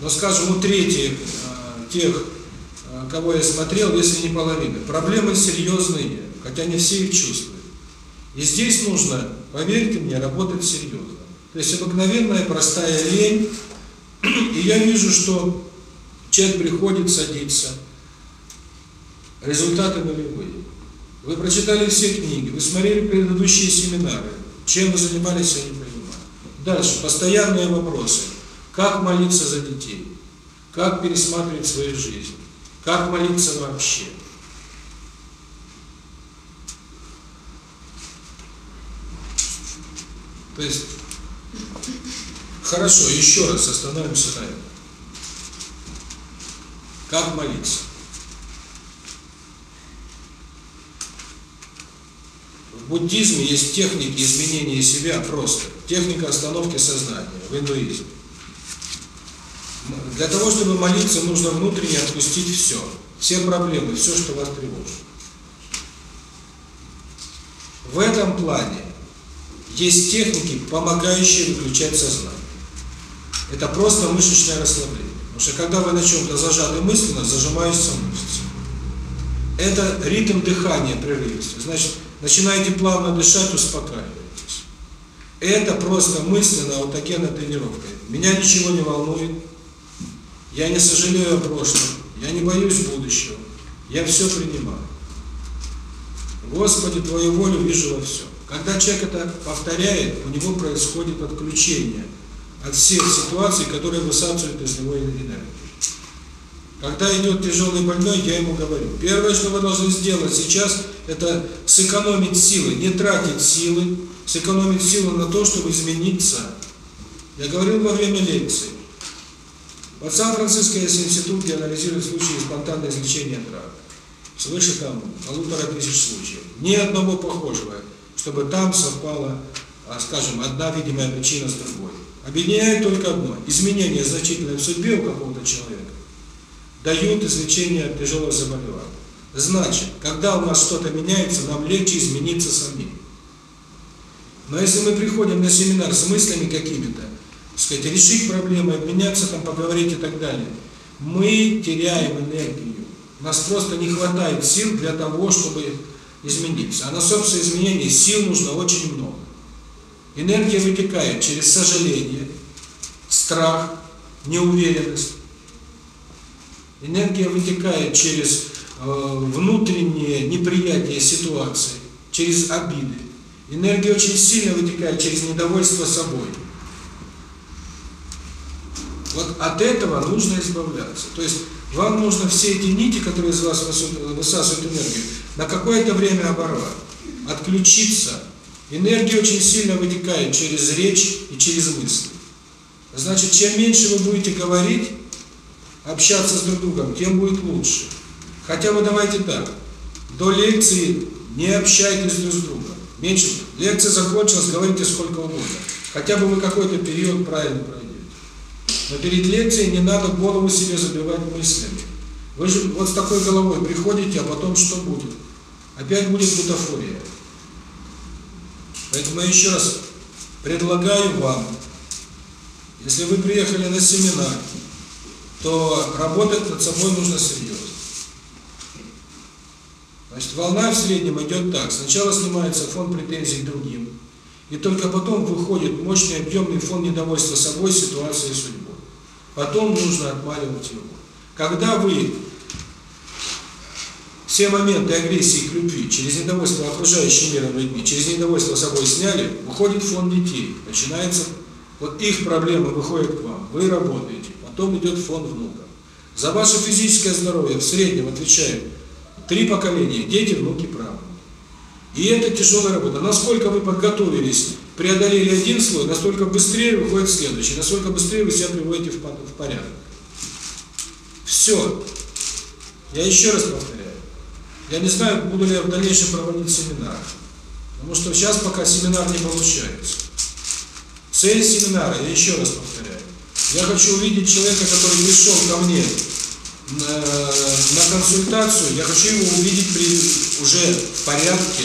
но, скажем, у ну, трети э, тех, э, кого я смотрел, если не половина, проблемы серьезные, хотя не все их чувствуют. И здесь нужно, поверьте мне, работать серьезно. То есть обыкновенная простая лень, и я вижу, что человек приходит, садится, результаты нулевые. Вы прочитали все книги, вы смотрели предыдущие семинары, чем вы занимались, я не понимаю. Дальше, постоянные вопросы. Как молиться за детей? Как пересматривать свою жизнь? Как молиться вообще? То есть, хорошо, еще раз остановимся на этом. Как молиться? В буддизме есть техники изменения себя просто. Техника остановки сознания в индуизме. Для того, чтобы молиться, нужно внутренне отпустить все. Все проблемы, все, что вас тревожит. В этом плане есть техники, помогающие выключать сознание. Это просто мышечное расслабление. Потому что когда вы на чем-то зажаты мысленно, зажимаются мышцы. Это ритм дыхания прерывистый. Значит, начинаете плавно дышать, успокаиваетесь. Это просто мысленно вот такие на тренировка. Меня ничего не волнует, я не сожалею о прошлом. Я не боюсь будущего. Я все принимаю. Господи, Твою волю вижу во всем. Когда человек это повторяет, у него происходит отключение от всех ситуаций, которые высасывают из него энергию. Когда идет тяжелый больной, я ему говорю, первое, что вы должны сделать сейчас, это сэкономить силы, не тратить силы, сэкономить силы на то, чтобы измениться. Я говорил во время лекции. Вот в Сан-Франциско, если институт, где анализируют случаи спонтанного излечения от рака, свыше там полутора тысяч случаев. Ни одного похожего, чтобы там совпала, скажем, одна видимая причина с другой. Объединяет только одно – изменения значительные в судьбе у какого-то человека дают излечение от тяжелого заболевания. Значит, когда у нас что-то меняется, нам легче измениться самим. Но если мы приходим на семинар с мыслями какими-то, сказать, решить проблемы, обменяться, там, поговорить и так далее. Мы теряем энергию. Нас просто не хватает сил для того, чтобы измениться. А на собственное изменение сил нужно очень много. Энергия вытекает через сожаление, страх, неуверенность. Энергия вытекает через э, внутреннее неприятие ситуации, через обиды. Энергия очень сильно вытекает через недовольство собой. Вот от этого нужно избавляться. То есть вам нужно все эти нити, которые из вас высасывают энергию, на какое-то время оборвать, отключиться. Энергия очень сильно вытекает через речь и через мысли. Значит, чем меньше вы будете говорить, общаться с друг другом, тем будет лучше. Хотя бы давайте так, до лекции не общайтесь друг с другом. Меньше. Лекция закончилась, говорите сколько угодно. Хотя бы вы какой-то период правильно пройдете. Но перед лекцией не надо голову себе забивать мыслями. Вы же вот с такой головой приходите, а потом что будет? Опять будет бутафория. Поэтому я еще раз предлагаю вам, если вы приехали на семинар, то работать над собой нужно серьезно. Значит, волна в среднем идет так. Сначала снимается фон претензий к другим, и только потом выходит мощный объемный фон недовольства собой, ситуацией и судьбой. Потом нужно отмаливать его. Когда вы все моменты агрессии к любви через недовольство окружающим миром людьми, через недовольство собой сняли, выходит фон детей, начинается, вот их проблемы выходят к вам, вы работаете, потом идет фон внуков. За ваше физическое здоровье в среднем отвечают три поколения, дети, внуки, правы. И это тяжелая работа. Насколько вы подготовились преодолели один слой, настолько быстрее выходит следующий, настолько быстрее вы себя приводите в порядок. Все. Я еще раз повторяю. Я не знаю, буду ли я в дальнейшем проводить семинар. Потому что сейчас пока семинар не получается. Цель семинара, я еще раз повторяю. Я хочу увидеть человека, который пришел ко мне на, на консультацию, я хочу его увидеть при, уже в порядке.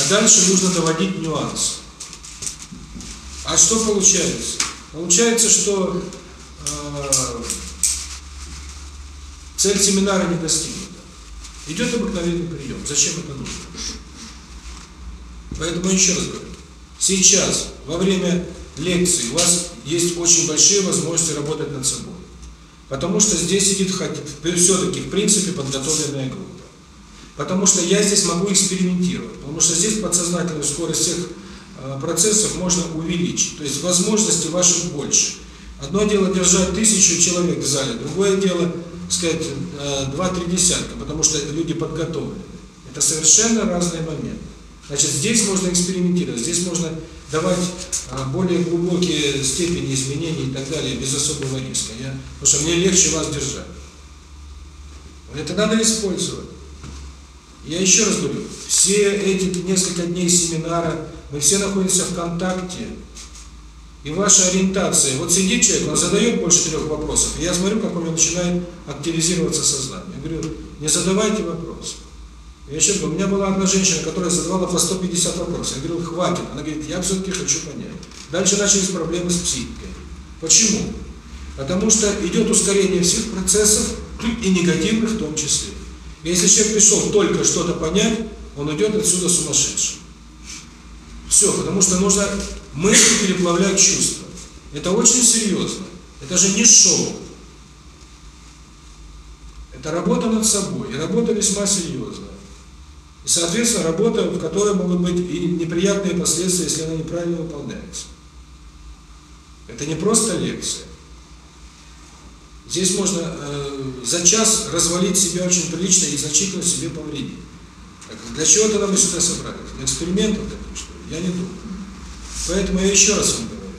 А дальше нужно доводить нюансы. А что получается? Получается, что э, цель семинара не достигнута. Идет обыкновенный прием. Зачем это нужно? Поэтому еще раз говорю. Сейчас, во время лекции, у вас есть очень большие возможности работать над собой. Потому что здесь сидит все-таки, в принципе, подготовленная группа. Потому что я здесь могу экспериментировать. Потому что здесь подсознательную скорость всех процессов можно увеличить. То есть возможности ваших больше. Одно дело держать тысячу человек в зале, другое дело, сказать, э, два-три десятка, потому что люди подготовлены. Это совершенно разные моменты. Значит, здесь можно экспериментировать, здесь можно давать э, более глубокие степени изменений и так далее, без особого риска. Я, потому что мне легче вас держать. Это надо использовать. Я еще раз говорю, все эти несколько дней семинара, вы все находитесь в контакте. И ваша ориентация. Вот сидит человек, он задает больше трех вопросов. И я смотрю, как у него начинает активизироваться сознание. Я говорю, не задавайте вопрос. Я еще говорю, у меня была одна женщина, которая задавала по 150 вопросов. Я говорил, хватит. Она говорит, я все-таки хочу понять. Дальше начались проблемы с психикой. Почему? Потому что идет ускорение всех процессов, и негативных в том числе. Если человек пришел только что-то понять, он идет отсюда сумасшедшим. Все, потому что нужно мысли переплавлять чувства. Это очень серьезно. Это же не шоу. Это работа над собой. И работа весьма серьезная. И, соответственно, работа, в которой могут быть и неприятные последствия, если она неправильно выполняется. Это не просто лекция. Здесь можно э, за час развалить себя очень прилично и значительно себе повредить. Для чего-то нам сюда собрать? Для экспериментов, для я не думаю. Поэтому я еще раз вам говорю.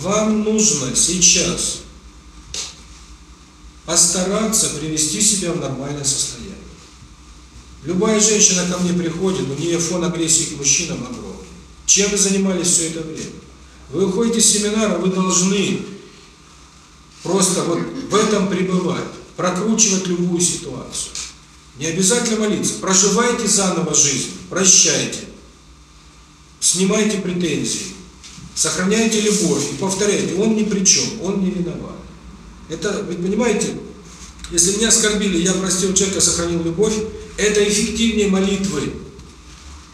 Вам нужно сейчас постараться привести себя в нормальное состояние. Любая женщина ко мне приходит, у нее фон агрессии к мужчинам огромный. Чем вы занимались все это время? Вы уходите с семинара, вы должны просто вот в этом пребывать, прокручивать любую ситуацию. Не обязательно молиться. Проживайте заново жизнь, прощайте снимайте претензии, сохраняйте любовь и повторяйте, он ни при чем, он не виноват. Это, вы понимаете, если меня оскорбили, я простил человека, сохранил любовь, это эффективнее молитвы.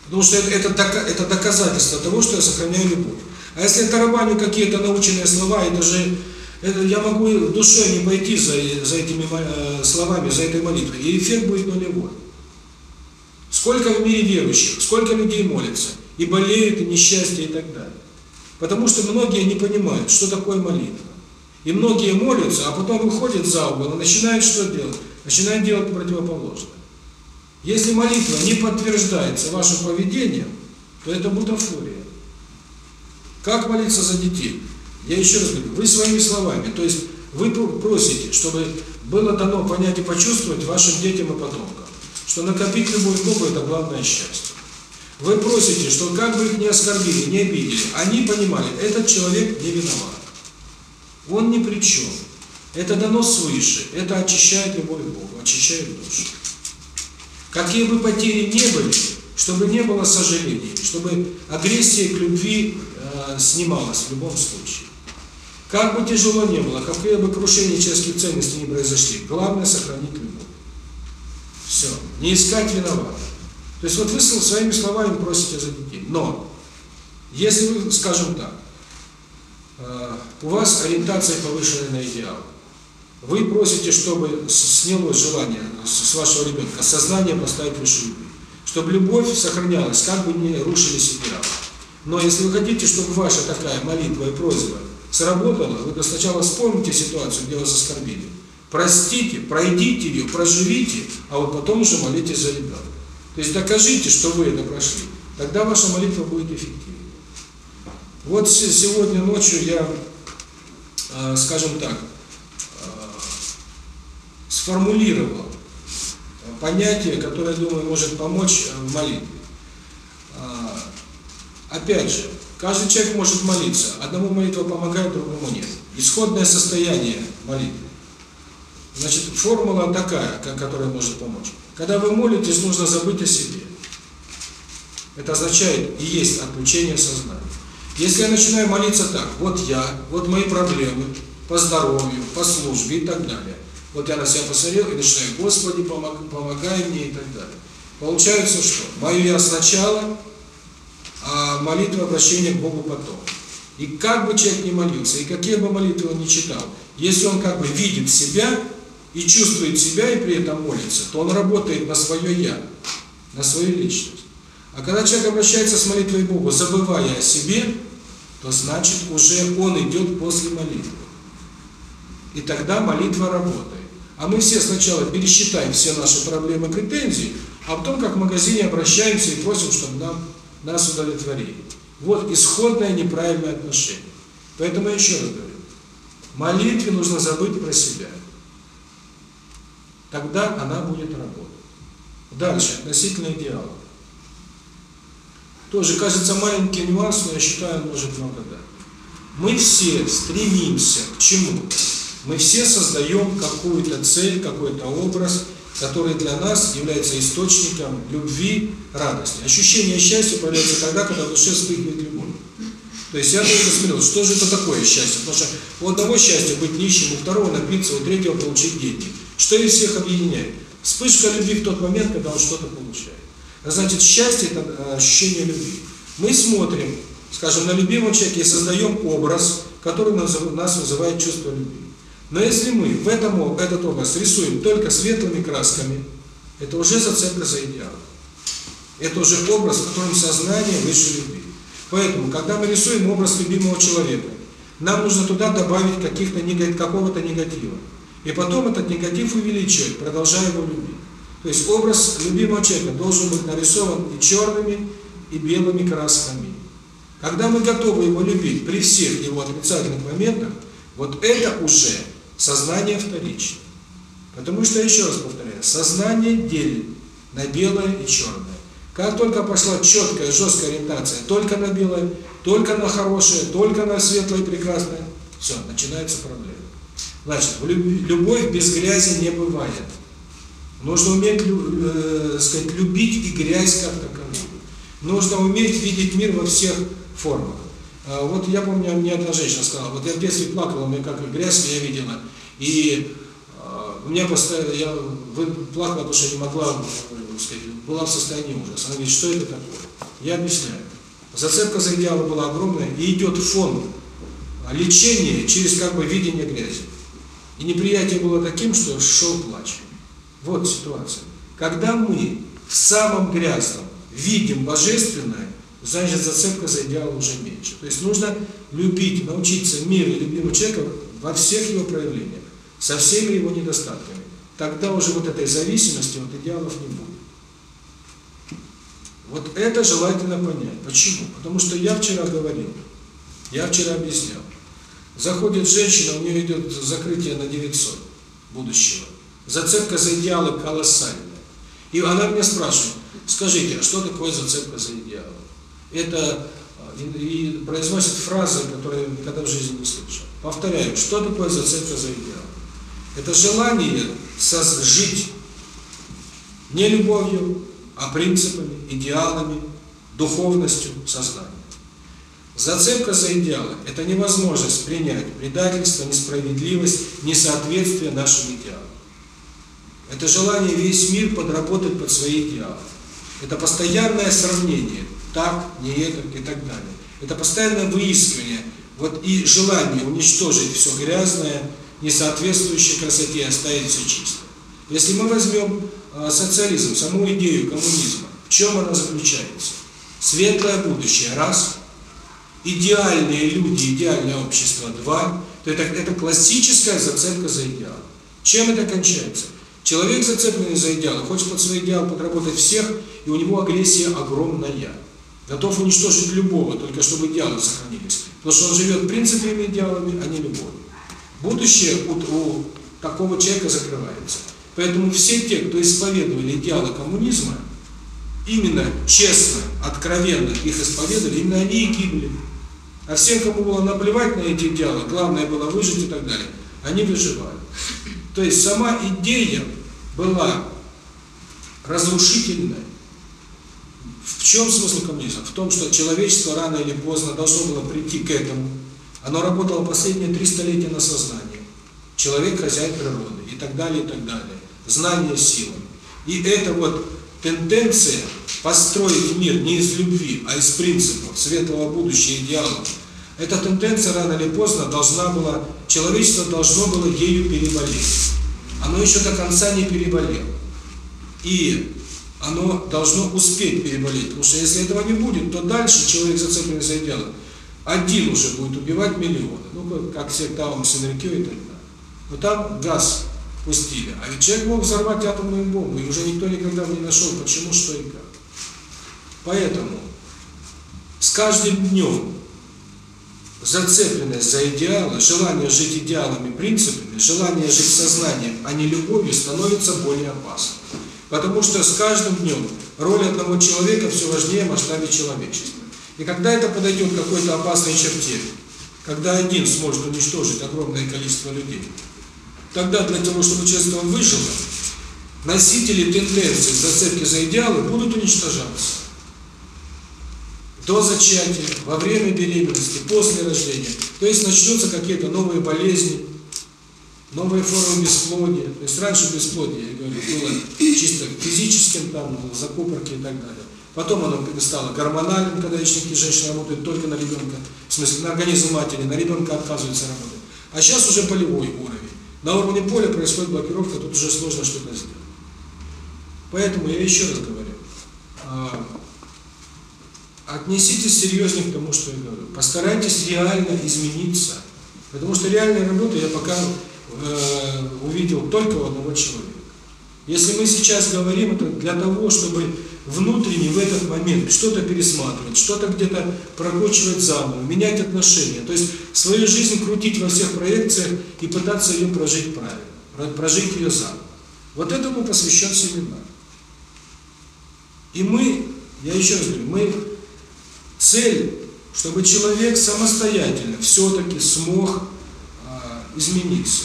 Потому что это, это, это доказательство того, что я сохраняю любовь. А если я тарабаню какие-то наученные слова, и даже это, я могу в душе не пойти за, за этими э, словами, за этой молитвой, и эффект будет нулевой. Сколько в мире верующих, сколько людей молится, и болеют, и несчастья, и так далее. Потому что многие не понимают, что такое молитва. И многие молятся, а потом выходят за угол и начинают что делать? Начинают делать противоположное. Если молитва не подтверждается вашим поведением, то это бутафория. Как молиться за детей? Я еще раз говорю, вы своими словами, то есть вы просите, чтобы было дано понять и почувствовать вашим детям и потомкам, что накопить любовь Бога – это главное счастье. Вы просите, что как бы их не оскорбили, не обидели, они понимали, этот человек не виноват. Он ни при чем. Это донос свыше, это очищает любовь Бога, очищает душу. Какие бы потери не были, чтобы не было сожалений, чтобы агрессия к любви э, снималась в любом случае. Как бы тяжело не было, какие бы крушения человеческих ценностей не произошли, главное сохранить любовь. Все, не искать виноватых. То есть вот вы своими словами просите за детей. Но, если вы, скажем так, э, у вас ориентация повышенная на идеал, вы просите, чтобы снялось желание с вашего ребенка, сознание поставить выше любви, чтобы любовь сохранялась, как бы не рушились идеалы. Но если вы хотите, чтобы ваша такая молитва и просьба сработала, вы сначала вспомните ситуацию, где вас оскорбили, простите, пройдите ее, проживите, а вот потом уже молитесь за ребенка. То есть докажите, что вы это прошли. Тогда ваша молитва будет эффективна. Вот сегодня ночью я, скажем так, сформулировал понятие, которое, думаю, может помочь в молитве. Опять же, каждый человек может молиться. Одному молитва помогает, другому нет. Исходное состояние молитвы. Значит, формула такая, которая может помочь. Когда вы молитесь, нужно забыть о себе. Это означает и есть отключение сознания. Если я начинаю молиться так, вот я, вот мои проблемы по здоровью, по службе и так далее. Вот я на себя посмотрел и начинаю, Господи, помогай, помогай мне и так далее. Получается что? Мое я сначала, а молитва обращение к Богу потом. И как бы человек ни молился, и какие бы молитвы он ни читал, если он как бы видит себя, и чувствует себя и при этом молится, то он работает на свое «я», на свою личность. А когда человек обращается с молитвой к Богу, забывая о себе, то значит уже он идет после молитвы. И тогда молитва работает. А мы все сначала пересчитаем все наши проблемы, претензии, а потом как в магазине обращаемся и просим, чтобы нам нас удовлетворили. Вот исходное неправильное отношение. Поэтому я еще раз говорю, молитве нужно забыть про себя тогда она будет работать. Дальше, относительно идеала. Тоже кажется маленький нюанс, но я считаю, может много дать. Мы все стремимся к чему? Мы все создаем какую-то цель, какой-то образ, который для нас является источником любви, радости. Ощущение счастья появляется тогда, когда в душе вспыхивает любовь. То есть я только смотрел, что же это такое счастье? Потому что у одного счастья быть нищим, у второго напиться, у третьего получить деньги что их всех объединяет? Вспышка любви в тот момент, когда он что-то получает. А значит, счастье – это э, ощущение любви. Мы смотрим, скажем, на любимого человека и создаем образ, который нас, вызывает чувство любви. Но если мы в этом, этот образ рисуем только светлыми красками, это уже зацепка за идеал. Это уже образ, в котором сознание выше любви. Поэтому, когда мы рисуем образ любимого человека, нам нужно туда добавить каких-то какого-то негатива. И потом этот негатив увеличивает, продолжая его любить. То есть образ любимого человека должен быть нарисован и черными, и белыми красками. Когда мы готовы его любить при всех его отрицательных моментах, вот это уже сознание вторичное. Потому что, еще раз повторяю, сознание делит на белое и черное. Как только пошла четкая, жесткая ориентация, только на белое, только на хорошее, только на светлое и прекрасное, все, начинается проблема. Значит, любовь без грязи не бывает. Нужно уметь э, сказать, любить и грязь как таковую. Нужно уметь видеть мир во всех формах. Э, вот я помню, мне одна женщина сказала, вот я в детстве плакала, у меня как грязь я видела. И э, меня поставили, я плакала, потому что не могла, сказать, была в состоянии ужаса. Она говорит, что это такое? Я объясняю. Зацепка за идеалы была огромная, и идет фон лечения через как бы видение грязи. И неприятие было таким, что шел плач. Вот ситуация. Когда мы в самом грязном видим божественное, значит зацепка за идеал уже меньше. То есть нужно любить, научиться мир и любимого человека во всех его проявлениях, со всеми его недостатками. Тогда уже вот этой зависимости от идеалов не будет. Вот это желательно понять. Почему? Потому что я вчера говорил, я вчера объяснял. Заходит женщина, у нее идет закрытие на 900 будущего. Зацепка за идеалы колоссальная. И она меня спрашивает, скажите, а что такое зацепка за идеалы? Это э, и, и произносит фразы, которые никогда в жизни не слышал. Повторяю, что такое зацепка за идеалы? Это желание жить не любовью, а принципами, идеалами, духовностью сознания. Зацепка за идеалы – это невозможность принять предательство, несправедливость, несоответствие нашим идеалам. Это желание весь мир подработать под свои идеалы. Это постоянное сравнение – так, не это и так далее. Это постоянное выискивание вот и желание уничтожить все грязное, несоответствующее красоте оставить все чисто. Если мы возьмем э, социализм, саму идею коммунизма, в чем она заключается? Светлое будущее – раз – идеальные люди, идеальное общество 2, то это, это классическая зацепка за идеал. Чем это кончается? Человек зацепленный за идеал, хочет под свой идеал подработать всех, и у него агрессия огромная. Готов уничтожить любого, только чтобы идеалы сохранились. Потому что он живет принципами идеалами, а не любовью. Будущее у, у такого человека закрывается. Поэтому все те, кто исповедовали идеалы коммунизма, именно честно, откровенно их исповедовали, именно они и гибли. А всем, кому было наплевать на эти дела, главное было выжить и так далее, они выживали. То есть сама идея была разрушительной. В чем смысл коммунизма? В том, что человечество рано или поздно должно было прийти к этому. Оно работало последние три столетия на сознании. Человек – хозяин природы и так далее, и так далее. Знание – сила. И это вот тенденция – построить мир не из любви, а из принципов, светлого будущего, идеала. эта тенденция рано или поздно должна была, человечество должно было ею переболеть. Оно еще до конца не переболело. И оно должно успеть переболеть, потому что если этого не будет, то дальше человек зацеплен за идеалом один уже будет убивать миллионы, ну как всегда вам Синрикё и так далее. Но там газ пустили, а ведь человек мог взорвать атомную бомбу, и уже никто никогда не нашел, почему, что и как. Поэтому с каждым днем зацепленность за идеалы, желание жить идеалами, принципами, желание жить сознанием, а не любовью становится более опасным. Потому что с каждым днем роль одного человека все важнее в масштабе человечества. И когда это подойдет к какой-то опасной черте, когда один сможет уничтожить огромное количество людей, тогда для того, чтобы человечество выжило, носители тенденции зацепки за идеалы будут уничтожаться до зачатия, во время беременности, после рождения. То есть начнутся какие-то новые болезни, новые формы бесплодия. То есть раньше бесплодие, я говорю, было чисто физическим, там, закупорки и так далее. Потом оно стало гормональным, когда яичники женщины работают только на ребенка, в смысле на организм матери, на ребенка отказывается работать. А сейчас уже полевой уровень. На уровне поля происходит блокировка, тут уже сложно что-то сделать. Поэтому я еще раз говорю, а, Отнеситесь серьезнее к тому, что я говорю. Постарайтесь реально измениться. Потому что реальную работу я пока э, увидел только у одного человека. Если мы сейчас говорим, это для того, чтобы внутренне в этот момент что-то пересматривать, что-то где-то прокручивать заново, менять отношения. То есть свою жизнь крутить во всех проекциях и пытаться ее прожить правильно, прожить ее заново. Вот этому посвящен семинар. И мы, я еще раз говорю, мы Цель, чтобы человек самостоятельно все-таки смог э, измениться.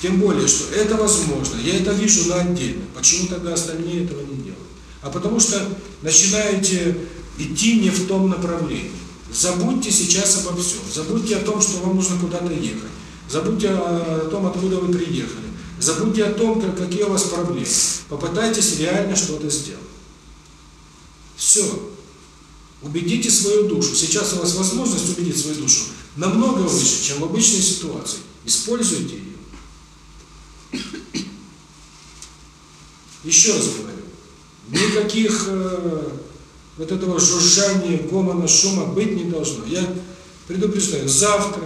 Тем более, что это возможно. Я это вижу на отдельно. Почему тогда остальные этого не делают? А потому что начинаете идти не в том направлении. Забудьте сейчас обо всем. Забудьте о том, что вам нужно куда-то ехать. Забудьте о том, откуда вы приехали. Забудьте о том, как, какие у вас проблемы. Попытайтесь реально что-то сделать. Все. Убедите свою душу. Сейчас у вас возможность убедить свою душу намного выше, чем в обычной ситуации. Используйте ее. Еще раз говорю, никаких э, вот этого жужжания, гомона, шума быть не должно. Я предупреждаю, завтра,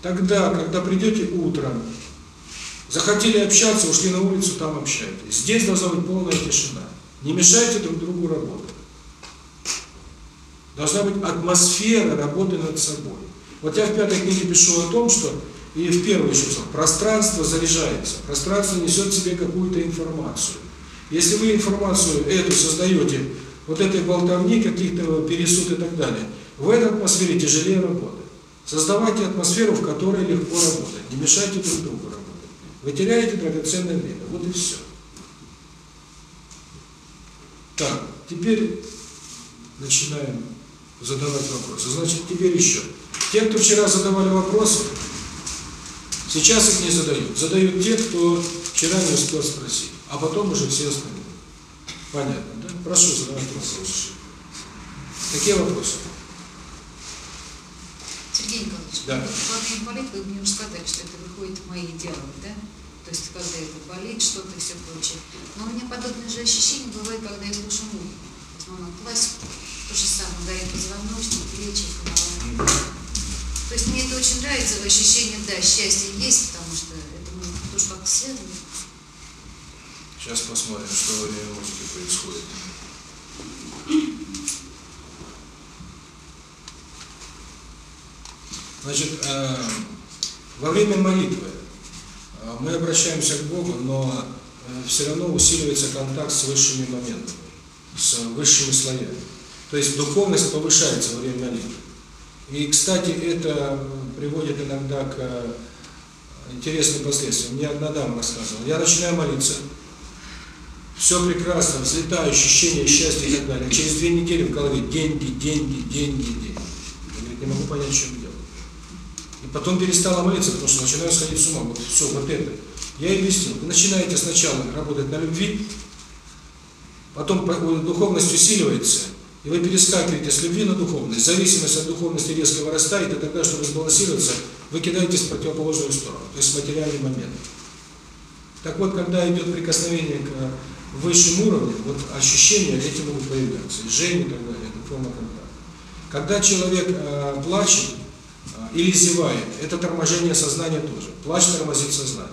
тогда, когда придете утром, захотели общаться, ушли на улицу, там общайтесь. Здесь должна быть полная тишина. Не мешайте друг другу работать. Должна быть атмосфера работы над собой. Вот я в пятой книге пишу о том, что и в первую число пространство заряжается, пространство несет в себе какую-то информацию. Если вы информацию эту создаете, вот этой болтовни, каких-то пересуд и так далее, в этой атмосфере тяжелее работать. Создавайте атмосферу, в которой легко работать, не мешайте друг другу работать. Вы теряете драгоценное время, вот и все. Так, теперь начинаем задавать вопросы. Значит, теперь еще. Те, кто вчера задавали вопросы, сейчас их не задают. Задают те, кто вчера не успел спросить, а потом уже все остальные. Понятно, да? Прошу задавать вопросы. Какие вопросы? Сергей Николаевич, да. когда инвалид, вы мне уже сказали, что это выходит в мои идеалы, да? То есть, когда это болит, что-то и все прочее. Но у меня подобные же ощущения бывают, когда я слушаю музыку. В основном классику то же самое, да, позвоночник плечи помогла. То есть мне это очень нравится, в ощущении да, счастье есть, потому что это ну, тоже как связано. Сейчас посмотрим, что в время музыки происходит. Значит, э, во время молитвы э, мы обращаемся к Богу, но э, все равно усиливается контакт с высшими моментами, с высшими слоями. То есть духовность повышается во время молитвы. И, кстати, это приводит иногда к э, интересным последствиям. Мне одна дама рассказывала. Я начинаю молиться. Все прекрасно, взлетаю, ощущение счастья и так далее. Через две недели в голове деньги, деньги, деньги, деньги. Я говорит, не могу понять, в чем дело. И потом перестала молиться, потому что начинаю сходить с ума. Вот все, вот это. Я объяснил. Вы начинаете сначала работать на любви, потом духовность усиливается, и вы перескакиваете с любви на духовность. Зависимость от духовности резко вырастает, и тогда, чтобы сбалансироваться, вы кидаетесь в противоположную сторону, то есть материальный момент. Так вот, когда идет прикосновение к высшим уровням, вот ощущения эти могут появляться. И жжение и так далее, это форма контакта. Когда человек э, плачет э, или зевает, это торможение сознания тоже. Плач тормозит сознание.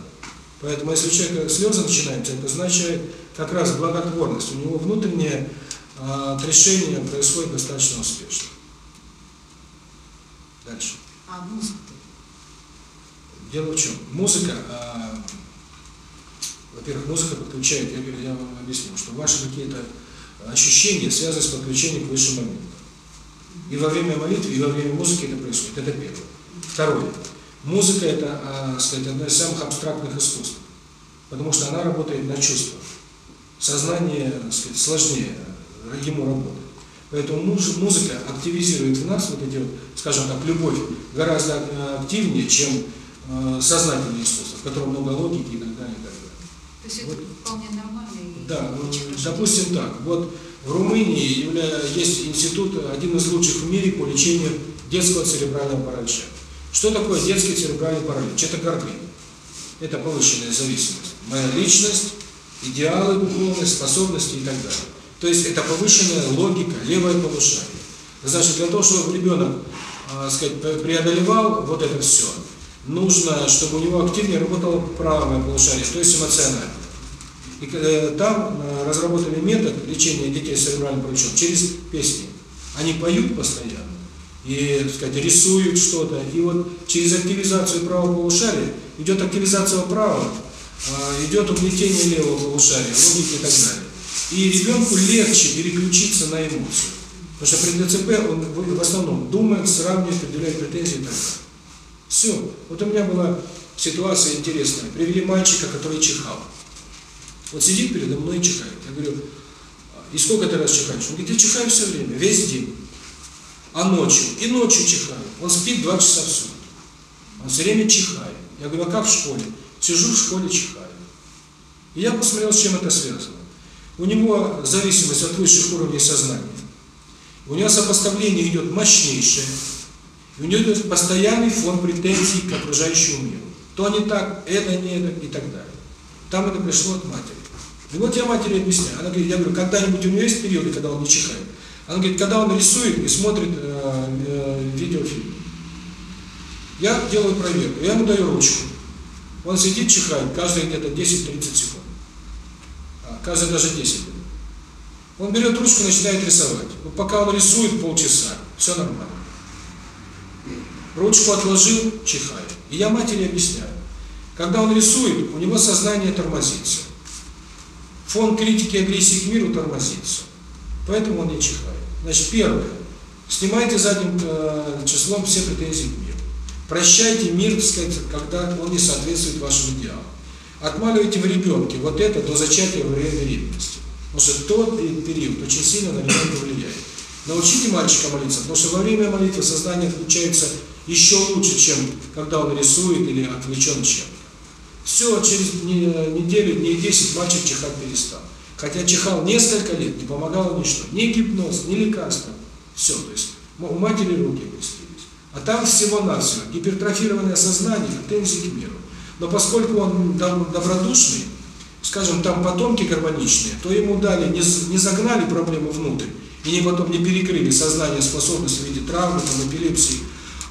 Поэтому если у человека слезы начинаются, это означает как раз благотворность. У него внутренняя решение происходит достаточно успешно. Дальше. А музыка? Дело в чем? Музыка, а, во-первых, музыка подключает, я, я вам объясню, что ваши какие-то ощущения связаны с подключением к высшему моменту. И во время молитвы, и во время музыки это происходит. Это первое. Второе. Музыка – это, а, сказать, одно из самых абстрактных искусств, потому что она работает на чувствах. Сознание, сказать, сложнее ему работы. Поэтому музыка активизирует в нас вот эти, скажем так, любовь гораздо э, активнее, чем э, сознательное искусство, в котором много логики иногда и так далее. То есть вот. это вполне нормально? Да, ну, допустим так. Вот в Румынии есть институт, один из лучших в мире по лечению детского церебрального паралича. Что такое детский церебральный паралич? Это гордыня. Это повышенная зависимость. Моя личность, идеалы духовные, способности и так далее. То есть это повышенная логика, левое повышение. Значит, для того, чтобы ребенок э, сказать, преодолевал вот это все, нужно, чтобы у него активнее работало правое полушарие, то есть эмоциональное. И э, там э, разработали метод лечения детей с церебральным параличом через песни. Они поют постоянно и, сказать, рисуют что-то. И вот через активизацию правого полушария идет активизация правого, э, идет угнетение левого полушария, логики и так далее. И ребенку легче переключиться на эмоции. Потому что при ДЦП он в основном думает, сравнивает, определяет претензии и так далее. Все. Вот у меня была ситуация интересная. Привели мальчика, который чихал. Вот сидит передо мной и чихает. Я говорю, и сколько ты раз чихаешь? Он говорит, я чихаю все время, весь день. А ночью? И ночью чихаю. Он спит два часа в сутки. Он все время чихает. Я говорю, а как в школе? Сижу в школе, чихаю. И я посмотрел, с чем это связано. У него зависимость от высших уровней сознания. У него сопоставление идет мощнейшее. У него идет постоянный фон претензий к окружающему миру. То не так, это не это и так далее. Там это пришло от матери. И вот я матери объясняю. Она говорит, я говорю, когда-нибудь у нее есть периоды, когда он не чихает? Она говорит, когда он рисует и смотрит э, э, видеофильм. Я делаю проверку, я ему даю ручку. Он сидит, чихает, каждые где-то 10-30 секунд каждый даже 10 минут. Он берет ручку и начинает рисовать. Вот пока он рисует полчаса, все нормально. Ручку отложил, чихает. И я матери объясняю. Когда он рисует, у него сознание тормозится. Фон критики и агрессии к миру тормозится. Поэтому он не чихает. Значит, первое. Снимайте задним числом все претензии к миру. Прощайте мир, так сказать, когда он не соответствует вашему идеалу отмаливаете в ребенке вот это до зачатия вредной ревности. Потому что тот период очень сильно на ребенка влияет. Научите мальчика молиться, потому что во время молитвы сознание отключается еще лучше, чем когда он рисует или отвлечен чем-то. Все, через неделю, дней 10 мальчик чихать перестал. Хотя чихал несколько лет, не помогало ничто. Ни гипноз, ни лекарства. Все, то есть у матери руки опустились. А там всего-навсего гипертрофированное сознание, претензии к. Но поскольку он добродушный, скажем, там потомки гармоничные, то ему дали, не, не загнали проблему внутрь, и не потом не перекрыли сознание, способность в виде травмы, там, эпилепсии.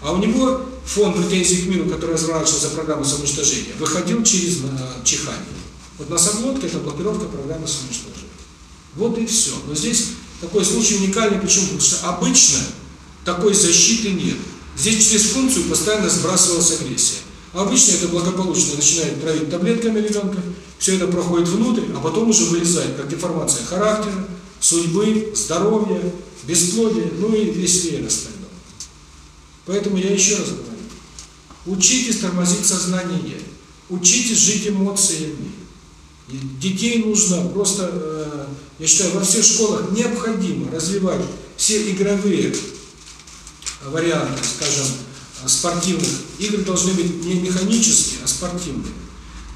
А у него фон претензий к миру, который разрабатывался за программу самоуничтожения, выходил через э, чихание. Вот на соглотке это блокировка программы самоуничтожения. Вот и все. Но здесь такой случай уникальный, почему? Потому что обычно такой защиты нет. Здесь через функцию постоянно сбрасывалась агрессия. Обычно это благополучно начинает травить таблетками ребенка, все это проходит внутрь, а потом уже вылезает как деформация характера, судьбы, здоровья, бесплодия, ну и весь веер остального. Поэтому я еще раз говорю, учитесь тормозить сознание, учитесь жить эмоциями. И детей нужно просто, э, я считаю, во всех школах необходимо развивать все игровые варианты, скажем, а спортивных игр должны быть не механические, а спортивные.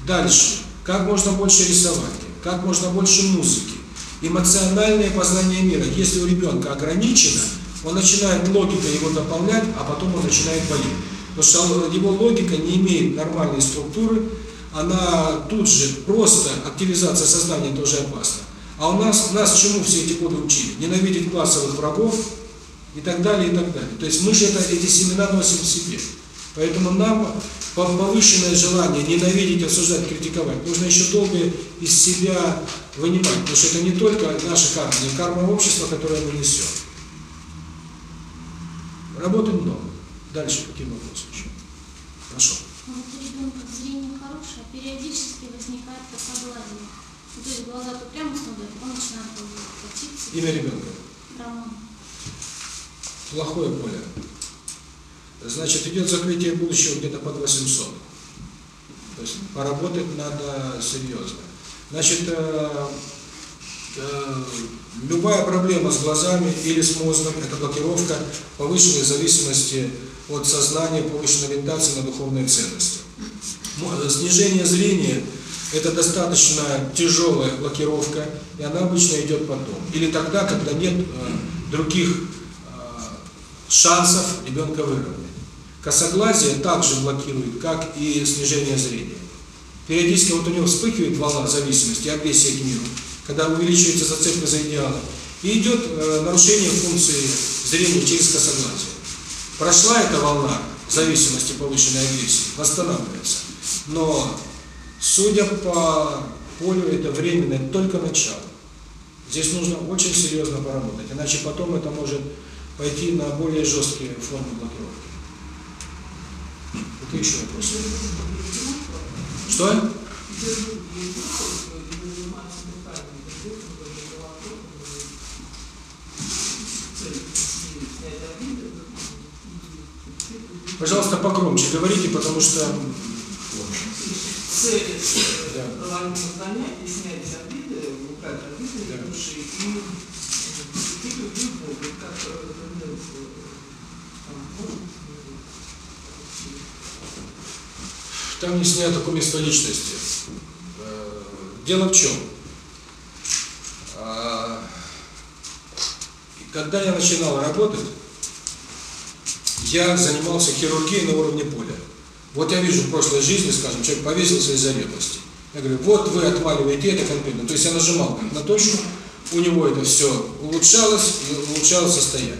Дальше. Как можно больше рисования, как можно больше музыки. Эмоциональное познание мира. Если у ребенка ограничено, он начинает логика его дополнять, а потом он начинает болеть. Потому что его логика не имеет нормальной структуры, она тут же просто, активизация сознания тоже опасна. А у нас, нас чему все эти годы учили? Ненавидеть классовых врагов, и так далее, и так далее. То есть мы же это, эти семена носим в себе. Поэтому нам повышенное желание ненавидеть, осуждать, критиковать нужно еще долго из себя вынимать. Потому что это не только наша карма, но и карма общества, которое мы несем. Работы много. Дальше какие вопросы еще? Прошу. Ну, ребенка зрение хорошее, а периодически возникает соблазн. Ну, то есть глаза прямо смотрят, а он начинает платиться. Имя ребенка? Роман плохое поле. Значит, идет закрытие будущего где-то под 800. То есть поработать надо серьезно. Значит, э, э, любая проблема с глазами или с мозгом – это блокировка повышенной зависимости от сознания, повышенной ориентации на духовные ценности. Ну, э, снижение зрения – это достаточно тяжелая блокировка, и она обычно идет потом. Или тогда, когда нет э, других шансов ребенка выровнять. Косоглазие также блокирует, как и снижение зрения. Периодически вот у него вспыхивает волна зависимости, агрессия к миру, когда увеличивается зацепка за идеалом. И идет э, нарушение функции зрения через косоглазие. Прошла эта волна зависимости повышенной агрессии, восстанавливается. Но, судя по полю, это временное только начало. Здесь нужно очень серьезно поработать, иначе потом это может пойти на более жесткие формы блокировки. Это еще вопрос. Что? Пожалуйста, погромче говорите, потому что... Цель да. и снять обиды, убрать обиды да. и... и, и, и, и, и, и, и, и Там не снято место личности. Э, дело в чем? А, когда я начинал работать, я занимался хирургией на уровне поля. Вот я вижу в прошлой жизни, скажем, человек повесился из-за ревности. Я говорю, вот вы отваливаете это конкретно. То есть я нажимал на точку, у него это все улучшалось, улучшалось состояние.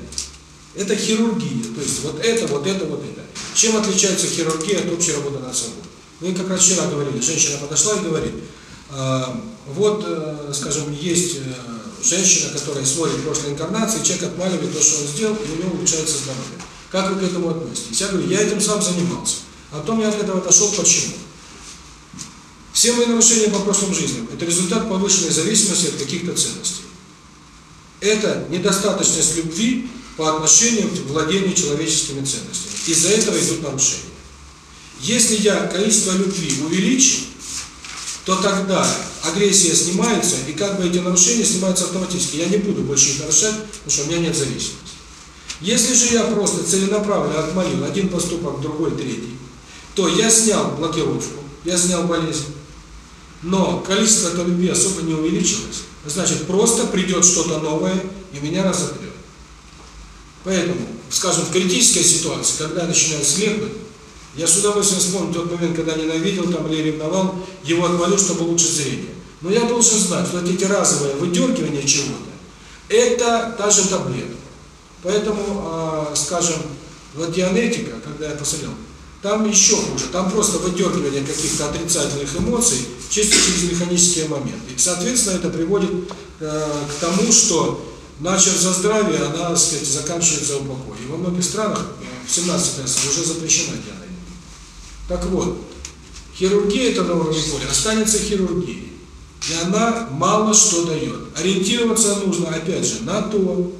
Это хирургия, то есть вот это, вот это, вот это. Чем отличается хирургия от общей работы на самом деле? Вы, как раз вчера говорили, женщина подошла и говорит, «А, вот, э, скажем, есть э, женщина, которая смотрит прошлой инкарнации, человек отмаливает то, что он сделал, и у него улучшается здоровье. Как вы к этому относитесь? Я говорю, я этим сам занимался. А потом я от этого отошел. Почему? Все мои нарушения по прошлым жизням – это результат повышенной зависимости от каких-то ценностей. Это недостаточность любви по отношению к владению человеческими ценностями. Из-за этого идут нарушения. Если я количество любви увеличу, то тогда агрессия снимается, и как бы эти нарушения снимаются автоматически. Я не буду больше их нарушать, потому что у меня нет зависимости. Если же я просто целенаправленно отмолил один поступок, другой, третий, то я снял блокировку, я снял болезнь, но количество этой любви особо не увеличилось. Значит, просто придет что-то новое и меня разотрет. Поэтому, скажем, в критической ситуации, когда начинаю слепнуть, я с удовольствием вспомню тот момент, когда ненавидел там или ревновал, его отмолю, чтобы лучше зрение. Но я должен знать, что эти разовые выдергивания чего-то, это та же таблетка. Поэтому, а, скажем, вот дианетика, когда я посмотрел, там еще хуже. Там просто выдергивание каких-то отрицательных эмоций чисто через механические моменты. И, соответственно, это приводит э, к тому, что начав за здравие, она, так сказать, заканчивается упокой. И во многих странах, э, в 17 уже запрещена дианетика. Так вот, хирургия это на уровне поля, останется хирургией. И она мало что дает. Ориентироваться нужно, опять же, на то,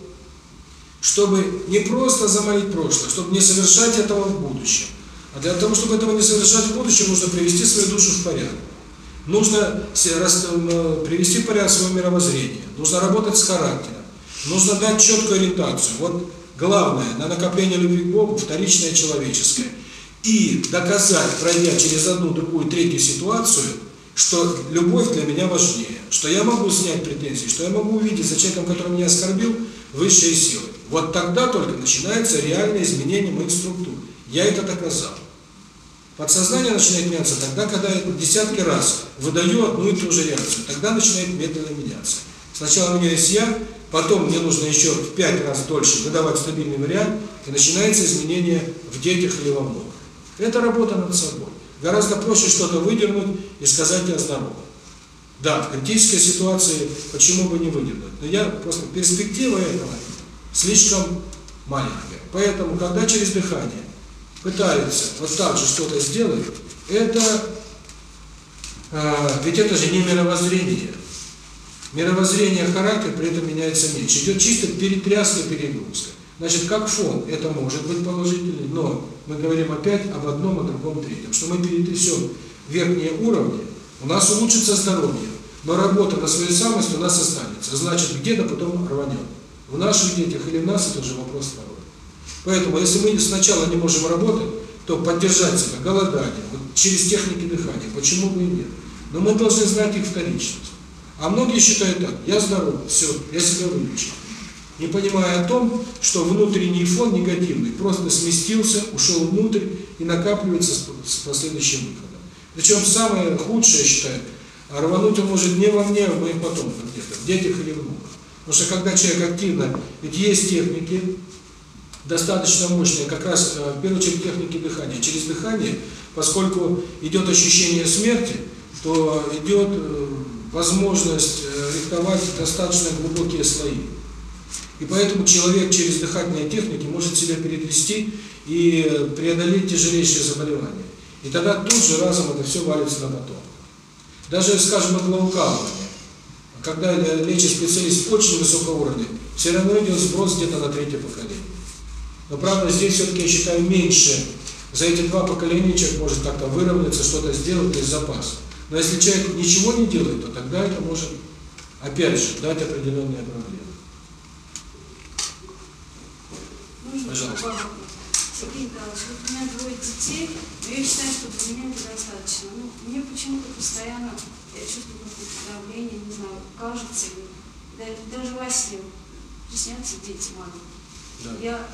чтобы не просто замолить прошлое, чтобы не совершать этого в будущем. А для того, чтобы этого не совершать в будущем, нужно привести свою душу в порядок. Нужно привести в порядок свое мировоззрение. Нужно работать с характером. Нужно дать четкую ориентацию. Вот главное на накопление любви к Богу вторичное человеческое и доказать, пройдя через одну, другую, третью ситуацию, что любовь для меня важнее, что я могу снять претензии, что я могу увидеть за человеком, который меня оскорбил, высшие силы. Вот тогда только начинается реальное изменение моих структур. Я это доказал. Подсознание начинает меняться тогда, когда я десятки раз выдаю одну и ту же реакцию. Тогда начинает медленно меняться. Сначала у меня есть я, потом мне нужно еще в пять раз дольше выдавать стабильный вариант, и начинается изменение в детях или во мной. Это работа над собой. Гораздо проще что-то выдернуть и сказать «я здоров». Да, в критической ситуации почему бы не выдернуть? Но я просто перспектива этого слишком маленькая. Поэтому, когда через дыхание пытаются вот так же что-то сделать, это э, ведь это же не мировоззрение. Мировоззрение характер при этом меняется меньше. Идет чисто перетряска перегрузка. Значит, как фон, это может быть положительный, но мы говорим опять об одном, о другом, третьем, что мы перетрясем верхние уровни, у нас улучшится здоровье, но работа на своей самости у нас останется, значит, где-то потом рванет. В наших детях или в нас это же вопрос здоровья. Поэтому, если мы сначала не можем работать, то поддержать себя голодание, вот через техники дыхания, почему бы и нет. Но мы должны знать их вторичность. А многие считают так, я здоров, все, я себя вылечил не понимая о том, что внутренний фон негативный, просто сместился, ушел внутрь и накапливается с последующим выходом. Причем самое худшее, считаю, рвануть он может не во мне, а в моих потомках где-то, в детях или внуках. Потому что когда человек активно, ведь есть техники, достаточно мощные, как раз э, в первую очередь техники дыхания. Через дыхание, поскольку идет ощущение смерти, то идет э, возможность э, рихтовать достаточно глубокие слои. И поэтому человек через дыхательные техники может себя перетрясти и э, преодолеть тяжелейшие заболевания. И тогда тут же разом это все валится на потом. Даже, скажем, от лаукалывания. Когда лечит специалист очень высокого уровня, все равно идет сброс где-то на третье поколение. Но правда, здесь все-таки, я считаю, меньше. За эти два поколения человек может как-то выровняться, что-то сделать из запаса. Но если человек ничего не делает, то тогда это может, опять же, дать определенные проблемы. Пожалуйста. Вот у меня двое детей, но я считаю, что для меня недостаточно. Ну, мне почему-то постоянно, я чувствую какое-то давление, не знаю, кажется ли, даже во сне приснятся дети маленькие. Да. Я,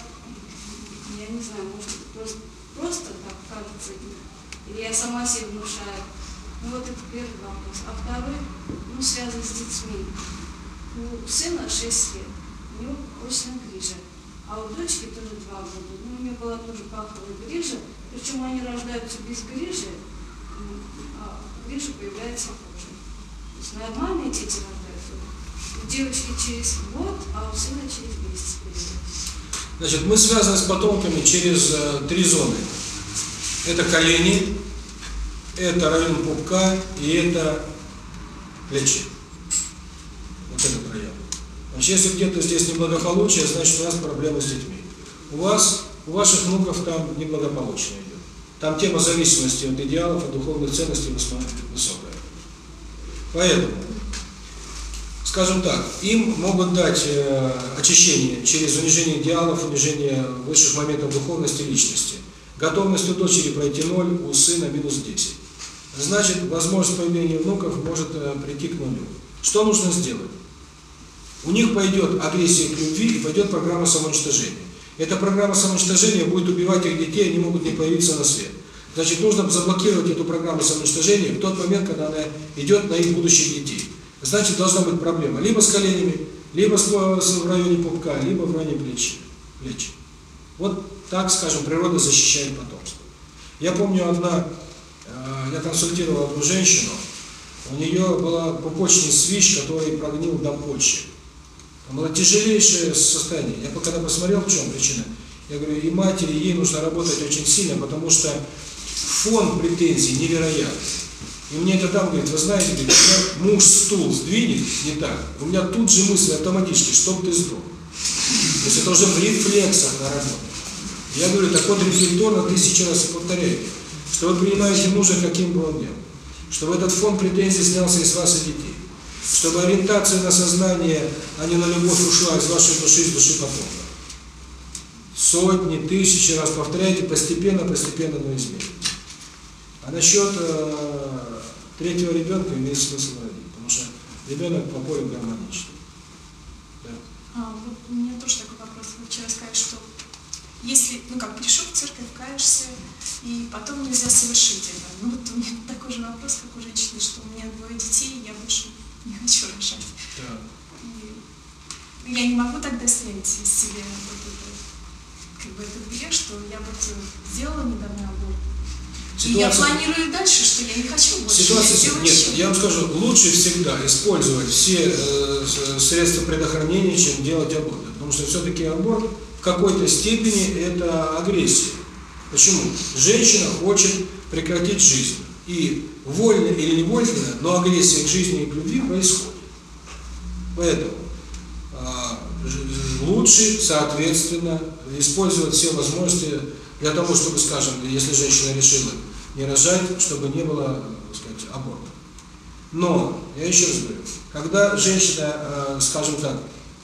я не знаю, может, это просто, просто так кажется, или я сама себе внушаю. Ну, вот это первый вопрос. А второй, ну, связан с детьми. Ну, сына 6 лет, у него очень а у дочки тоже два года. Ну, у нее была тоже паховая грижа. Причем они рождаются без грижи, а грижа появляется позже. То есть нормальные дети рождаются. У девочки через год, а у сына через месяц появляется. Значит, мы связаны с потомками через э, три зоны. Это колени, это район пупка и это плечи. Значит, если где-то здесь неблагополучие, значит, у вас проблемы с детьми. У вас, у ваших внуков там неблагополучие идет. Там тема зависимости от идеалов, от духовных ценностей высокая. Поэтому, скажем так, им могут дать э, очищение через унижение идеалов, унижение высших моментов духовности личности. Готовность у дочери пройти ноль, у сына минус 10. Значит, возможность появления внуков может э, прийти к нулю. Что нужно сделать? У них пойдет агрессия к любви и пойдет программа самоуничтожения. Эта программа самоуничтожения будет убивать их детей, они могут не появиться на свет. Значит, нужно заблокировать эту программу самоуничтожения в тот момент, когда она идет на их будущих детей. Значит, должна быть проблема либо с коленями, либо в районе пупка, либо в районе плечи. Плечи. Вот так, скажем, природа защищает потомство. Я помню одна, э, я консультировал одну женщину, у нее была пупочный свищ, который прогнил до почек. Оно тяжелейшее состояние. Я когда посмотрел, в чем причина. Я говорю, и матери, ей нужно работать очень сильно, потому что фон претензий невероятный. И мне это там говорит, вы знаете, говорит, муж стул сдвинет не так, у меня тут же мысль автоматически, чтоб ты сдох. То есть это уже в рефлексах наработано. Я говорю, так вот рефлекторно тысячу раз и повторяю, что вы принимаете мужа, каким бы он ни был, чтобы этот фон претензий снялся из вас и детей чтобы ориентация на сознание, а не на любовь ушла из вашей души, из души потока. Сотни, тысячи раз повторяйте, постепенно, постепенно, но измените. А насчет э, третьего ребенка имеет смысл родить, потому что ребенок по полю гармоничный. Да. А, вот у меня тоже такой вопрос. Вы вчера сказали, что если, ну как, пришел в церковь, каешься, и потом нельзя совершить это. Ну вот у меня такой же вопрос, как у женщины, что у меня двое детей, я больше ничего решать. Да. Я не могу так достоять себе вот это, как бы этот грех, что я вот сделала недавно аборт. Ситуация... Я планирую дальше, что я не хочу больше. Ситуация... Я Нет, я вам скажу, лучше всегда использовать все э, э средства предохранения, чем делать аборт. Потому что все-таки аборт в какой-то степени это агрессия. Почему? Женщина хочет прекратить жизнь. И вольно или невольно, но агрессия к жизни и к любви происходит. Поэтому лучше, соответственно, использовать все возможности для того, чтобы, скажем, если женщина решила не рожать, чтобы не было, так сказать, аборта. Но, я еще раз говорю, когда женщина, скажем так,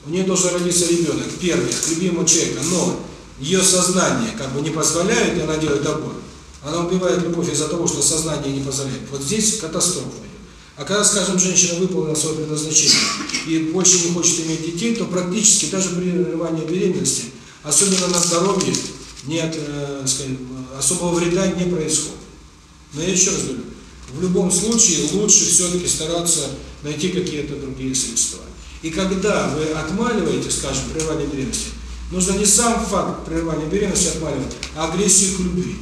у нее должен родиться ребенок, первый, от любимого человека, но ее сознание как бы не позволяет, и она делает аборт, она убивает любовь из-за того, что сознание не позволяет. Вот здесь катастрофа. А когда, скажем, женщина выполнила свое предназначение и больше не хочет иметь детей, то практически даже при прерывании беременности, особенно на здоровье, нет, э, скажем, особого вреда не происходит. Но я еще раз говорю, в любом случае лучше все-таки стараться найти какие-то другие средства. И когда вы отмаливаете, скажем, прерывание беременности, нужно не сам факт прерывания беременности отмаливать, а агрессию к любви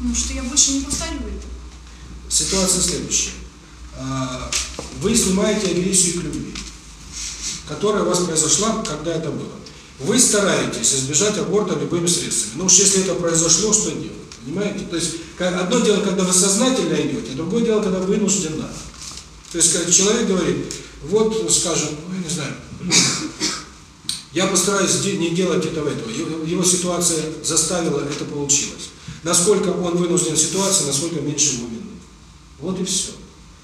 ну, что я больше не повторю это. Ситуация следующая. Вы снимаете агрессию к любви, которая у вас произошла, когда это было. Вы стараетесь избежать аборта любыми средствами. Но уж если это произошло, что делать? Понимаете? То есть одно дело, когда вы сознательно идете, другое дело, когда вы вынуждена. То есть когда человек говорит, вот, скажем, ну, я не знаю, я постараюсь не делать этого, этого. Его ситуация заставила, это получилось насколько он вынужден ситуации, насколько меньше ему минут. Вот и все.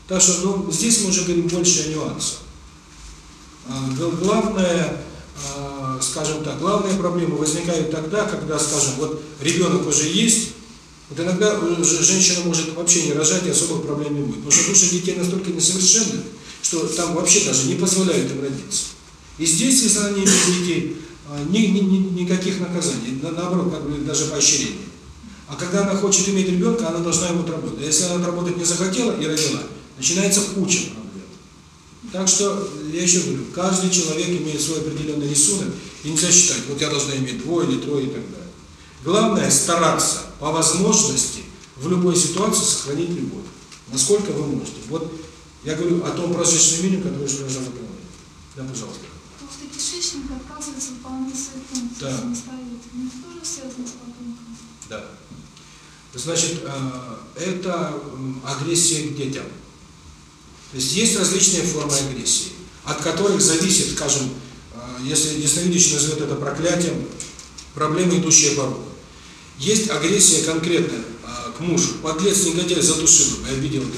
Так что ну, здесь мы уже говорим больше о нюансах. А, главное, а, скажем так, главные проблемы возникают тогда, когда, скажем, вот ребенок уже есть, вот иногда женщина может вообще не рожать и особых проблем не будет. Потому что души детей настолько несовершенны, что там вообще даже не позволяют им родиться. И здесь, если они не детей, а, ни, ни, ни, никаких наказаний, наоборот, как бы даже поощрения. А когда она хочет иметь ребенка, она должна его отработать. А если она отработать не захотела и родила, начинается куча проблем. Так что, я еще говорю, каждый человек имеет свой определенный рисунок, и нельзя считать, вот я должна иметь двое или трое и так далее. Главное стараться по возможности в любой ситуации сохранить любовь. Насколько вы можете. Вот я говорю о том прозрачном меню, который уже лежал в. Да, пожалуйста. Толстый кишечник отказывается выполнять свои функции да. самостоятельно. Это тоже связано с подонком? Да. Значит, э, это агрессия к детям. То есть есть различные формы агрессии, от которых зависит, скажем, э, если ясновидящий назовет это проклятием, проблемы, идущие по роду. Есть агрессия конкретная э, к мужу. Подлец негодяй затушил и обидел и.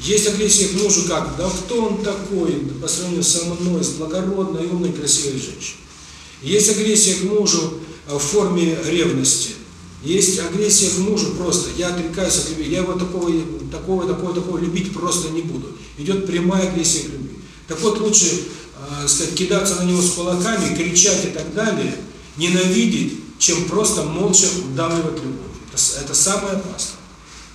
Есть агрессия к мужу как? Да кто он такой по сравнению со мной, с благородной, умной, красивой женщиной. Есть агрессия к мужу в форме ревности. Есть агрессия к мужу просто, я отрекаюсь от любви, я его такого, такого, такого, такого любить просто не буду. Идет прямая агрессия к любви. Так вот, лучше э, сказать, кидаться на него с кулаками, кричать и так далее, ненавидеть, чем просто молча удавливать любовь. Это, это самое опасное.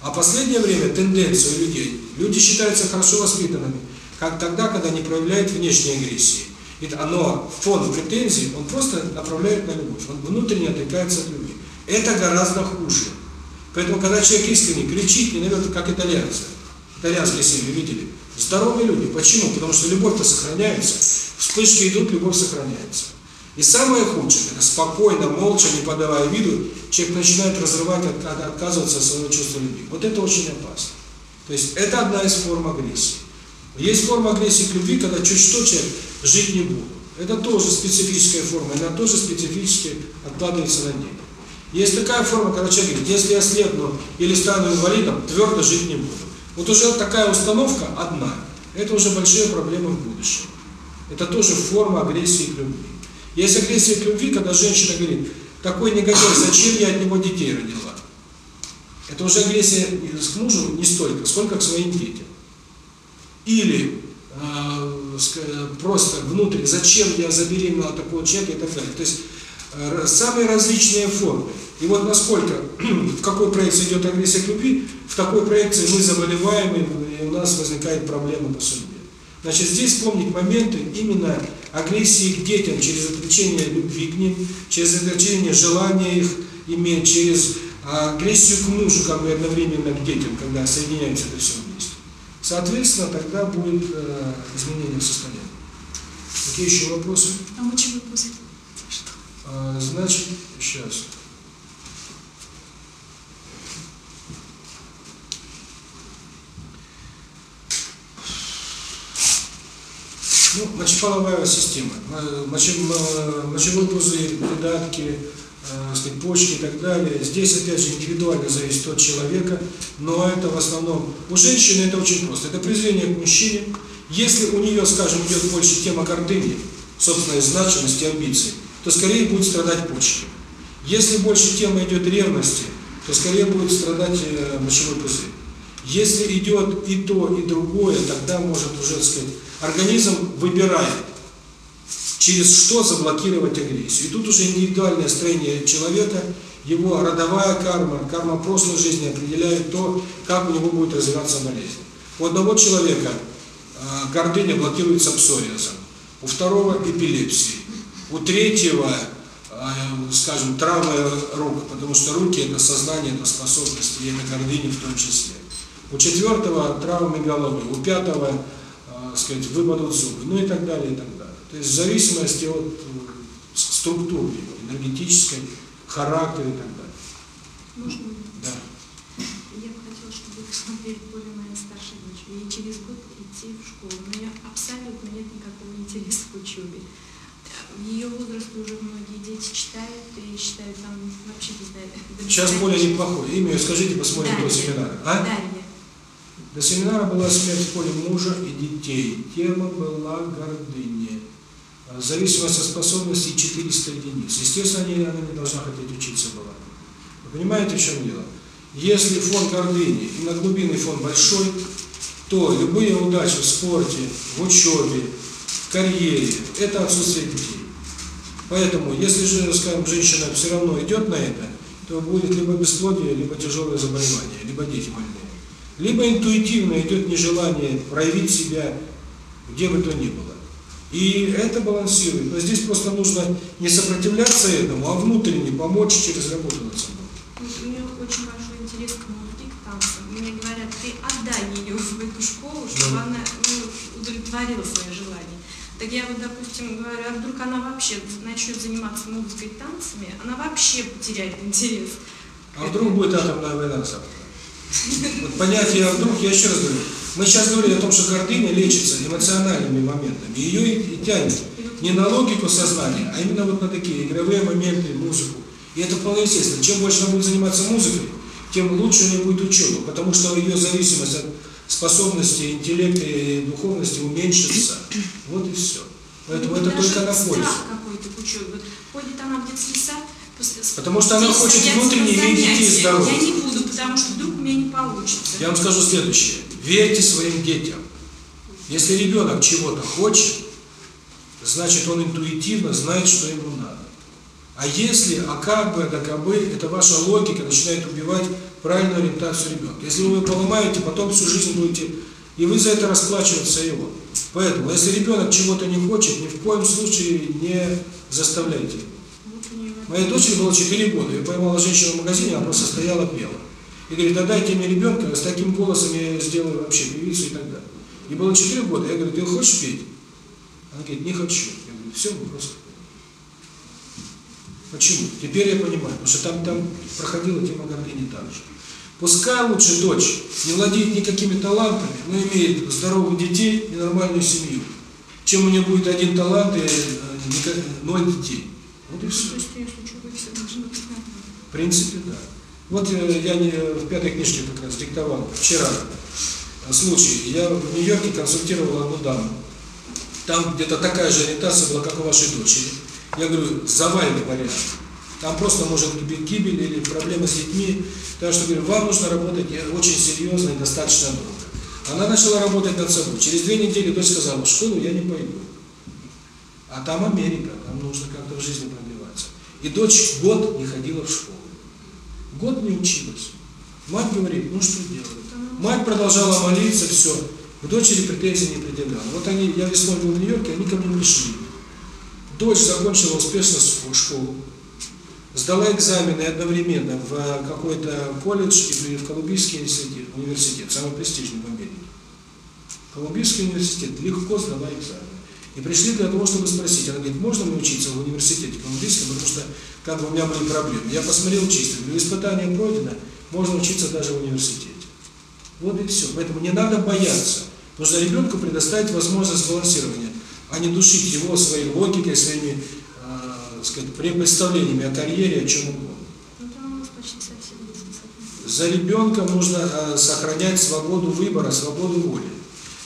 А последнее время тенденция у людей. Люди считаются хорошо воспитанными, как тогда, когда не проявляют внешней агрессии. оно фон претензий он просто направляет на любовь, он внутренне отрекается от любви. Это гораздо хуже. Поэтому, когда человек искренне кричит, ненавидит, как итальянцы, итальянские семьи видели, здоровые люди. Почему? Потому что любовь-то сохраняется, вспышки идут, любовь сохраняется. И самое худшее, когда спокойно, молча, не подавая виду, человек начинает разрывать, отказываться от своего чувства любви. Вот это очень опасно. То есть это одна из форм агрессии. Есть форма агрессии к любви, когда чуть что человек жить не будет. Это тоже специфическая форма, она тоже специфически откладывается на небо. Есть такая форма, когда человек говорит, если я слепну или стану инвалидом, твердо жить не буду. Вот уже такая установка одна. Это уже большие проблемы в будущем. Это тоже форма агрессии к любви. Есть агрессия к любви, когда женщина говорит, такой негодяй, зачем я от него детей родила? Это уже агрессия к мужу не столько, сколько к своим детям. Или э, просто внутрь, зачем я забеременела такого человека и так далее. То есть э, самые различные формы. И вот насколько, в какой проекции идет агрессия к любви, в такой проекции мы заболеваем, и у нас возникает проблема по судьбе. Значит, здесь помнить моменты именно агрессии к детям через отвлечение любви к ним, через отвлечение желания их иметь, через а, агрессию к мужу, как бы одновременно к детям, когда соединяется это все вместе. Соответственно, тогда будет э, изменение состояния. Какие еще вопросы? А мочевой пузырь? Значит, сейчас. Ну, мочеполовая система, э, мочевые э, придатки, э, сказать, почки и так далее. Здесь, опять же, индивидуально зависит от человека, но это в основном... У женщины это очень просто. Это презрение к мужчине. Если у нее, скажем, идет больше тема гордыни, собственной значимости, амбиций, то скорее будет страдать почки. Если больше тема идет ревности, то скорее будет страдать мочевой пузырь. Если идет и то, и другое, тогда может уже, сказать, организм выбирает, через что заблокировать агрессию. И тут уже индивидуальное строение человека, его родовая карма, карма прошлой жизни определяет то, как у него будет развиваться болезнь. У одного человека э, гордыня блокируется псориазом, у второго эпилепсией, у третьего, э, скажем, травмы рук, потому что руки – это сознание, это способности и на гордыня в том числе. У четвертого – травмы головы, у пятого – так сказать, выпадут зубы, ну и так далее, и так далее. То есть в зависимости от э, структуры, энергетической, характера и так далее. Можно? Да. Я бы хотела, чтобы вы смотрели поле моей старшей дочери и через год идти в школу. Но я абсолютно нет никакого интереса к учебе. В ее возраст уже многие дети читают и считают там вообще не знаю. Сейчас более неплохое. Имя скажите, посмотрим Дарья. по семинару. А? Дарья. До семинара была смерть в поле мужа и детей. Тема была гордыня. Зависимость от способностей 400 единиц. Естественно, они, она не должна хотеть учиться была. Вы понимаете, в чем дело? Если фон гордыни и на глубинный фон большой, то любые удачи в спорте, в учебе, в карьере – это отсутствие детей. Поэтому, если же, скажем, женщина все равно идет на это, то будет либо бесплодие, либо тяжелое заболевание, либо дети больные либо интуитивно идет нежелание проявить себя, где бы то ни было. И это балансирует. Но здесь просто нужно не сопротивляться этому, а внутренне помочь через работу над собой. У меня очень большой интерес к музыке, к танцам. Мне говорят, ты отдай ее в эту школу, чтобы да. она ну, удовлетворила свои желания. Так я вот, допустим, говорю, а вдруг она вообще начнет заниматься музыкой и танцами, она вообще потеряет интерес. А вдруг будет атомная война, на самом деле? Вот понятие вдруг, я еще раз говорю, мы сейчас говорили о том, что гордыня лечится эмоциональными моментами, ее и, и тянет не на логику сознания, а именно вот на такие игровые моменты, музыку. И это вполне естественно. Чем больше она будет заниматься музыкой, тем лучше у нее будет учеба, потому что ее зависимость от способности, интеллекта и духовности уменьшится. Вот и все. Поэтому это только на пользу. какой-то учебы. Ходит она в детский сад, Потому что она хочет внутренне видеть детей здоровье. Я не буду, потому что вдруг у меня не получится. Я вам скажу следующее. Верьте своим детям. Если ребенок чего-то хочет, значит он интуитивно знает, что ему надо. А если, а как бы, да как бы, это ваша логика начинает убивать правильную ориентацию ребенка. Если вы поломаете, потом всю жизнь будете, и вы за это расплачиваться его. Поэтому, если ребенок чего-то не хочет, ни в коем случае не заставляйте его. Моя дочь была 4 года. Я поймала женщину в магазине, она просто стояла, пела. И говорит, отдайте мне ребенка, с таким голосом я сделаю вообще певицу и так далее. И было 4 года. Я говорю, ты хочешь петь? Она говорит, не хочу. Я говорю, все, просто. Почему? Теперь я понимаю, потому что там, там проходила тема гордыни так же. Пускай лучше дочь не владеет никакими талантами, но имеет здоровых детей и нормальную семью, чем у нее будет один талант и ноль детей. В принципе, да. Вот э, я не в пятой книжке как раз диктовал вчера случай. Я в Нью-Йорке консультировал одну даму. Там где-то такая же ориентация была, как у вашей дочери. Я говорю, заваливай вариант. Там просто может быть гибель или проблемы с детьми. Так что говорю, вам нужно работать очень серьезно и достаточно долго. Она начала работать над собой. Через две недели дочь сказала, в школу я не пойду. А там Америка, там нужно как-то в жизни и дочь год не ходила в школу. Год не училась. Мать говорит, ну что делать? Мать продолжала молиться, все. К дочери претензий не предъявляла. Вот они, я весной был в Нью-Йорке, они ко мне не шли. Дочь закончила успешно школу. Сдала экзамены одновременно в какой-то колледж и в Колумбийский университет, университет, самый престижный в Америке. Колумбийский университет легко сдала экзамены. И пришли для того, чтобы спросить. Она говорит, можно мне учиться в университете по английскому, потому что как бы у меня были проблемы. Я посмотрел чисто, говорю, испытание пройдено, можно учиться даже в университете. Вот и все. Поэтому не надо бояться. Нужно ребенку предоставить возможность сбалансирования, а не душить его своей логикой, своими э, сказать, представлениями о карьере, о чем угодно. За ребенком нужно э, сохранять свободу выбора, свободу воли.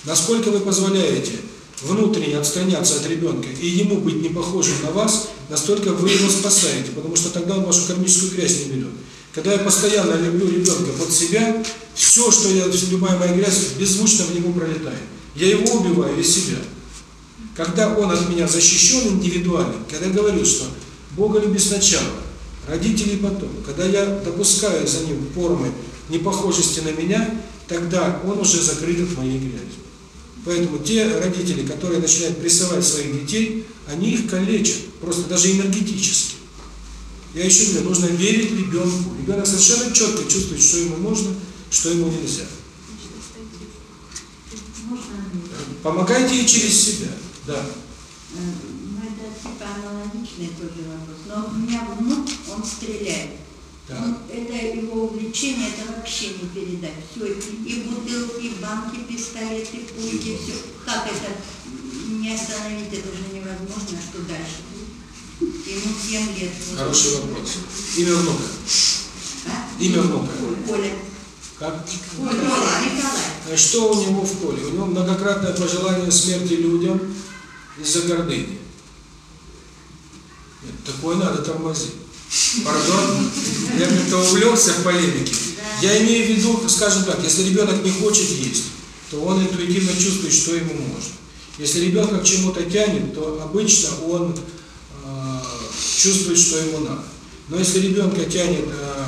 Насколько вы позволяете внутренне отстраняться от ребенка и ему быть не похожим на вас, настолько вы его спасаете, потому что тогда он вашу кармическую грязь не берет. Когда я постоянно люблю ребенка под себя, все, что я, любая моя грязь, беззвучно в него пролетает. Я его убиваю из себя. Когда он от меня защищен индивидуально, когда я говорю, что Бога люби сначала, родителей потом, когда я допускаю за ним формы непохожести на меня, тогда он уже закрыт от моей грязи. Поэтому те родители, которые начинают прессовать своих детей, они их калечат, просто даже энергетически. Я еще говорю, нужно верить ребенку. Ребенок совершенно четко чувствует, что ему нужно, что ему нельзя. Помогайте и через себя. Да. Ну, это типа аналогичный тоже вопрос. Но у меня внук, он стреляет. Это его увлечение, это вообще не передать. Все, и бутылки, и банки, пистолеты, пульки, все. Как это? Не остановить это уже невозможно, что дальше. Ему 7 лет. Хороший вопрос. Имя внука? А? Имя внука? Коля. Как? Коля, Николай. А что у него в Коле? У него многократное пожелание смерти людям из-за гордыни. Такое надо тормозить. Пардон? Я как-то увлекся в полемике. Я имею в виду, скажем так, если ребенок не хочет есть, то он интуитивно чувствует, что ему можно. Если ребенок к чему-то тянет, то обычно он э, чувствует, что ему надо. Но если ребенка тянет э,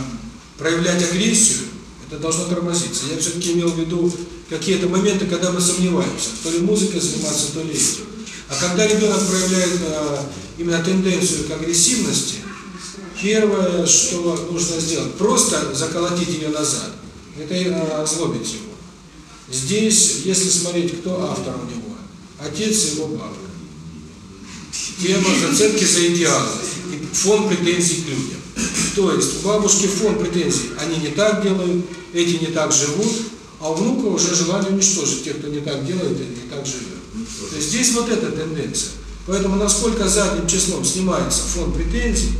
проявлять агрессию, это должно тормозиться. Я все-таки имел в виду какие-то моменты, когда мы сомневаемся, то ли музыкой заниматься, то ли этим. А когда ребенок проявляет э, именно тенденцию к агрессивности, Первое, что нужно сделать, просто заколотить ее назад. Это э, озлобит его. Здесь, если смотреть, кто автор у него, отец его бабы. Тема зацепки за идеалы и фон претензий к людям. То есть у бабушки фон претензий, они не так делают, эти не так живут, а у внука уже желание уничтожить тех, кто не так делает и не так живет. То есть здесь вот эта тенденция. Поэтому насколько задним числом снимается фон претензий,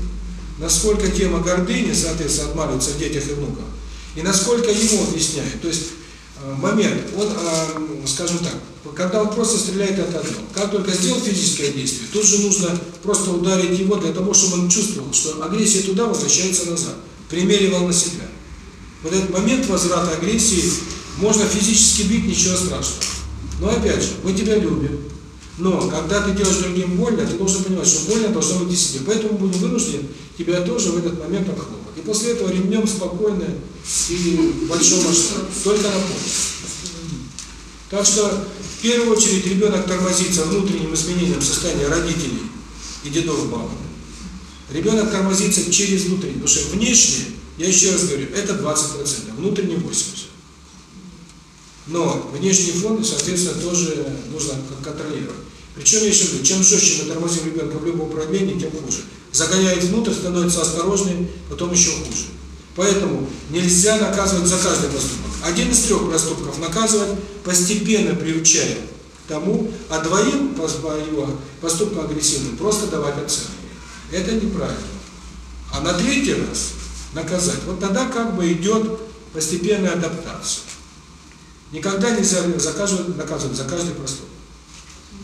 насколько тема гордыни соответственно отмалится в детях и внуках, и насколько ему объясняют То есть э, момент, он, э, скажем так, когда он просто стреляет от одного, как только сделал физическое действие, тут же нужно просто ударить его для того, чтобы он чувствовал, что агрессия туда возвращается назад, примеривал на себя. Вот этот момент возврата агрессии можно физически бить, ничего страшного. Но опять же, мы тебя любим, но когда ты делаешь другим больно, ты должен понимать, что больно должно быть действительно. Поэтому буду вынужден тебя тоже в этот момент отхлопать. И после этого ремнем спокойно и большом масштабе. Только на помощь. Так что, в первую очередь, ребенок тормозится внутренним изменением состояния родителей и дедов бабы. Ребенок тормозится через внутренний, Потому что внешнее, я еще раз говорю, это 20%, внутреннее 80%. Но внешний фон, соответственно, тоже нужно контролировать. Причем, если чем жестче мы тормозим ребенка в любом проявлении, тем хуже. Загоняет внутрь, становится осторожнее, потом еще хуже. Поэтому нельзя наказывать за каждый поступок. Один из трех проступков наказывать, постепенно приучая тому, а двоим его поступкам агрессивным просто давать оценку. Это неправильно. А на третий раз наказать. Вот тогда как бы идет постепенная адаптация. Никогда нельзя заказывать, наказывать за каждый проступок.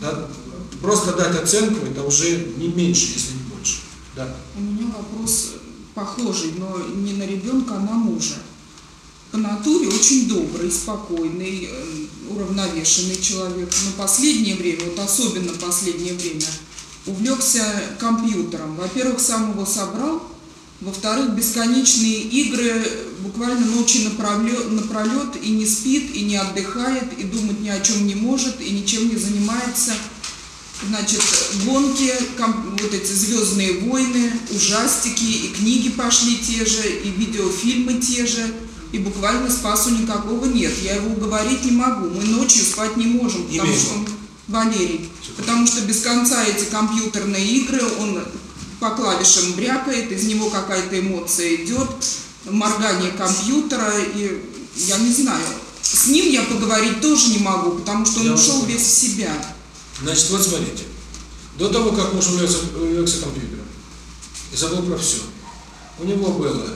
Да? Просто дать оценку, это уже не меньше, если не больше. Да. У меня вопрос э, похожий, но не на ребенка, а на мужа. По натуре очень добрый, спокойный, э, уравновешенный человек. Но последнее время, вот особенно последнее время, увлекся компьютером. Во-первых, сам его собрал – во-вторых, бесконечные игры буквально ночи напролет, напролет и не спит, и не отдыхает, и думать ни о чем не может, и ничем не занимается. Значит, гонки, вот эти звездные войны, ужастики, и книги пошли те же, и видеофильмы те же, и буквально спасу никакого нет. Я его уговорить не могу. Мы ночью спать не можем, потому Именно. что он Валерий. Потому что без конца эти компьютерные игры, он по клавишам брякает, из него какая-то эмоция идет, моргание компьютера, и я не знаю. С ним я поговорить тоже не могу, потому что он я ушел весь в себя. Значит, вот смотрите. До того, как муж увлекся, увлекся компьютером и забыл про все, у него было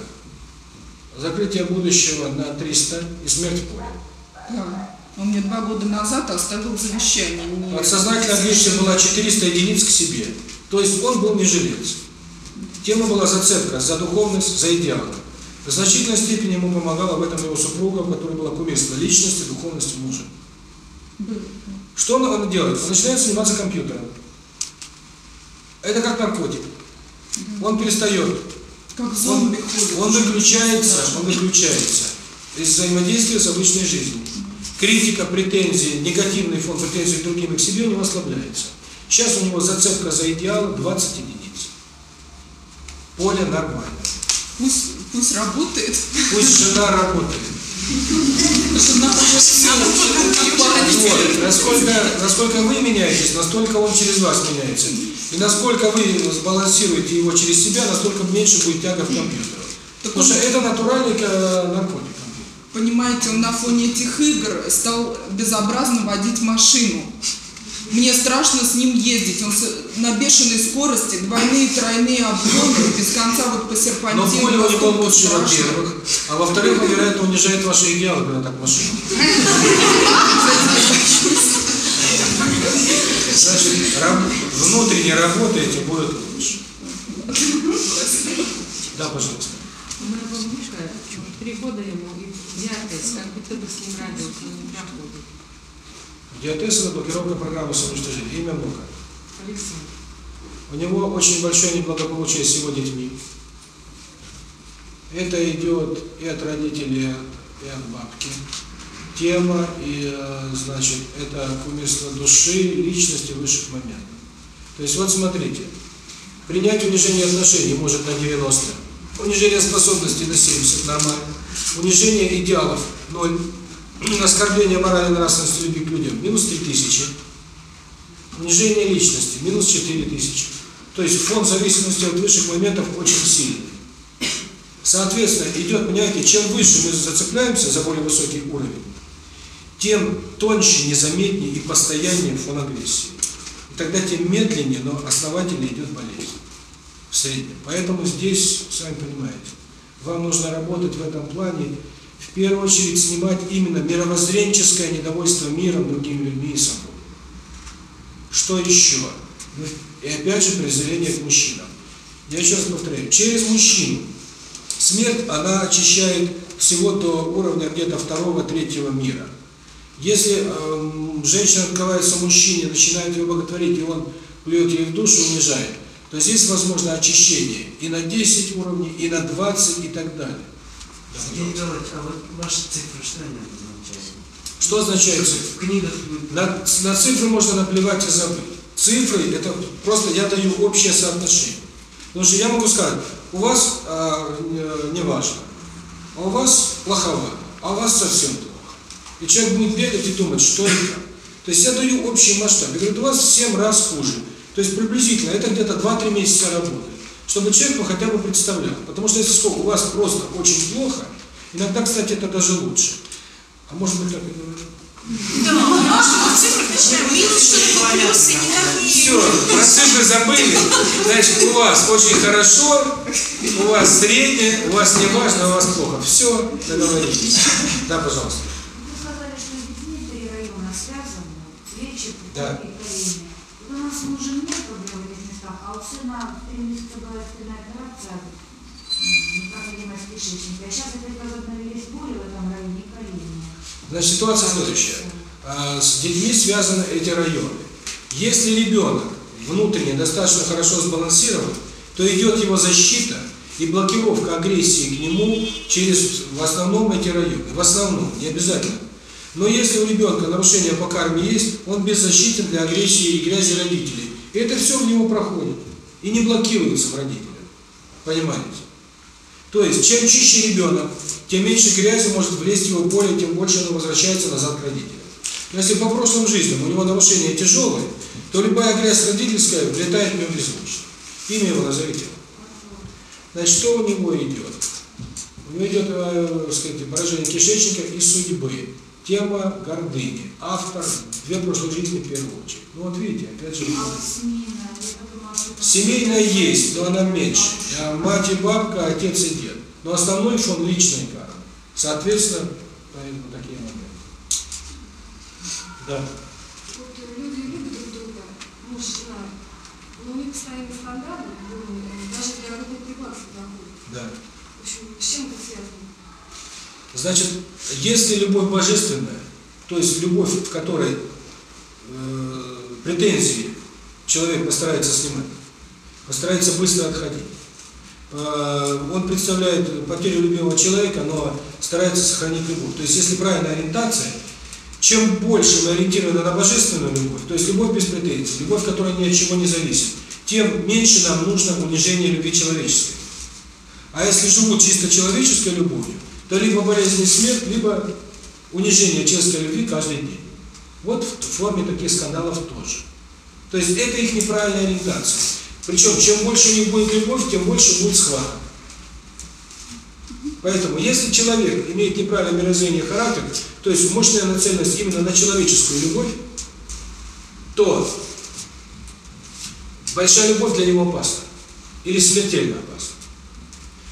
закрытие будущего на 300 и смерть в поле. Да. Он мне два года назад оставил завещание. Подсознательно отличие было 400 единиц к себе. То есть он был не жилец. Тема была зацепка за духовность, за идеал. В значительной степени ему помогала в этом его супруга, в которой была кумирство личности, духовности мужа. Что он, он делает? Он начинает заниматься компьютером. Это как наркотик. Он перестает. Как он, он выключается, он выключается из взаимодействия с обычной жизнью. Критика, претензии, негативный фон претензий к другим и к себе у него ослабляется. Сейчас у него зацепка за идеал 20 единиц. Поле нормально. Пусть, пусть работает. Пусть жена работает. Насколько, вы меняетесь, настолько он через вас меняется. И насколько вы сбалансируете его через себя, настолько меньше будет тяга к компьютеру. Потому что это натуральный наркотик. Понимаете, он на фоне этих игр стал безобразно водить машину. Мне страшно с ним ездить. Он на бешеной скорости, двойные, тройные обгоны, без конца вот по серпантину. Но поле у него лучше, во-первых. А во-вторых, он, вероятно, унижает ваши идеалы, когда так машина. Значит, внутренне работаете, будет лучше. Да, пожалуйста. Моего мужа, три года ему, и я опять, как будто бы с ним радио, не проходит где описана блокировка программы самоуничтожения. Имя Бога. Алексей. У него очень большое неблагополучие с его детьми. Это идет и от родителей, и от бабки. Тема, и, э, значит, это уместно души, личности высших моментов. То есть, вот смотрите, принять унижение отношений может на 90, унижение способностей на 70, нормально, унижение идеалов – 0, оскорбление морали нравственности любви к людям – минус 3000, унижение личности – минус 4000. То есть фон зависимости от высших моментов очень сильный. Соответственно, идет, понимаете, чем выше мы зацепляемся за более высокий уровень, тем тоньше, незаметнее и постояннее фон агрессии. И тогда тем медленнее, но основательно идет болезнь в среднем. Поэтому здесь, сами понимаете, вам нужно работать в этом плане – в первую очередь снимать именно мировоззренческое а недовольство миром, другими людьми и собой. Что еще? Ну, и опять же презрение к мужчинам. Я еще раз повторяю, через мужчину. Смерть, она очищает всего до уровня где-то второго-третьего мира. Если э, женщина открывается мужчине, начинает его боготворить, и он плюет ей в душу, унижает, то здесь возможно очищение и на 10 уровней, и на 20, и так далее. Что означает цифры? На, на цифры можно наплевать и забыть. Цифры – это просто я даю общее соотношение. Потому что я могу сказать, у вас а, не важно, а у вас плохого, а у вас совсем плохо. И человек будет бегать и думать, что это. То есть я даю общий масштаб. Я говорю, у вас в 7 раз хуже. То есть приблизительно это где-то 2-3 месяца работает чтобы человеку хотя бы представлял. Потому что если сколько у вас просто очень плохо, иногда, кстати, это даже лучше. А может быть, так и Да, Все, про цифры забыли. Значит, у вас очень хорошо, у вас среднее, у вас не важно, а у вас плохо. Все, договорились. Да, пожалуйста. Да. У нас нужен Значит, ситуация следующая. А, с детьми связаны эти районы. Если ребенок внутренне достаточно хорошо сбалансирован, то идет его защита и блокировка агрессии к нему через в основном эти районы. В основном, не обязательно. Но если у ребенка нарушение по карме есть, он беззащитен для агрессии и грязи родителей. И это все в него проходит и не блокируются в родителях. Понимаете? То есть, чем чище ребенок, тем меньше грязи может влезть в его поле, тем больше оно возвращается назад к родителям. Но если по прошлым жизням у него нарушения тяжелые, то любая грязь родительская влетает в него беззвучно. Имя его назовите. Значит, что у него идет? У него идет, так поражение кишечника и судьбы. Тема гордыни. Автор две прошлых жизни в первую очередь. Ну вот видите, опять же. А вот Семейное есть, но она меньше. А мать и бабка, а отец и дед. Но основной, что он личный карма. Соответственно, наверное, такие моменты. Да. Вот э, люди любят друг друга, муж, жена. Но у них постоянные скандалы, э, даже для работы класса доходит. Да. В общем, с чем это связано? Значит, если любовь божественная, то есть любовь, в которой э, претензии человек постарается снимать, постарается быстро отходить. Э, он представляет потерю любимого человека, но старается сохранить любовь. То есть, если правильная ориентация, чем больше мы ориентированы на божественную любовь, то есть любовь без претензий, любовь, которая ни от чего не зависит, тем меньше нам нужно унижение любви человеческой. А если живут чисто человеческой любовью, то либо болезнь и смерть, либо унижение честной любви каждый день. Вот в форме таких скандалов тоже. То есть это их неправильная ориентация. Причем, чем больше у них будет любовь, тем больше будет схват. Поэтому, если человек имеет неправильное мировоззрение характер, то есть мощная нацеленность именно на человеческую любовь, то большая любовь для него опасна. Или смертельно опасна.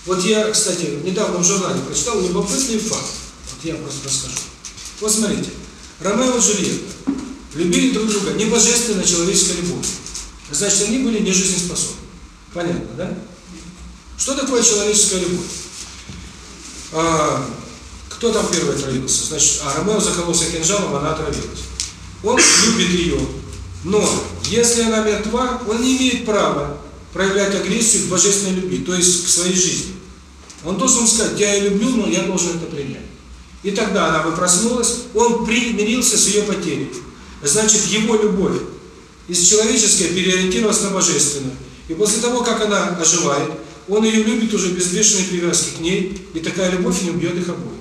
Вот я, кстати, недавно в журнале прочитал любопытный факт. Вот я просто расскажу. Вот смотрите. Ромео и Джульетта любили друг друга не божественно, а человеческой любовью. Значит, они были нежизнеспособны. Понятно, да? Что такое человеческая любовь? А, кто там первый отравился? Значит, а Ромео закололся кинжалом, она отравилась. Он любит ее, но если она мертва, он не имеет права проявлять агрессию к божественной любви, то есть к своей жизни. Он должен сказать, я ее люблю, но я должен это принять. И тогда она бы проснулась, он примирился с ее потерей. Значит, его любовь из человеческой переориентировалась на божественную. И после того, как она оживает, он ее любит уже без бешеной привязки к ней, и такая любовь не убьет их обоих.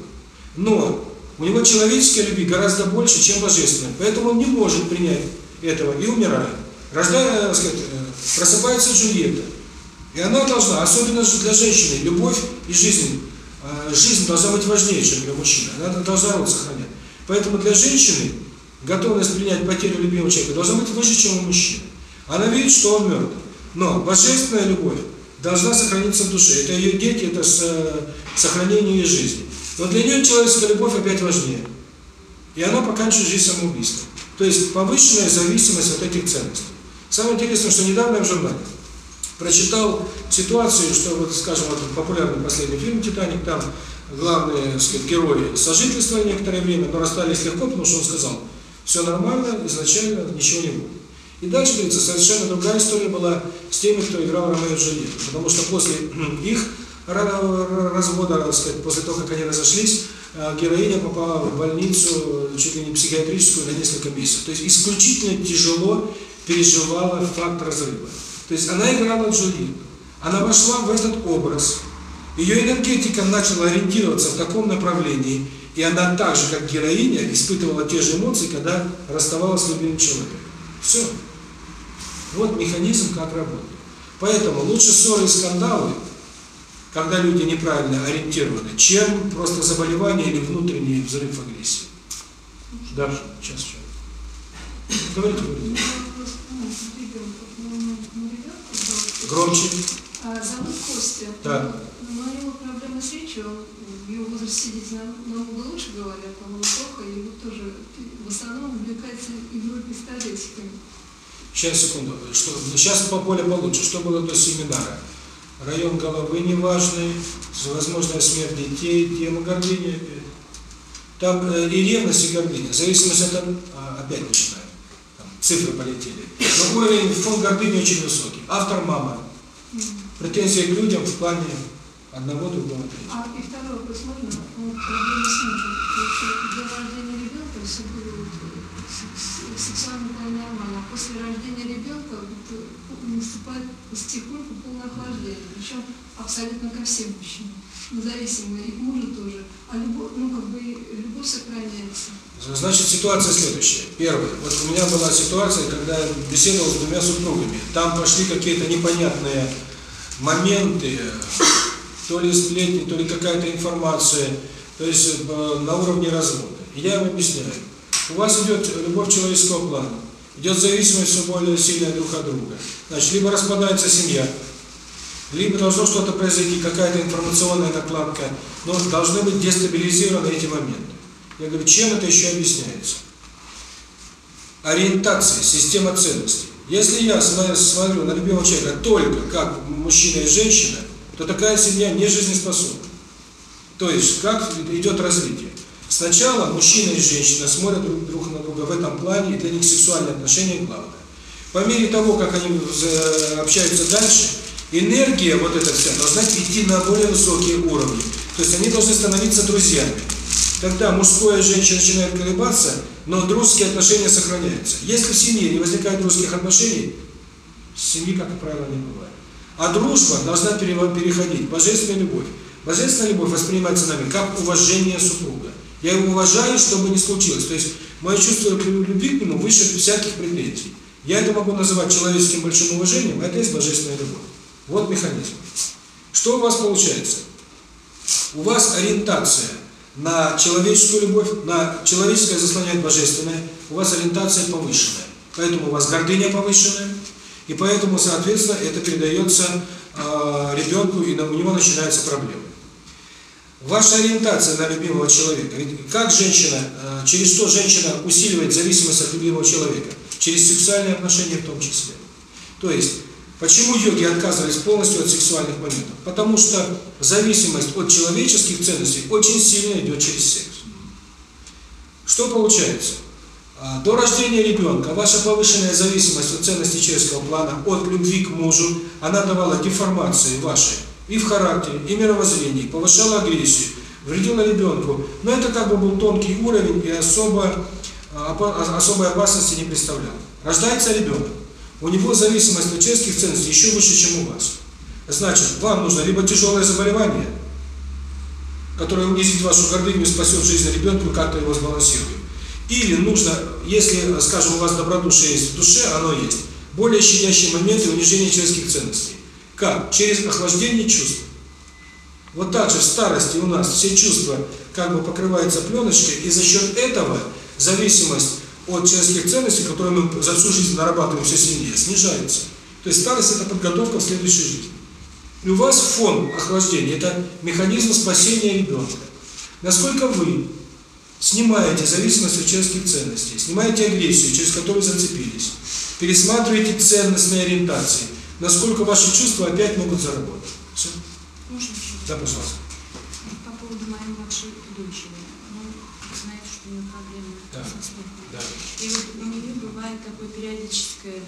Но у него человеческая любви гораздо больше, чем божественная, поэтому он не может принять этого и умирает. Рождая, э, сказать, э, просыпается Джульетта, и она должна, особенно же для женщины, любовь и жизнь, э, жизнь должна быть важнее, чем для мужчины, она должна род сохранять. Поэтому для женщины готовность принять потерю любимого человека должна быть выше, чем у мужчины. Она видит, что он мертв. Но божественная любовь должна сохраниться в душе. Это ее дети, это сохранение ее жизни. Но для нее человеческая любовь опять важнее. И она поканчивает жизнь самоубийством. То есть повышенная зависимость от этих ценностей. Самое интересное, что недавно я в журнале прочитал ситуацию, что вот, скажем, вот популярный последний фильм «Титаник», там главные, сказать, герои сожительствовали некоторое время, но расстались легко, потому что он сказал – все нормально, изначально ничего не было. И дальше, говорится, совершенно другая история была с теми, кто играл Ромео и Джульетту. Потому что после их развода, сказать, после того, как они разошлись, э, героиня попала в больницу, чуть ли не психиатрическую, на несколько месяцев. То есть исключительно тяжело переживала факт разрыва. То есть она играла Джульетту. Она вошла в этот образ. Ее энергетика начала ориентироваться в таком направлении – и она так же, как героиня, испытывала те же эмоции, когда расставалась с любимым человеком. Все. Вот механизм, как работает. Поэтому лучше ссоры и скандалы, когда люди неправильно ориентированы, чем просто заболевание или внутренний взрыв агрессии. Да, сейчас, сейчас. Говорите, говорите. Громче. Зовут Костя. Да на свечу, его возрасте действительно намного лучше говорят, но плохо, и вот тоже в основном увлекается игрой пистолетиками. Сейчас, секунду. Что, ну, сейчас по поле получше. Что было до семинара? Район головы неважный, возможная смерть детей, тема гордыни. Там э, и ревность, и гордыня. В зависимости от того, а, опять начинаем. Там цифры полетели. Но уровень фон гордыни очень высокий. Автор мама. Претензии к людям в плане Одного другого третьего. А и второе, посмотрим, проблема с мужем. Рождения ребенка все было сексуально нормально, а после рождения ребенка наступает потихоньку полное. Причем абсолютно ко всем мужчинам. Независимо и мужа тоже. А любовь, ну как бы любовь сохраняется. Значит, ситуация следующая. Первое. Вот у меня была ситуация, когда я беседовал с двумя супругами. Там пошли какие-то непонятные моменты, то ли сплетни, то ли какая-то информация, то есть на уровне развода. И я им объясняю. У вас идет любовь человеческого плана, идет зависимость все более сильная друг от друга. Значит, либо распадается семья, либо должно что-то произойти, какая-то информационная накладка, но должны быть дестабилизированы эти моменты. Я говорю, чем это еще объясняется? Ориентация, система ценностей. Если я смотрю на любимого человека только как мужчина и женщина, то такая семья не жизнеспособна. То есть, как идет развитие. Сначала мужчина и женщина смотрят друг, друг на друга в этом плане, и для них сексуальные отношения главное. По мере того, как они э, общаются дальше, энергия вот эта вся должна идти на более высокие уровни. То есть они должны становиться друзьями. Когда мужское и женщина начинают колебаться, но дружеские отношения сохраняются. Если в семье не возникает дружеских отношений, семьи, как правило, не бывает. А дружба должна переходить божественная любовь. Божественная любовь воспринимается нами как уважение супруга. Я его уважаю, чтобы не случилось. То есть мое чувство любви к нему выше всяких претензий. Я это могу называть человеческим большим уважением, это есть божественная любовь. Вот механизм. Что у вас получается? У вас ориентация на человеческую любовь, на человеческое заслоняет божественное, у вас ориентация повышенная. Поэтому у вас гордыня повышенная, и поэтому, соответственно, это передается э, ребенку, и у него начинаются проблемы. Ваша ориентация на любимого человека. Ведь как женщина, э, через что женщина усиливает зависимость от любимого человека? Через сексуальные отношения в том числе. То есть, почему йоги отказывались полностью от сексуальных моментов? Потому что зависимость от человеческих ценностей очень сильно идет через секс. Что получается? До рождения ребенка ваша повышенная зависимость от ценностей человеческого плана, от любви к мужу, она давала деформации вашей и в характере, и мировоззрении, повышала агрессию, вредила ребенку. Но это как бы был тонкий уровень и особо, особой опасности не представлял. Рождается ребенок. У него зависимость от человеческих ценностей еще выше, чем у вас. Значит, вам нужно либо тяжелое заболевание, которое унизит вашу гордыню, спасет жизнь ребенку, как-то его сбалансирует. Или нужно, если, скажем, у вас добродушие есть в душе, оно есть. Более щадящие моменты унижения человеческих ценностей. Как? Через охлаждение чувств. Вот так же в старости у нас все чувства как бы покрываются пленочкой, и за счет этого зависимость от человеческих ценностей, которые мы за всю жизнь нарабатываем все сильнее, снижается. То есть старость – это подготовка к следующей жизни. И у вас фон охлаждения – это механизм спасения ребенка. Насколько вы Снимаете зависимость от человеческих ценностей, снимаете агрессию, через которую зацепились, пересматриваете ценностные ориентации, насколько ваши чувства опять могут заработать. Все? Можно еще? Да, пожалуйста. По поводу моей младшей дочери. Ну, знает, что у нее проблемы да. со слухом. Да. И вот у нее бывает такое периодическое,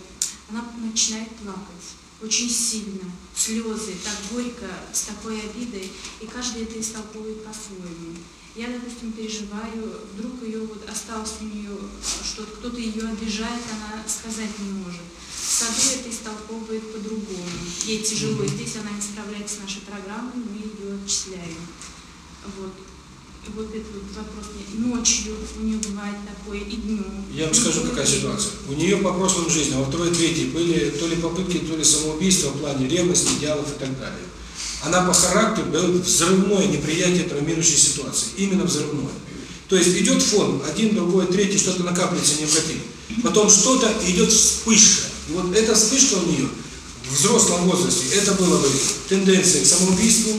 она начинает плакать очень сильно, слезы, так горько, с такой обидой, и каждый это истолковывает по-своему я, допустим, переживаю, вдруг ее вот осталось у нее, что кто-то ее обижает, она сказать не может. Сады это истолковывает по-другому. Ей тяжело, здесь она не справляется с нашей программой, мы ее отчисляем. Вот. и Вот этот вот вопрос. Ночью у нее бывает такое, и днем. Я вам скажу, какая ситуация. У нее по прошлым жизни во второй, третьей были то ли попытки, то ли самоубийства в плане ревности, идеалов и так далее она по характеру взрывное неприятие травмирующей ситуации. Именно взрывное. То есть идет фон, один, другой, третий, что-то накапливается необходимо. Потом что-то идет вспышка. И вот эта вспышка у нее в взрослом возрасте, это было бы тенденция к самоубийству,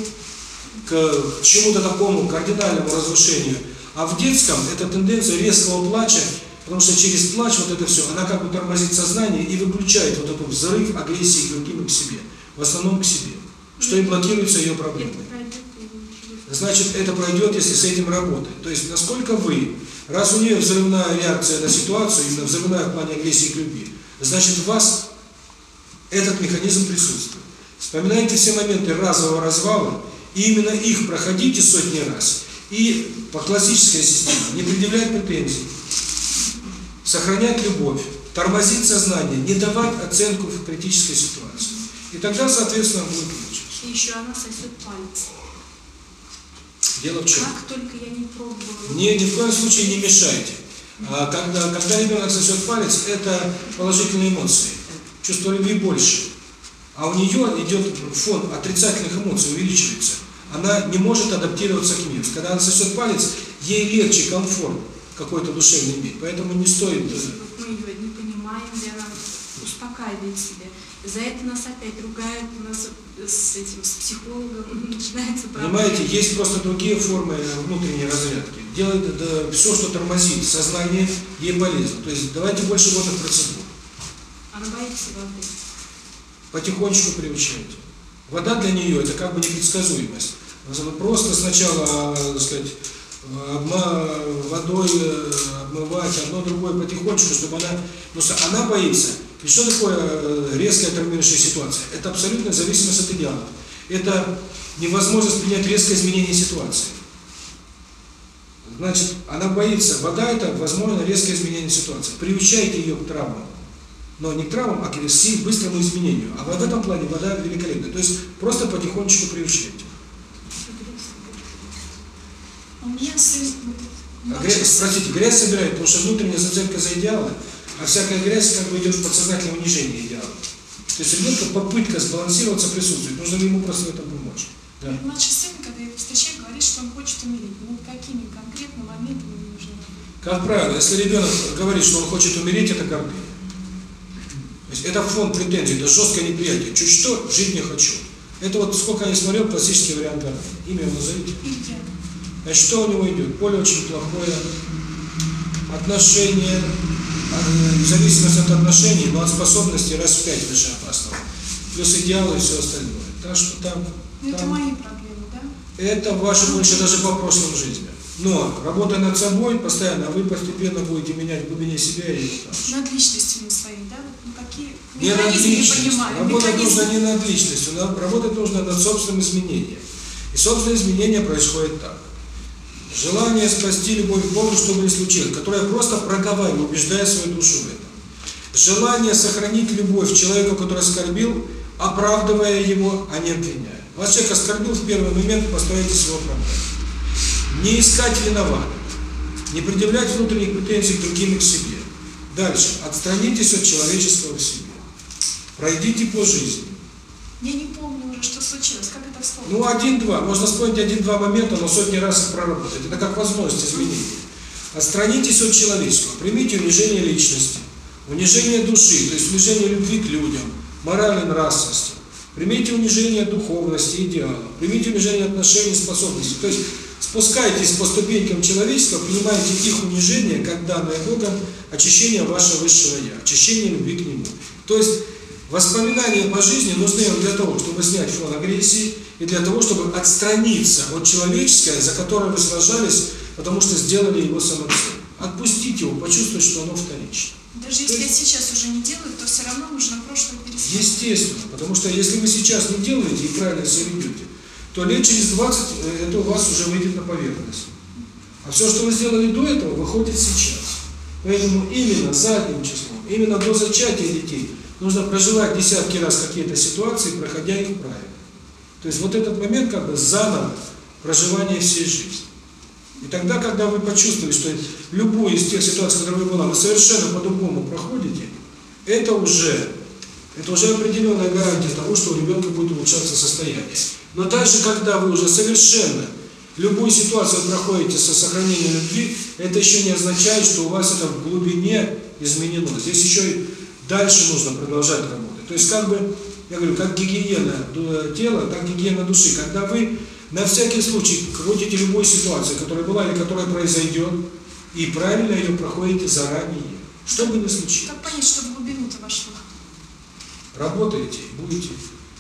к чему-то такому кардинальному разрушению. А в детском это тенденция резкого плача, потому что через плач вот это все, она как бы тормозит сознание и выключает вот такой взрыв агрессии и к себе, в основном к себе что им блокируется ее проблемой. Значит, это пройдет, если с этим работать. То есть, насколько вы, раз у нее взрывная реакция на ситуацию, именно взрывная в плане агрессии к любви, значит, у вас этот механизм присутствует. Вспоминайте все моменты разового развала, и именно их проходите сотни раз. И по классической системе не предъявлять претензий, сохранять любовь, тормозить сознание, не давать оценку в критической ситуации. И тогда, соответственно, будет и еще она сосет пальцы. Дело в чем? Как только я не пробовала. Не, ни в коем случае не мешайте. А когда, когда ребенок сосет палец, это положительные эмоции. Чувство любви больше. А у нее идет фон отрицательных эмоций, увеличивается. Она не может адаптироваться к миру. Когда она сосет палец, ей легче комфорт какой-то душевный мир. Поэтому не стоит... Мы ее не понимаем, для она успокаивает себя. За это нас опять ругают, у нас с этим, с психологом начинается проблема. Понимаете, есть просто другие формы внутренней разрядки. Делает да, все, что тормозит сознание, ей полезно. То есть давайте больше вот процедур. Она боится воды. Потихонечку приучайте. Вода для нее это как бы непредсказуемость. Просто сначала, так сказать, обма водой э, обмывать одно другое потихонечку, чтобы она, ну, она боится, и что такое э, резкая травмирующая ситуация? Это абсолютная зависимость от идеала. Это невозможность принять резкое изменение ситуации. Значит, она боится. Вода – это, возможно, резкое изменение ситуации. Приучайте ее к травмам. Но не к травмам, а к версии, быстрому изменению. А в этом плане вода великолепна. То есть просто потихонечку приучайте. А грязь, простите, грязь собирает, потому что внутренняя зацепка за идеалы – а всякая грязь как бы идет в подсознательное унижение идеала. То есть ребенка попытка сбалансироваться присутствует, нужно ему просто в этом помочь. Да. Младший сын, когда его встречаю, говорит, что он хочет умереть. Ну, какими конкретно моментами нужно? Как правило, если ребенок говорит, что он хочет умереть, это гордыня. То есть это фон претензий, это жесткое неприятие. Чуть что, жить не хочу. Это вот сколько я смотрел, классический вариант гордыни. Имя его назовите. Значит, что у него идет? Поле очень плохое, отношения, Э, зависимость от отношений, но от способности раз в пять выше опасного. Плюс идеалы и все остальное. Так что там... Ну, но там это мои проблемы, да? Это ваши больше даже по прошлым жизни. Но, работая над собой постоянно, а вы постепенно будете менять в глубине себя и там. Над личностями своими, да? Ну, какие не над личностью. Работать механизмы. нужно не над личностью, работать нужно над собственным изменением. И собственное изменение происходит так. Желание спасти любовь к Богу, чтобы не случилось, которое просто проговаривает, убеждая свою душу в этом. Желание сохранить любовь человека, который оскорбил, оправдывая его, а не обвиняя. Вас человек оскорбил в первый момент, постарайтесь его оправдать. Не искать виноватых, не предъявлять внутренних претензий к другим и к себе. Дальше. Отстранитесь от человеческого в себе. Пройдите по жизни. Я не помню уже, что случилось, как это вспомнить. Ну, один-два. Можно вспомнить один-два момента, но сотни раз их проработать. Это как возможность изменения. Отстранитесь от человечества. Примите унижение личности, унижение души, то есть унижение любви к людям, морали, нравственности. Примите унижение духовности, идеала. Примите унижение отношений, способностей. То есть спускайтесь по ступенькам человечества, принимайте их унижение, как данное Богом, очищение вашего высшего Я, очищение любви к Нему. То есть Воспоминания по жизни нужны им для того, чтобы снять фон агрессии и для того, чтобы отстраниться от человеческого, за которое вы сражались, потому что сделали его самоцелью. Отпустить его, почувствовать, что оно вторично. Даже если есть, сейчас уже не делают, то все равно нужно прошлое пересмотреть. Естественно, потому что если вы сейчас не делаете и правильно себя ведете, то лет через 20 э, это у вас уже выйдет на поверхность. А все, что вы сделали до этого, выходит сейчас. Поэтому именно задним числом, именно до зачатия детей – нужно проживать десятки раз какие-то ситуации, проходя их правильно. То есть вот этот момент как бы заново проживание всей жизни. И тогда, когда вы почувствуете, что любую из тех ситуаций, которые вы была, вы совершенно по-другому проходите, это уже это уже определенная гарантия того, что у ребенка будет улучшаться состояние. Но также, когда вы уже совершенно любую ситуацию проходите со сохранением любви, это еще не означает, что у вас это в глубине изменено. Здесь еще Дальше нужно продолжать работать. То есть как бы, я говорю, как гигиена тела, так гигиена души. Когда вы на всякий случай крутите любую ситуацию, которая была или которая произойдет, и правильно ее проходите заранее, что бы ни случилось. Как понять, что в глубину-то вошло? Работаете, будете.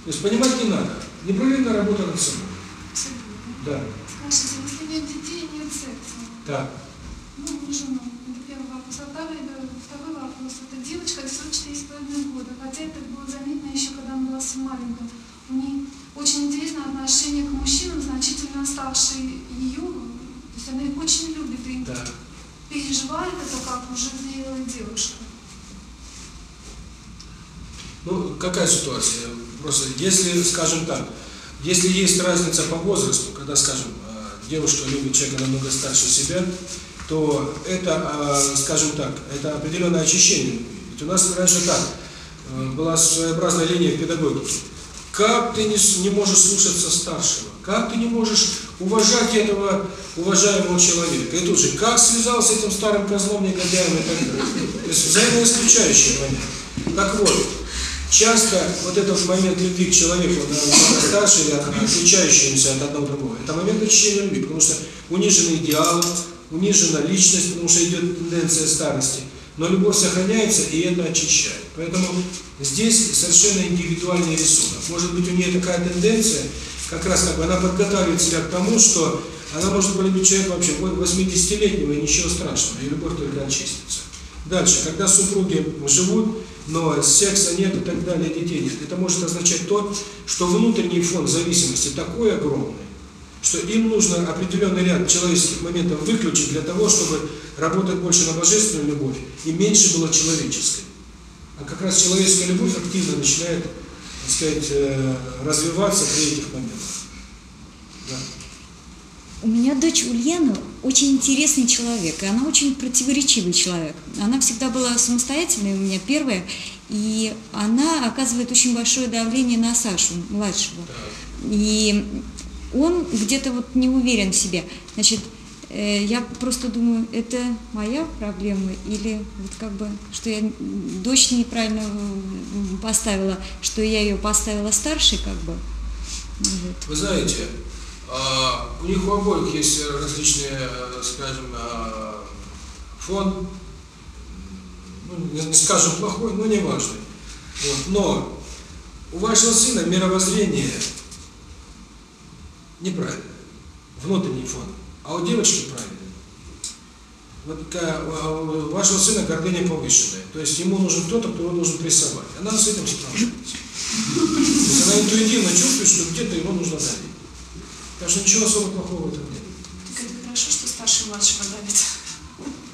То есть понимать не надо. Непрерывно работа над собой. Да. Скажите, если нет детей, нет секса. Да. Ну, мужа, ну, это первый вопрос. А второй, эта девочка всего 4,5 года, хотя это было заметно еще когда она была совсем маленькая. У нее очень интересное отношение к мужчинам, значительно старше ее, то есть она их очень любит и да. переживает это как уже зрелая девушка. Ну, какая ситуация? Просто, если, скажем так, если есть разница по возрасту, когда, скажем, э, девушка любит человека намного старше себя, то это, скажем так, это определенное очищение. Ведь у нас раньше так, э, была своеобразная линия педагогики. Как ты не, не можешь слушаться старшего? Как ты не можешь уважать этого уважаемого человека? это уже как связался с этим старым козлом, негодяем и так далее? То есть взаимоисключающий момент. Так вот, часто вот этот момент любви к человеку, да, старше или отличающимся от одного другого, это момент очищения любви, потому что униженный идеал, унижена личность, потому что идет тенденция старости. Но любовь сохраняется, и это очищает. Поэтому здесь совершенно индивидуальный рисунок. Может быть, у нее такая тенденция, как раз как бы она подготавливает себя к тому, что она может полюбить человека вообще 80-летнего, и ничего страшного, и любовь только очистится. Дальше, когда супруги живут, но секса нет и так далее, детей нет, это может означать то, что внутренний фон зависимости такой огромный, что им нужно определенный ряд человеческих моментов выключить для того, чтобы работать больше на божественную любовь и меньше было человеческой. А как раз человеческая любовь активно начинает, так сказать, э, развиваться при этих моментах. Да. У меня дочь Ульяна очень интересный человек, и она очень противоречивый человек. Она всегда была самостоятельной, у меня первая, и она оказывает очень большое давление на Сашу, младшего. И он где-то вот не уверен в себе. Значит, э, я просто думаю, это моя проблема или вот как бы, что я дочь неправильно поставила, что я ее поставила старше как бы. Вот. Вы знаете, а, у них у обоих есть различные, э, скажем, э, фон, ну, не скажем плохой, но не важный. Вот. Но у вашего сына мировоззрение неправильно, внутренний фон. А у девочки правильный Вот вашего сына гордыня повышенная. То есть ему нужен кто-то, кто его должен прессовать. Она с этим сталкивается. Она интуитивно чувствует, что где-то его нужно давить. Так что ничего особо плохого в этом нет. Хорошо, что старший младшего давит.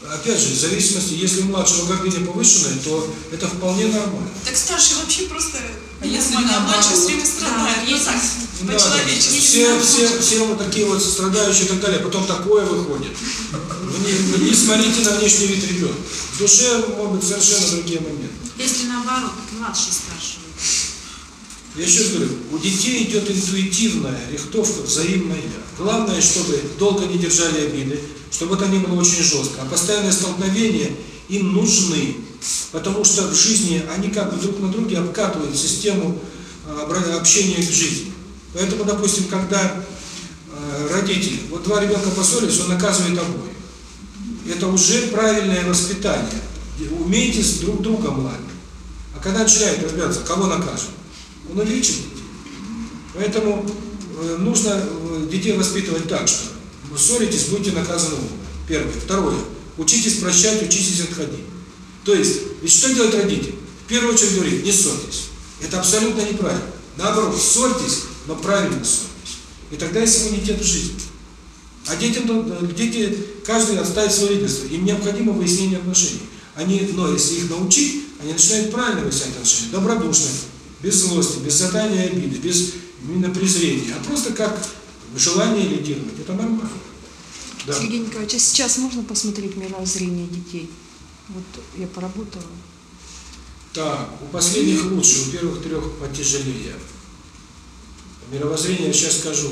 Опять же, в зависимости, если у младшего гордыня повышенная, то это вполне нормально. Так старший вообще просто если мы наоборот все время страдаем, так, по-человечески. Все, все, все вот такие вот страдающие и так далее, потом такое выходит. Вы не, не смотрите на внешний вид ребенка. В душе могут быть совершенно другие моменты. Если наоборот, младший спрашивает. Я еще говорю, у детей идет интуитивная рихтовка, взаимная. Главное, чтобы долго не держали обиды, чтобы это не было очень жестко. А постоянные столкновения им нужны. Потому что в жизни они как бы друг на друге обкатывают систему а, общения к жизни. Поэтому, допустим, когда э, родитель, вот два ребенка поссорились, он наказывает обоих. Это уже правильное воспитание. Умейте с друг другом ладно. А когда начинает разбираться, кого накажем, он увеличен. Поэтому э, нужно э, детей воспитывать так, что вы ссоритесь, будете наказаны. Первое. Второе. Учитесь прощать, учитесь отходить. То есть, ведь что делают родители? В первую очередь говорит, не ссорьтесь. Это абсолютно неправильно. Наоборот, ссорьтесь, но правильно ссорьтесь. И тогда есть иммунитет в жизни. А детям, э, дети, каждый оставит свое лидерство. Им необходимо выяснение отношений. Они, но если их научить, они начинают правильно выяснять отношения. Добродушно, без злости, без сатания обиды, без именно презрения. А просто как желание лидировать. Это нормально. Да. Сергей Николаевич, а сейчас можно посмотреть мировоззрение детей? Вот я поработала. Так, у последних лучше, у первых трех потяжелее. Мировоззрение, сейчас скажу,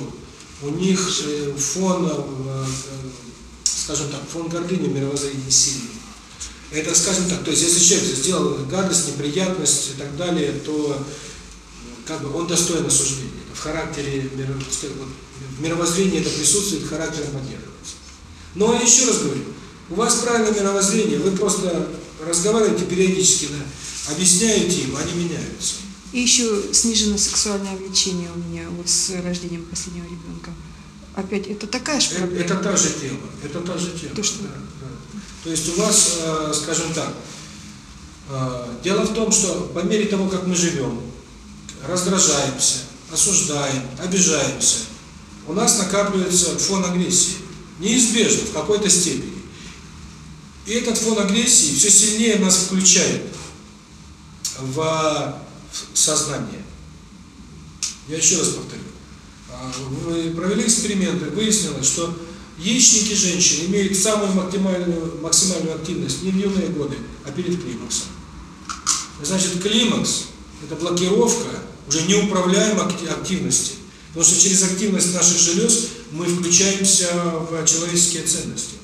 у них э, фон, э, скажем так, фон гордыни мировоззрения сильный. Это, скажем так, то есть если человек сделал гадость, неприятность и так далее, то как бы он достоин осуждения. В характере, в мировоззрении это присутствует, характер поддерживается. Но еще раз говорю, у вас правильное мировоззрение, вы просто разговариваете периодически, да, объясняете им, они меняются. И еще снижено сексуальное влечение у меня вот с рождением последнего ребенка. Опять, это такая же проблема? Это, это та же тема, это та же тема. То, что... да, да. То есть у вас, скажем так, дело в том, что по мере того, как мы живем, раздражаемся, осуждаем, обижаемся, у нас накапливается фон агрессии. Неизбежно, в какой-то степени. И этот фон агрессии все сильнее нас включает в сознание. Я еще раз повторю. Вы провели эксперименты, выяснилось, что яичники женщин имеют самую максимальную, максимальную активность не в юные годы, а перед климаксом. Значит, климакс – это блокировка уже неуправляемой активности. Потому что через активность наших желез мы включаемся в человеческие ценности.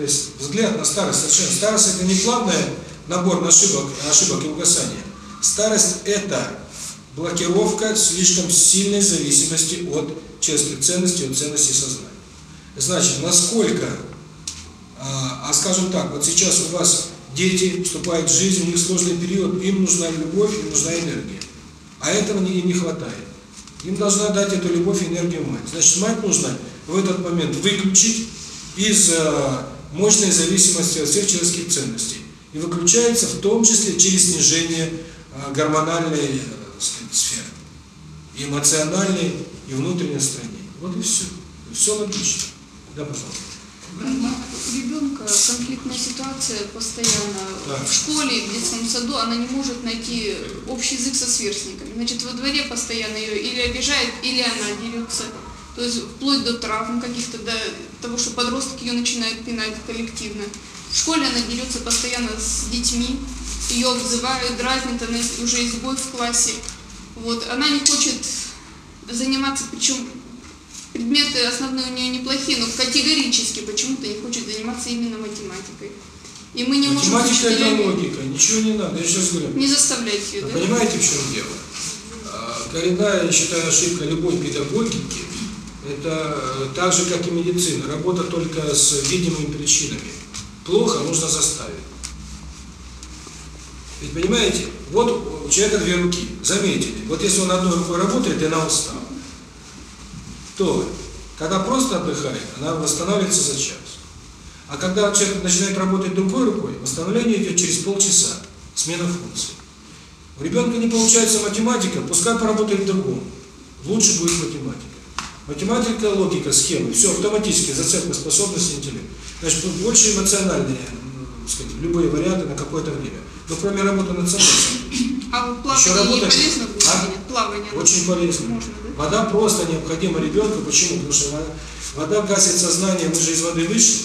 То есть взгляд на старость совершенно. Старость это не плавный набор ошибок, ошибок и угасания. Старость это блокировка слишком сильной зависимости от честных ценностей, от ценностей сознания. Значит, насколько, а, а скажем так, вот сейчас у вас дети вступают в жизнь, у них сложный период, им нужна любовь, им нужна энергия. А этого им не хватает. Им должна дать эту любовь и энергию мать. Значит, мать нужно в этот момент выключить из а, мощная зависимость от всех человеческих ценностей. И выключается в том числе через снижение а, гормональной э, сказать, сферы, и эмоциональной, и внутренней стороны. Вот и все. И все логично. Да, пожалуйста. Ребенка конфликтная ситуация постоянно да. в школе, в детском саду она не может найти общий язык со сверстниками. Значит, во дворе постоянно ее или обижает, или она дерется то есть вплоть до травм каких-то, до того, что подросток ее начинает пинать коллективно. В школе она дерется постоянно с детьми, ее обзывают, дразнят, она уже из изгой в классе. Вот, она не хочет заниматься, причем предметы основные у нее неплохие, но категорически почему-то не хочет заниматься именно математикой. И мы не можем... Логика, ничего не надо, сейчас. Не заставлять ее, да? Понимаете, в чем дело? А, Коренная, считаю, ошибка любой педагогики это э, так же, как и медицина. Работа только с видимыми причинами. Плохо нужно заставить. Ведь понимаете, вот у человека две руки, заметили. Вот если он одной рукой работает, и она устала, то когда просто отдыхает, она восстанавливается за час. А когда человек начинает работать другой рукой, восстановление идет через полчаса, смена функций. У ребенка не получается математика, пускай поработает в другом. Лучше будет математика. Математика логика, схемы, все автоматически, зацепка способность интеллект. Значит, больше эмоциональные, сказать, любые варианты на какое-то время. Но кроме работы над собой. А плавание еще работа... не полезно? А? Плавание Очень полезно. Можно, да? Вода просто необходима ребенку. Почему? Потому что вода гасит сознание, мы же из воды вышли.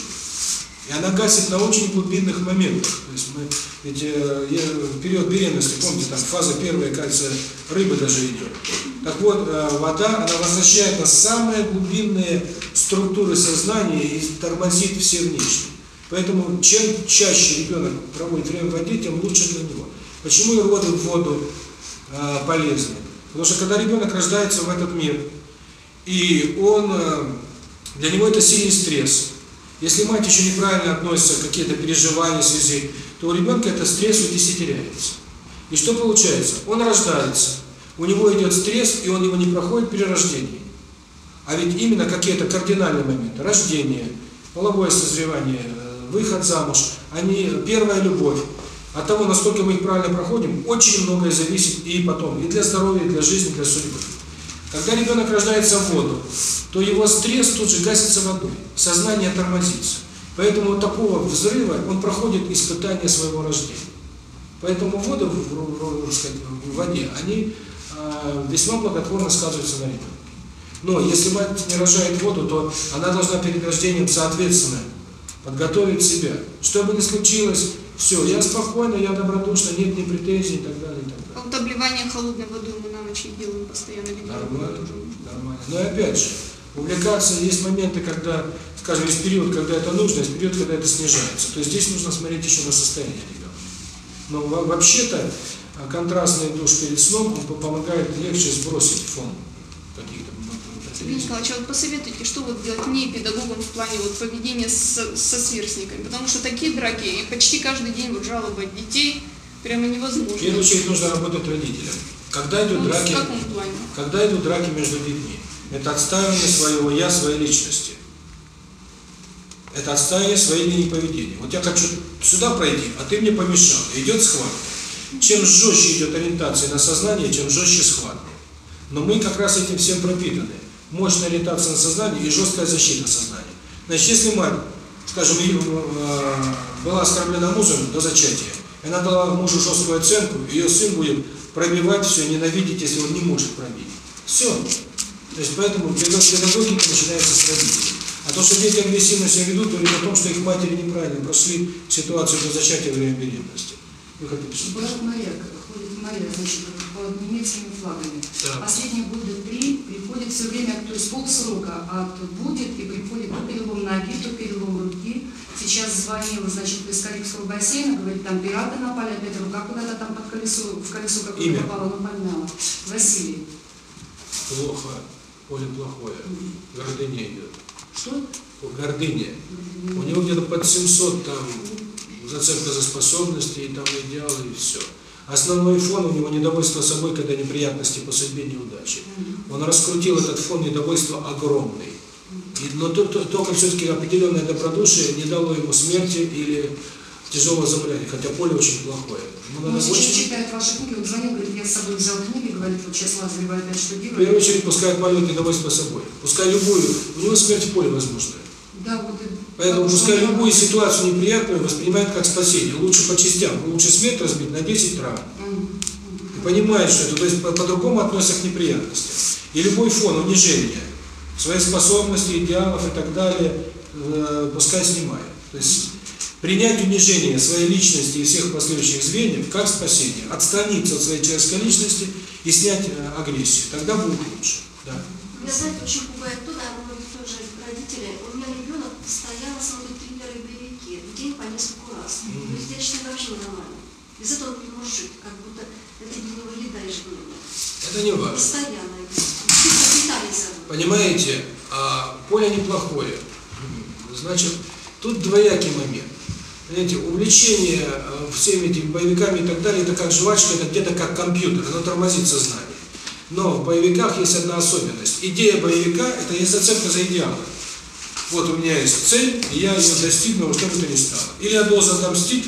И она гасит на очень глубинных моментах. То есть мы, ведь э, в период беременности, помните, там фаза первая, кажется, рыбы даже идет. Так вот, э, вода, она возвращает на самые глубинные структуры сознания и тормозит все внешние. Поэтому чем чаще ребенок проводит время в воде, тем лучше для него. Почему роды в воду э, полезны? Потому что когда ребенок рождается в этот мир, и он, э, для него это сильный стресс, если мать еще неправильно относится к какие-то переживания в связи, то у ребенка это стресс удесятеряется. И что получается? Он рождается, у него идет стресс, и он его не проходит при рождении. А ведь именно какие-то кардинальные моменты, рождение, половое созревание, э, выход замуж, они э, первая любовь. От того, насколько мы их правильно проходим, очень многое зависит и потом, и для здоровья, и для жизни, и для судьбы. Когда ребенок рождается в воду, то его стресс тут же гасится водой, сознание тормозится. Поэтому вот такого взрыва он проходит испытание своего рождения. Поэтому воды в, сказать, в воде, они а, весьма благотворно сказываются на ребенке. Но если мать не рожает воду, то она должна перед рождением соответственно подготовить себя. Что бы ни случилось, все, я спокойно, я добродушно, нет ни претензий и так далее. И так далее. А обливание холодной водой мы на ночь делаем постоянно. Нормально, нормально. Но опять же, увлекаться, есть моменты, когда, скажем, есть период, когда это нужно, есть период, когда это снижается. То есть здесь нужно смотреть еще на состояние ребенка. Но вообще-то э, контрастный душ перед сном помогает легче сбросить фон. Евгений Николаевич, вот посоветуйте, что вот делать мне, педагогам, в плане вот поведения с, со сверстниками? Потому что такие драки, и почти каждый день вот жалобы от детей прямо невозможно. В первую очередь нужно работать родителям. Когда идут, ну, драки, когда идут драки между детьми, это отстаивание своего «я», своей личности. Это отстаивание своей линии поведения. Вот я хочу сюда пройти, а ты мне помешал. Идет схватка. Чем жестче идет ориентация на сознание, тем жестче схватка. Но мы как раз этим всем пропитаны мощная ориентация на сознание и жесткая защита сознания. Значит, если мать, скажем, была оскорблена мужем до зачатия, она дала мужу жесткую оценку, ее сын будет пробивать все, ненавидеть, если он не может пробить. Все. То есть поэтому педагогика начинается с родителей. А то, что дети агрессивно себя ведут, говорит о том, что их матери неправильно прошли ситуацию до зачатия время беременности. Вы хотите? Брат Мария, ходит Мария, значит, не своими флагами. Да. Последние годы три приходит все время, то есть полсрока а от будет и приходит то перелом ноги, то перелом руки. Сейчас звонила, значит, из Карибского бассейна, говорит, там пираты напали, опять рука куда-то там под колесо, в колесо какое попало, поменяла. Василий. Плохо, поле плохое, mm-hmm. гордыня идет. Что? Гордыня. У него где-то под 700 там зацепка за способности, и там идеалы, и все. Основной фон у него недовольство собой, когда неприятности по судьбе, неудачи. Он раскрутил этот фон недовольства огромный. И, но только, все-таки определенное добродушие не дало ему смерти или тяжелого заболевания, хотя поле очень плохое. Ну, В первую очередь, пускай полет недовольство собой. Пускай любую, у него смерть поле возможная. Да, вот Поэтому пускай любую ситуацию неприятную воспринимает как спасение. Лучше по частям, лучше свет разбить на 10 раз. И понимает, что это, то есть по-другому по относится к неприятности. И любой фон унижения, своей способности, идеалов и так далее, э, пускай снимает. То есть принять унижение своей личности и всех последующих звеньев как спасение, отстраниться от своей человеческой личности и снять э, агрессию. Тогда будет лучше. Да. Меня, знаете, очень пугает то, да, тоже родители, стояла смотрит Твиттер и боевики. день по несколько раз. Но здесь что вообще нормально. Из этого он не может жить как будто это не его еда ежедневно. Это не важно. Постоянно. Понимаете, а поле неплохое. Значит, тут двоякий момент. Понимаете, увлечение всеми этими боевиками и так далее, это как жвачка, это где-то как компьютер, оно тормозит сознание. Но в боевиках есть одна особенность. Идея боевика – это есть зацепка за идеалом вот у меня есть цель, и я ее достигну, что бы то ни стало. Или я должен отомстить,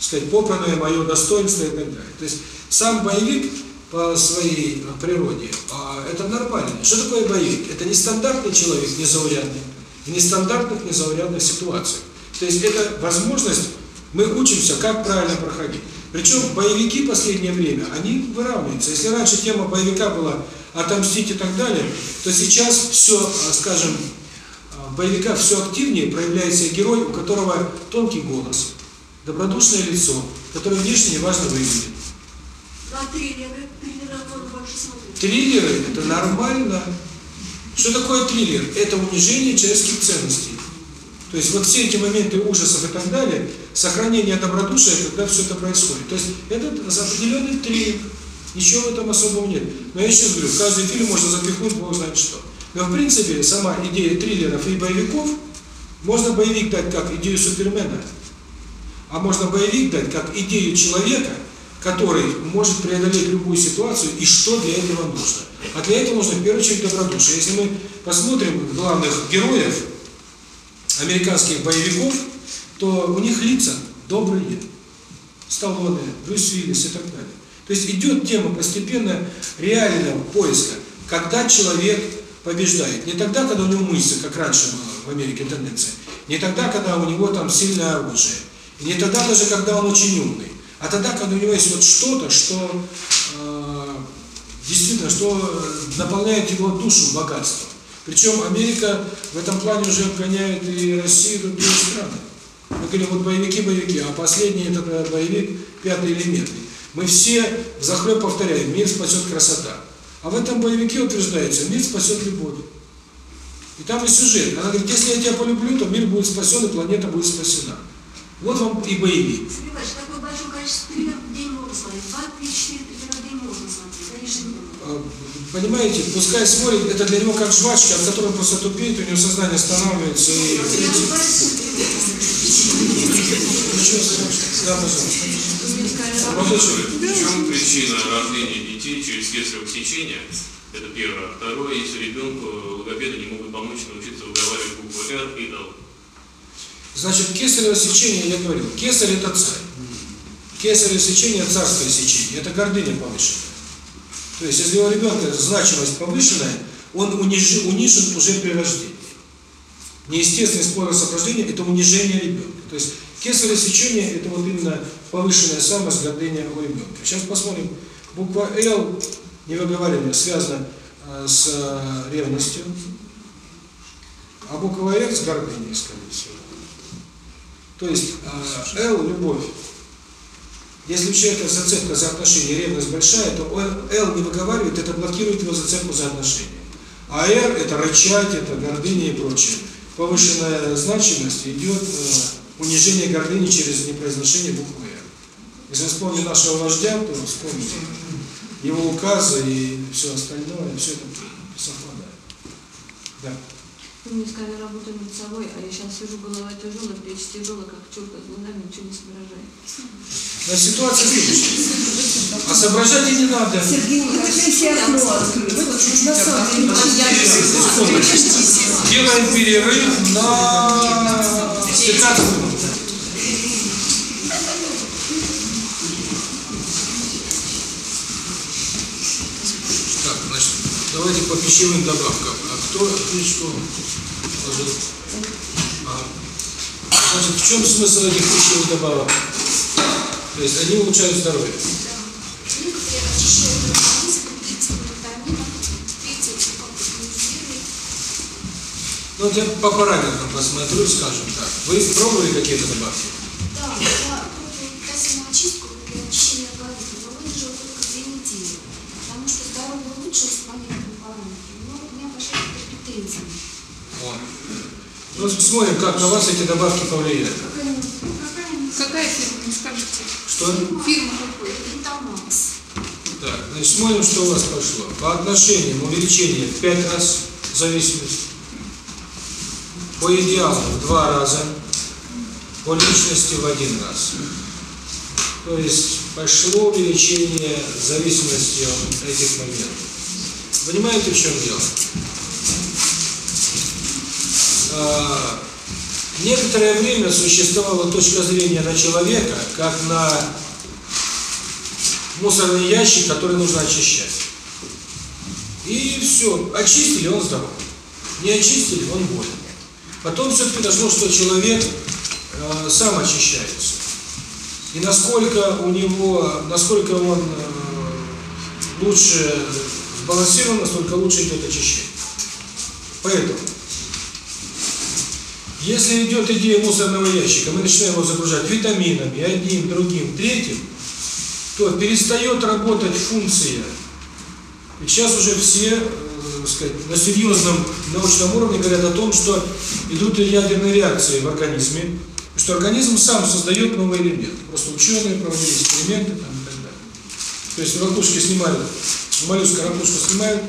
сказать, попранное мое достоинство и так далее. То есть сам боевик по своей природе, а это нормально. Что такое боевик? Это нестандартный человек, незаурядный, в нестандартных, незаурядных ситуациях. То есть это возможность, мы учимся, как правильно проходить. Причем боевики в последнее время, они выравниваются. Если раньше тема боевика была отомстить и так далее, то сейчас все, скажем, боевика все активнее проявляется герой, у которого тонкий голос, добродушное лицо, которое внешне неважно выглядит. Триллеры, это нормально. Что такое триллер? Это унижение человеческих ценностей. То есть вот все эти моменты ужасов и так далее, сохранение добродушия, когда все это происходит. То есть это определенный триллер. Ничего в этом особого нет. Но я еще говорю, в каждый фильм можно запихнуть, бог знает что. Но в принципе сама идея триллеров и боевиков можно боевик дать как идею Супермена, а можно боевик дать как идею человека, который может преодолеть любую ситуацию и что для этого нужно. А для этого нужно в первую очередь добродушие. Если мы посмотрим главных героев американских боевиков, то у них лица добрые, Сталлоне, Брюс Уиллис и так далее. То есть идет тема постепенно реального поиска, когда человек побеждает не тогда, когда у него мысли, как раньше было в Америке тенденция, не тогда, когда у него там сильное оружие, не тогда даже, когда он очень умный, а тогда, когда у него есть вот что-то, что э, действительно, что наполняет его душу богатством. Причем Америка в этом плане уже обгоняет и Россию, и другие страны. Мы говорим, вот боевики, боевики, а последний это боевик пятый элемент. Мы все в захлеб повторяем, мир спасет красота. А в этом боевике утверждается, мир спасет любовь. И там и сюжет. Она говорит, если я тебя полюблю, то мир будет спасен и планета будет спасена. Вот вам и боевик. Понимаете, пускай смотрит, это для него как жвачка, от которой просто тупеет, у него сознание останавливается и... Да, пожалуйста. Послушай, в чем причина рождения детей через кесарево сечение? Это первое. Второе, если ребенку логопеды не могут помочь научиться выговаривать букву «Р» и «Л». Значит, кесарево сечение, я говорил, кесарь – это царь. Кесарево сечение – царское сечение. Это гордыня повышенная. То есть, если у ребенка значимость повышенная, он унижен, унижен уже при рождении. Неестественный способ рождения – это унижение ребенка. То есть, Кесарево сечение – это вот именно повышенное самовозгордение рукоемным. Сейчас посмотрим. Буква Л, невыговаривание, связана с ревностью, а буква Р с гордыней, скорее всего. То есть Л – любовь. Если у человека зацепка за отношения ревность большая, то Л не выговаривает, это блокирует его зацепку за отношения. А Р – это рычать, это гордыня и прочее. Повышенная значимость идет унижение гордыни через непроизношение буквы «Р». Если вспомнить нашего вождя, то вспомните его указы и все остальное, и все это совпадает. Да. Помню, с камеры работаем над собой, а я сейчас сижу, голова тяжелая, плечи тяжелые, как чурка с глазами, ничего не соображает. Но ситуация следующая. А соображать и не надо. Сергей, это Делаем перерыв на 15 минут. давайте по пищевым добавкам. А кто, ты что? А, значит, в чем смысл этих пищевых добавок? То есть они улучшают здоровье. Ну, вот я по параметрам посмотрю, скажем так. Вы пробовали какие-то добавки? Да, да. Ну, смотрим, как на вас эти добавки повлияли. Какая фирма, не скажете? Что? Фирма какой? Виталмакс. Так, значит, смотрим, что у вас пошло. По отношениям увеличение в 5 раз зависимость. По идеалу в 2 раза. По личности в 1 раз. То есть пошло увеличение зависимости от этих моментов. Понимаете, в чем дело? некоторое время существовала точка зрения на человека, как на мусорный ящик, который нужно очищать. И все, очистили, он здоров. Не очистили, он болен. Потом все-таки дошло, что человек э, сам очищается. И насколько у него, насколько он э, лучше сбалансирован, настолько лучше идет очищение. Поэтому если идет идея мусорного ящика, мы начинаем его загружать витаминами, одним, другим, третьим, то перестает работать функция. И сейчас уже все э, сказать, на серьезном научном уровне говорят о том, что идут ядерные реакции в организме, что организм сам создает новый элемент. Просто ученые проводили эксперименты там, и так далее. То есть ракушки снимают, моллюска ракушку снимают,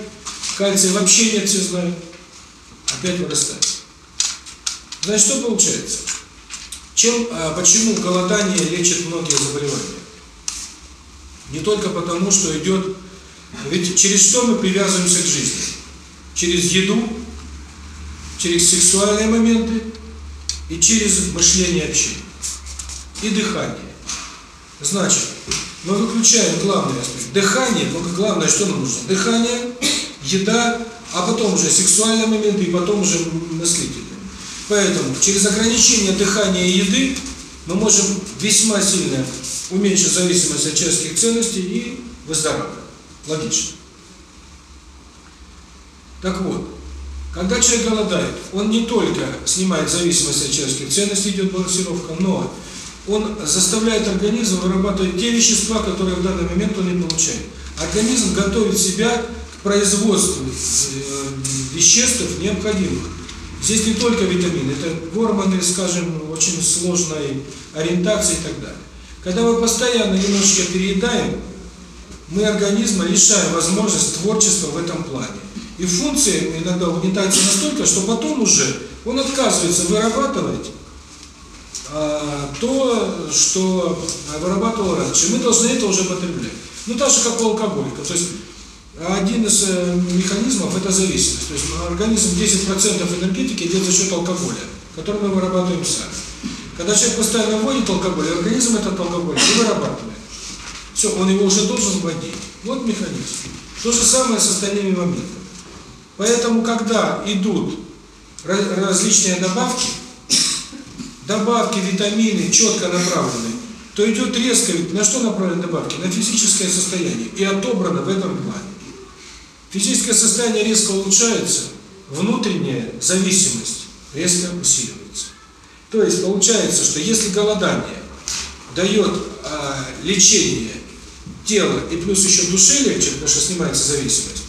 кальция вообще нет, все знают, опять вырастает. Значит, что получается? Чем, а, почему голодание лечит многие заболевания? Не только потому, что идет... Ведь через что мы привязываемся к жизни? Через еду, через сексуальные моменты и через мышление общения и дыхание. Значит, мы выключаем главное. Дыхание, только главное, что нам нужно? Дыхание, еда, а потом уже сексуальные моменты и потом уже мыслитель. Поэтому через ограничение дыхания и еды мы можем весьма сильно уменьшить зависимость от человеческих ценностей и выздоравливать. Логично. Так вот, когда человек голодает, он не только снимает зависимость от человеческих ценностей, идет балансировка, но он заставляет организм вырабатывать те вещества, которые в данный момент он не получает. Организм готовит себя к производству э, веществ необходимых Здесь не только витамины, это гормоны, ну, скажем, очень сложной ориентации и так далее. Когда мы постоянно немножко переедаем, мы организма лишаем возможность творчества в этом плане. И функции иногда угнетаются настолько, что потом уже он отказывается вырабатывать а, то, что вырабатывал раньше. Мы должны это уже потреблять. Ну, так же, как у алкоголика. То есть один из э, механизмов – это зависимость. То есть организм 10% энергетики идет за счет алкоголя, который мы вырабатываем сами. Когда человек постоянно вводит алкоголь, организм этот алкоголь не вырабатывает. Все, он его уже должен вводить. Вот механизм. То же самое с остальными моментами. Поэтому, когда идут различные добавки, добавки, витамины четко направлены, то идет резко, на что направлены добавки? На физическое состояние. И отобрано в этом плане. Физическое состояние резко улучшается, внутренняя зависимость резко усиливается. То есть получается, что если голодание дает э, лечение тела и плюс еще души легче, потому что снимается зависимость,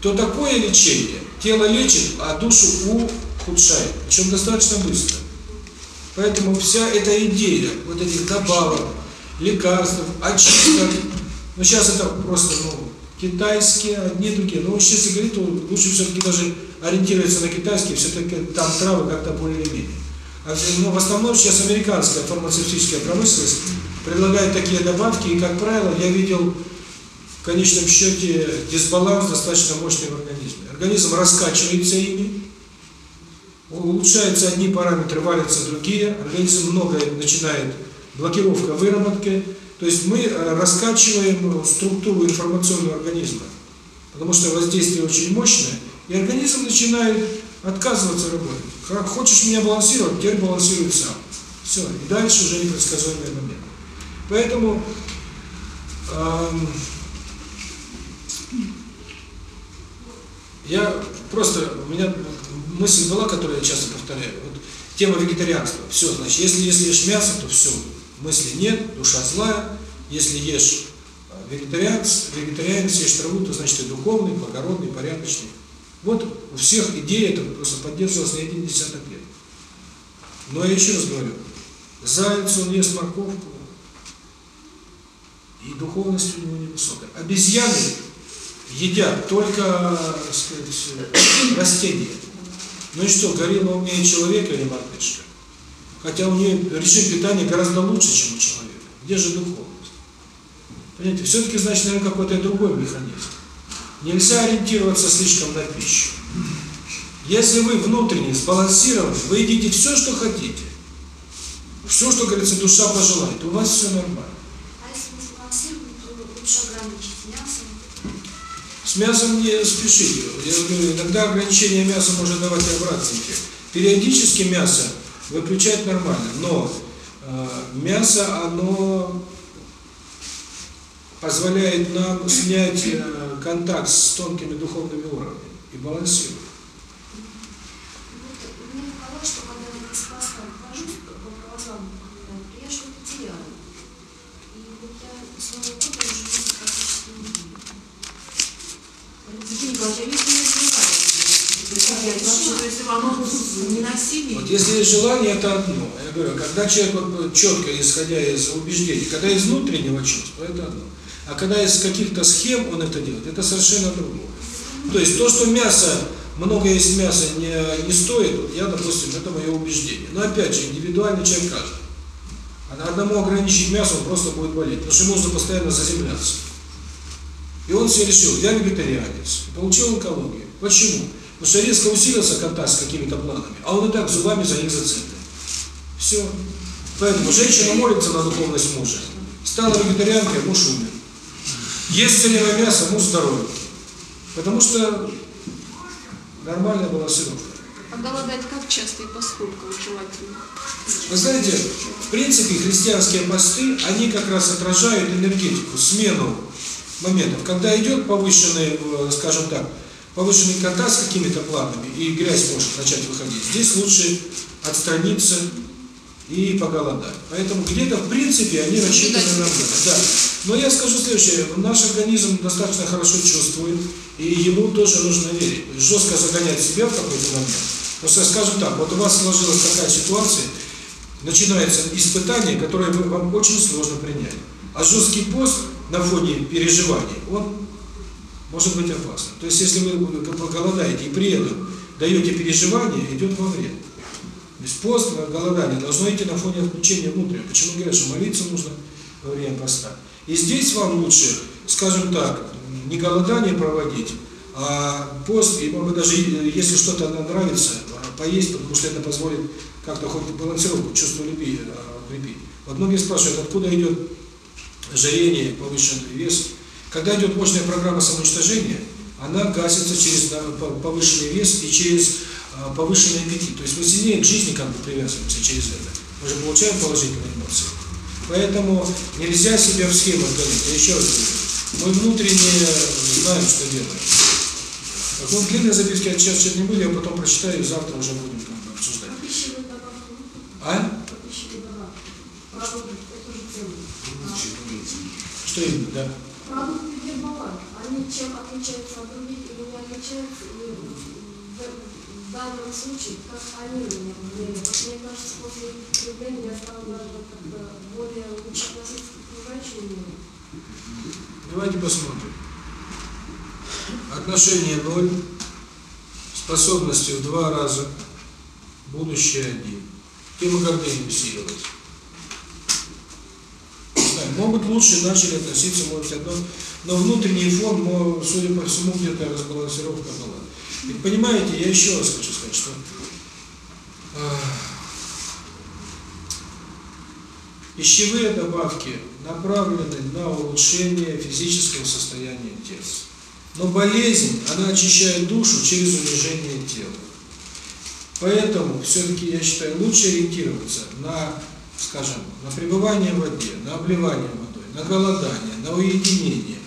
то такое лечение тело лечит, а душу ухудшает, причем достаточно быстро. Поэтому вся эта идея вот этих добавок, лекарств, очисток, ну сейчас это просто ну, китайские, одни другие. Ну, Но сейчас и говорит, он лучше все-таки даже ориентируется на китайские, все-таки там травы как-то более или менее. А Но ну, в основном сейчас американская фармацевтическая промышленность предлагает такие добавки, и, как правило, я видел в конечном счете дисбаланс достаточно мощный в организме. Организм раскачивается ими, улучшаются одни параметры, валятся другие, организм многое начинает, блокировка выработки, то есть мы э, раскачиваем э, структуру информационного организма, потому что воздействие очень мощное, и организм начинает отказываться работать. Как хочешь меня балансировать, теперь балансируй сам. Все, и дальше уже непредсказуемый момент. Поэтому эм, я просто, у меня мысль была, которую я часто повторяю. Вот, тема вегетарианства. Все, значит, если, если ешь мясо, то все. Мысли нет, душа злая. Если ешь э, вегетарианец, вегетарианец ешь траву, то значит ты духовный, благородный, порядочный. Вот у всех идея это просто поддерживалась на один десяток лет. Но я еще раз говорю, заяц он ест морковку, и духовность у него невысокая. Обезьяны едят только сказать, э, растения. Ну и что, горилла умнее человека или мартышка? Хотя у нее режим питания гораздо лучше, чем у человека. Где же духовность? Понимаете, все-таки, значит, наверное, какой-то другой механизм. Нельзя ориентироваться слишком на пищу. Если вы внутренне сбалансированы, вы едите все, что хотите. Все, что, говорится, душа пожелает. У вас все нормально. А если вы сбалансированы, то лучше ограничить мясо? С мясом не спешите. Я говорю, иногда ограничение мяса может давать обратный эффект. Периодически мясо выключать нормально, но э, мясо, оно позволяет нам снять э, контакт с тонкими духовными уровнями и балансировать. Я не вот если желание это одно, я говорю, когда человек вот, четко, исходя из убеждений, когда из внутреннего чувства, это одно. А когда из каких-то схем он это делает, это совершенно другое. То есть то, что мясо, много есть мяса не, не стоит, вот я, допустим, это мое убеждение. Но опять же, индивидуальный человек каждый. А одному ограничить мясо, он просто будет болеть, потому что ему нужно постоянно заземляться. И он себе решил, я вегетарианец, получил онкологию. Почему? Мусорецкая усилился контакт с какими-то планами, а он и так зубами за них зацеплен. Все. Поэтому женщина молится на духовность мужа. Стала вегетарианкой, муж умер. Есть целевое мясо, муж здоровый. Потому что нормальная была селедка. А голодать как часто и по сколько желательно? Вы знаете, в принципе, христианские посты, они как раз отражают энергетику, смену моментов. Когда идет повышенный, скажем так, повышенный контакт с какими-то планами и грязь может начать выходить. Здесь лучше отстраниться и поголодать. Поэтому где-то в принципе они рассчитаны на это. Да. Но я скажу следующее. Наш организм достаточно хорошо чувствует, и ему тоже нужно верить. Жестко загонять себя в какой-то момент. Просто скажу так, вот у вас сложилась такая ситуация, начинается испытание, которое вам очень сложно принять. А жесткий пост на фоне переживаний, он может быть опасно. То есть, если вы проголодаете и при этом даете переживание, идет во вред. То есть пост, голодание должно идти на фоне отключения внутреннего. Почему говорят, что молиться нужно во время поста? И здесь вам лучше, скажем так, не голодание проводить, а пост, и может быть, даже э, если что-то нравится, э, поесть, потому что это позволит как-то хоть балансировку чувства любви э, укрепить. Вот многие спрашивают, откуда идет жирение, повышенный вес – когда идет мощная программа самоуничтожения, она гасится через повышенный вес и через а, повышенный аппетит. То есть мы сильнее к жизни как бы привязываемся через это. Мы же получаем положительные эмоции. Поэтому нельзя себя в схему давить. Еще раз говорю, мы внутренне знаем, что делать. Так вот, длинные записки от сейчас не были, я потом прочитаю, и завтра уже будем там бы, обсуждать. А? Что именно, да? Problem в. Они чем отличаются от других или не отличаются, в данном случае, как они меня влияли. Мне кажется, после явления я стала даже более лучше относиться. Давайте посмотрим. Отношение ноль, способности в два раза, будущее один. Тема гордыни усилилась сами. Могут лучше начали относиться, может, одно, но внутренний фон, судя по всему, где-то разбалансировка была. И понимаете, я еще раз хочу сказать, что э, пищевые добавки направлены на улучшение физического состояния тела. Но болезнь, она очищает душу через унижение тела. Поэтому все-таки я считаю лучше ориентироваться на скажем, на пребывание в воде, на обливание водой, на голодание, на уединение,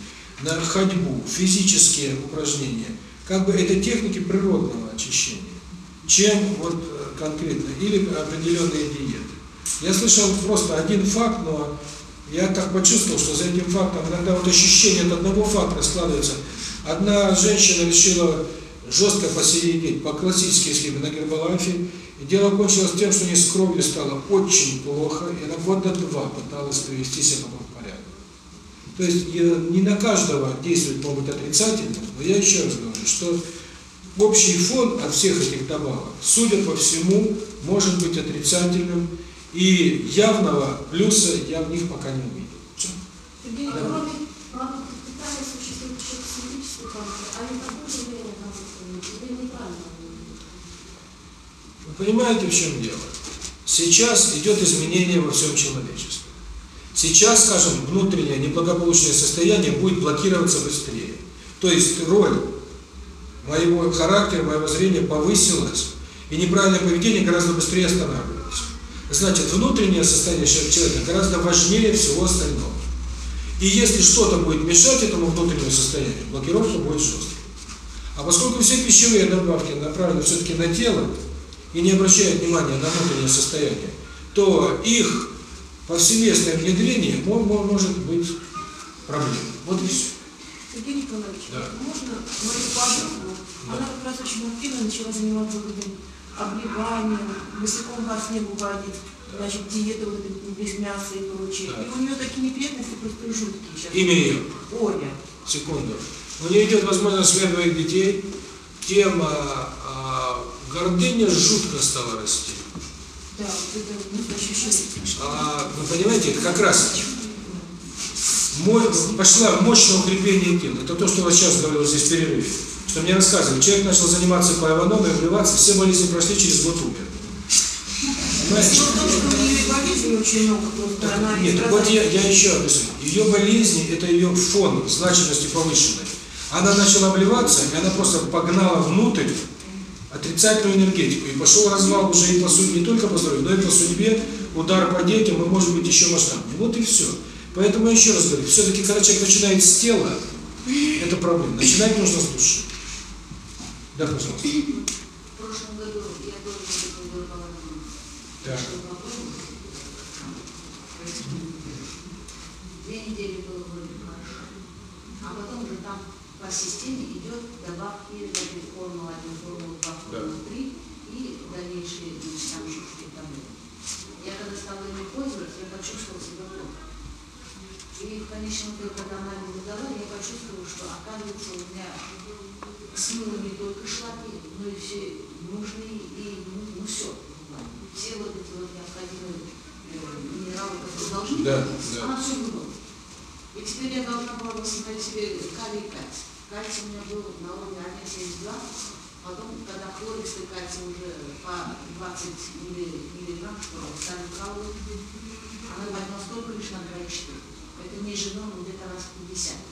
на ходьбу, физические упражнения, как бы это техники природного очищения, чем вот конкретно, или определенные диеты. Я слышал просто один факт, но я так почувствовал, что за этим фактом иногда вот ощущение от одного факта складывается. Одна женщина решила жестко посередить по классической схеме на гербалайфе, и дело кончилось тем, что не с кровью стало очень плохо, и она года два пыталась привести себя в порядок. То есть не на каждого действует могут отрицательно, но я еще раз говорю, что общий фон от всех этих добавок, судя по всему, может быть отрицательным, и явного плюса я в них пока не увидел. Евгений, да. кроме существует еще косметические факторы, они такое влияние на Или? Вы понимаете, в чем дело? Сейчас идет изменение во всем человечестве. Сейчас, скажем, внутреннее неблагополучное состояние будет блокироваться быстрее. То есть роль моего характера, моего зрения повысилась, и неправильное поведение гораздо быстрее останавливается. Значит, внутреннее состояние человека гораздо важнее всего остального. И если что-то будет мешать этому внутреннему состоянию, блокировка будет жесткой. А поскольку все пищевые добавки направлены все-таки на тело, и не обращают внимания на внутреннее состояние, то их повсеместное внедрение может быть проблемой. Вот и все. Евгений Николаевич, да. можно мою подругу, да. она как раз очень активно начала заниматься вот этим обливанием, босиком вас не бывает, значит, диета вот эта без мяса и прочее. Да. И у нее такие неприятности просто жуткие сейчас. Имя ее? Оля. Секунду. У нее идет возможность следовать детей, Тема гордыня жутко стала расти. Да, это, ну, ощущение. А, вы понимаете, это как раз пошла мощное укрепление тела. Это то, что вот сейчас говорил здесь в перерыве. Что мне рассказывали, человек начал заниматься по Иванову и вливаться, все болезни прошли, через год умер. Нет, вот я, я еще объясню. Ее болезни – это ее фон значимости повышенной. Она начала обливаться, и она просто погнала внутрь отрицательную энергетику. И пошел развал уже и по сути не только по здоровью, но и по судьбе, удар по детям и может быть еще масштабнее. Вот и все. Поэтому я еще раз говорю, все-таки, когда человек начинает с тела, это проблема. Начинать нужно с души. Да, пожалуйста. Да. Две недели было вроде хорошо. А потом же там по системе идет добавки для формулы 1, формулы 2, формулы 3 и дальнейшие значит, там шутки таблетки. Я когда стала ими пользоваться, я почувствовала себя плохо. И в конечном итоге, когда маме выдала, я почувствовала, что оказывается у меня смыло не только шлаки, но и все нужные и ну, ну все. Все вот эти вот необходимые минералы, которые должны да, быть, да. она все было? И теперь я должна была восстановить себе калий 5 кальций у меня был на в налоге 1,72, потом, когда хлористый кальций уже по 20 миллиграмм, что стали калу, она была настолько лишь на граничной. Это ниже нормы где-то раз 50.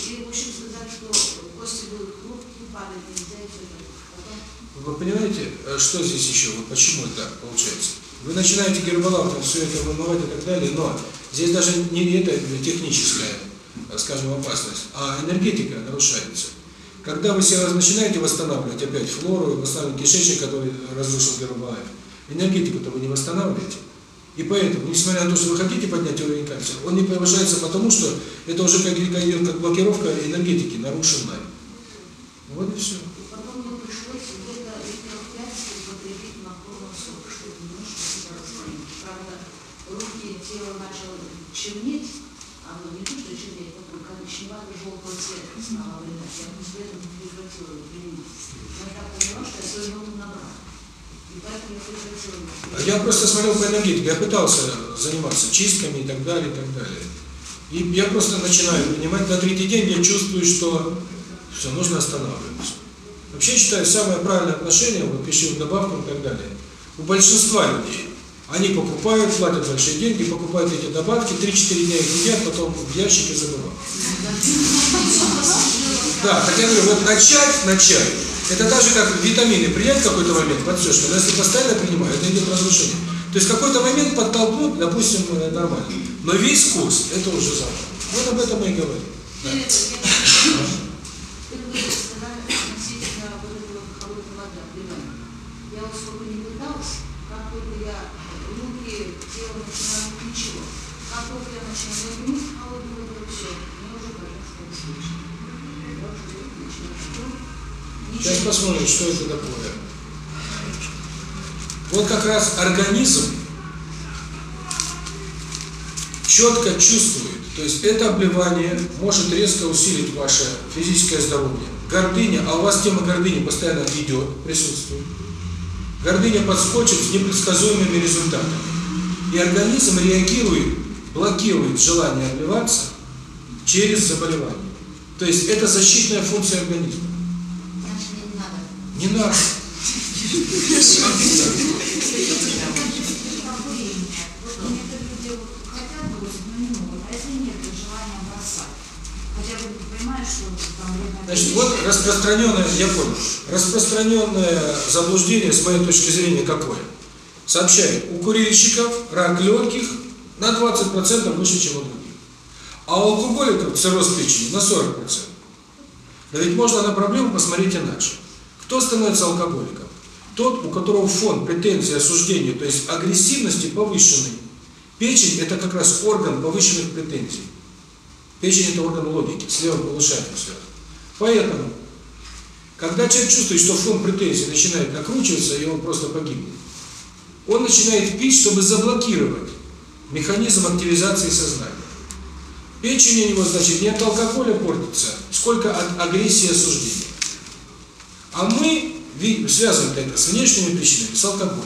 И, в общем, сказать, что кости будут хрупкие, падать нельзя и все такое. Вы понимаете, что здесь еще, вот почему это получается? Вы начинаете гербалавтом все это вымывать и так далее, но здесь даже не это техническое скажем, опасность, а энергетика нарушается. Когда вы себя начинаете восстанавливать опять флору, восстанавливать кишечник, который разрушил Гербаев, энергетику-то вы не восстанавливаете. И поэтому, несмотря на то, что вы хотите поднять уровень кальция, он не повышается потому, что это уже как, идет как блокировка энергетики нарушенная. Вот и все. Правда, руки и тело начало чернеть, а мы не тут решили, желтого цвета, стала выносить. Я бы цветом не прекратила, Я так поняла, что я свою ногу набрала. Я просто смотрел по энергетике, я пытался заниматься чистками и так далее, и так далее. И я просто начинаю понимать, на третий день я чувствую, что все, нужно останавливаться. Вообще, считаю, самое правильное отношение, вот пиши добавку и так далее, у большинства людей они покупают, платят большие деньги, покупают эти добавки, 3-4 дня их едят, потом в ящике забывают. Да, так я говорю, вот начать, начать. Это даже как витамины принять в какой-то момент, подсечка, но если постоянно принимаю, это идет разрушение. То есть какой-то момент подтолкнуть, допустим, э, нормально. Но весь курс, это уже завтра. Вот об этом мы и говорим. Да. Сейчас посмотрим, что это такое. Вот как раз организм четко чувствует, то есть это обливание может резко усилить ваше физическое здоровье. Гордыня, а у вас тема гордыни постоянно идет, присутствует. Гордыня подскочит с непредсказуемыми результатами. И организм реагирует блокирует желание обливаться через заболевание. То есть это защитная функция организма. Не надо. Не Значит, вот распространенное, я понял, распространенное заблуждение с моей точки зрения какое? Сообщает, у курильщиков рак легких на 20% выше, чем у других. А у алкоголиков цирроз печени на 40%. Да ведь можно на проблему посмотреть иначе. Кто становится алкоголиком? Тот, у которого фон претензий осуждения, то есть агрессивности повышенный. Печень – это как раз орган повышенных претензий. Печень – это орган логики, слева левым полушарием. Поэтому, когда человек чувствует, что фон претензий начинает накручиваться, и он просто погибнет, он начинает пить, чтобы заблокировать механизм активизации сознания. Печень, Печени его, значит, не от алкоголя портится, сколько от агрессии осуждения. А мы связываем это с внешними причинами, с алкоголем.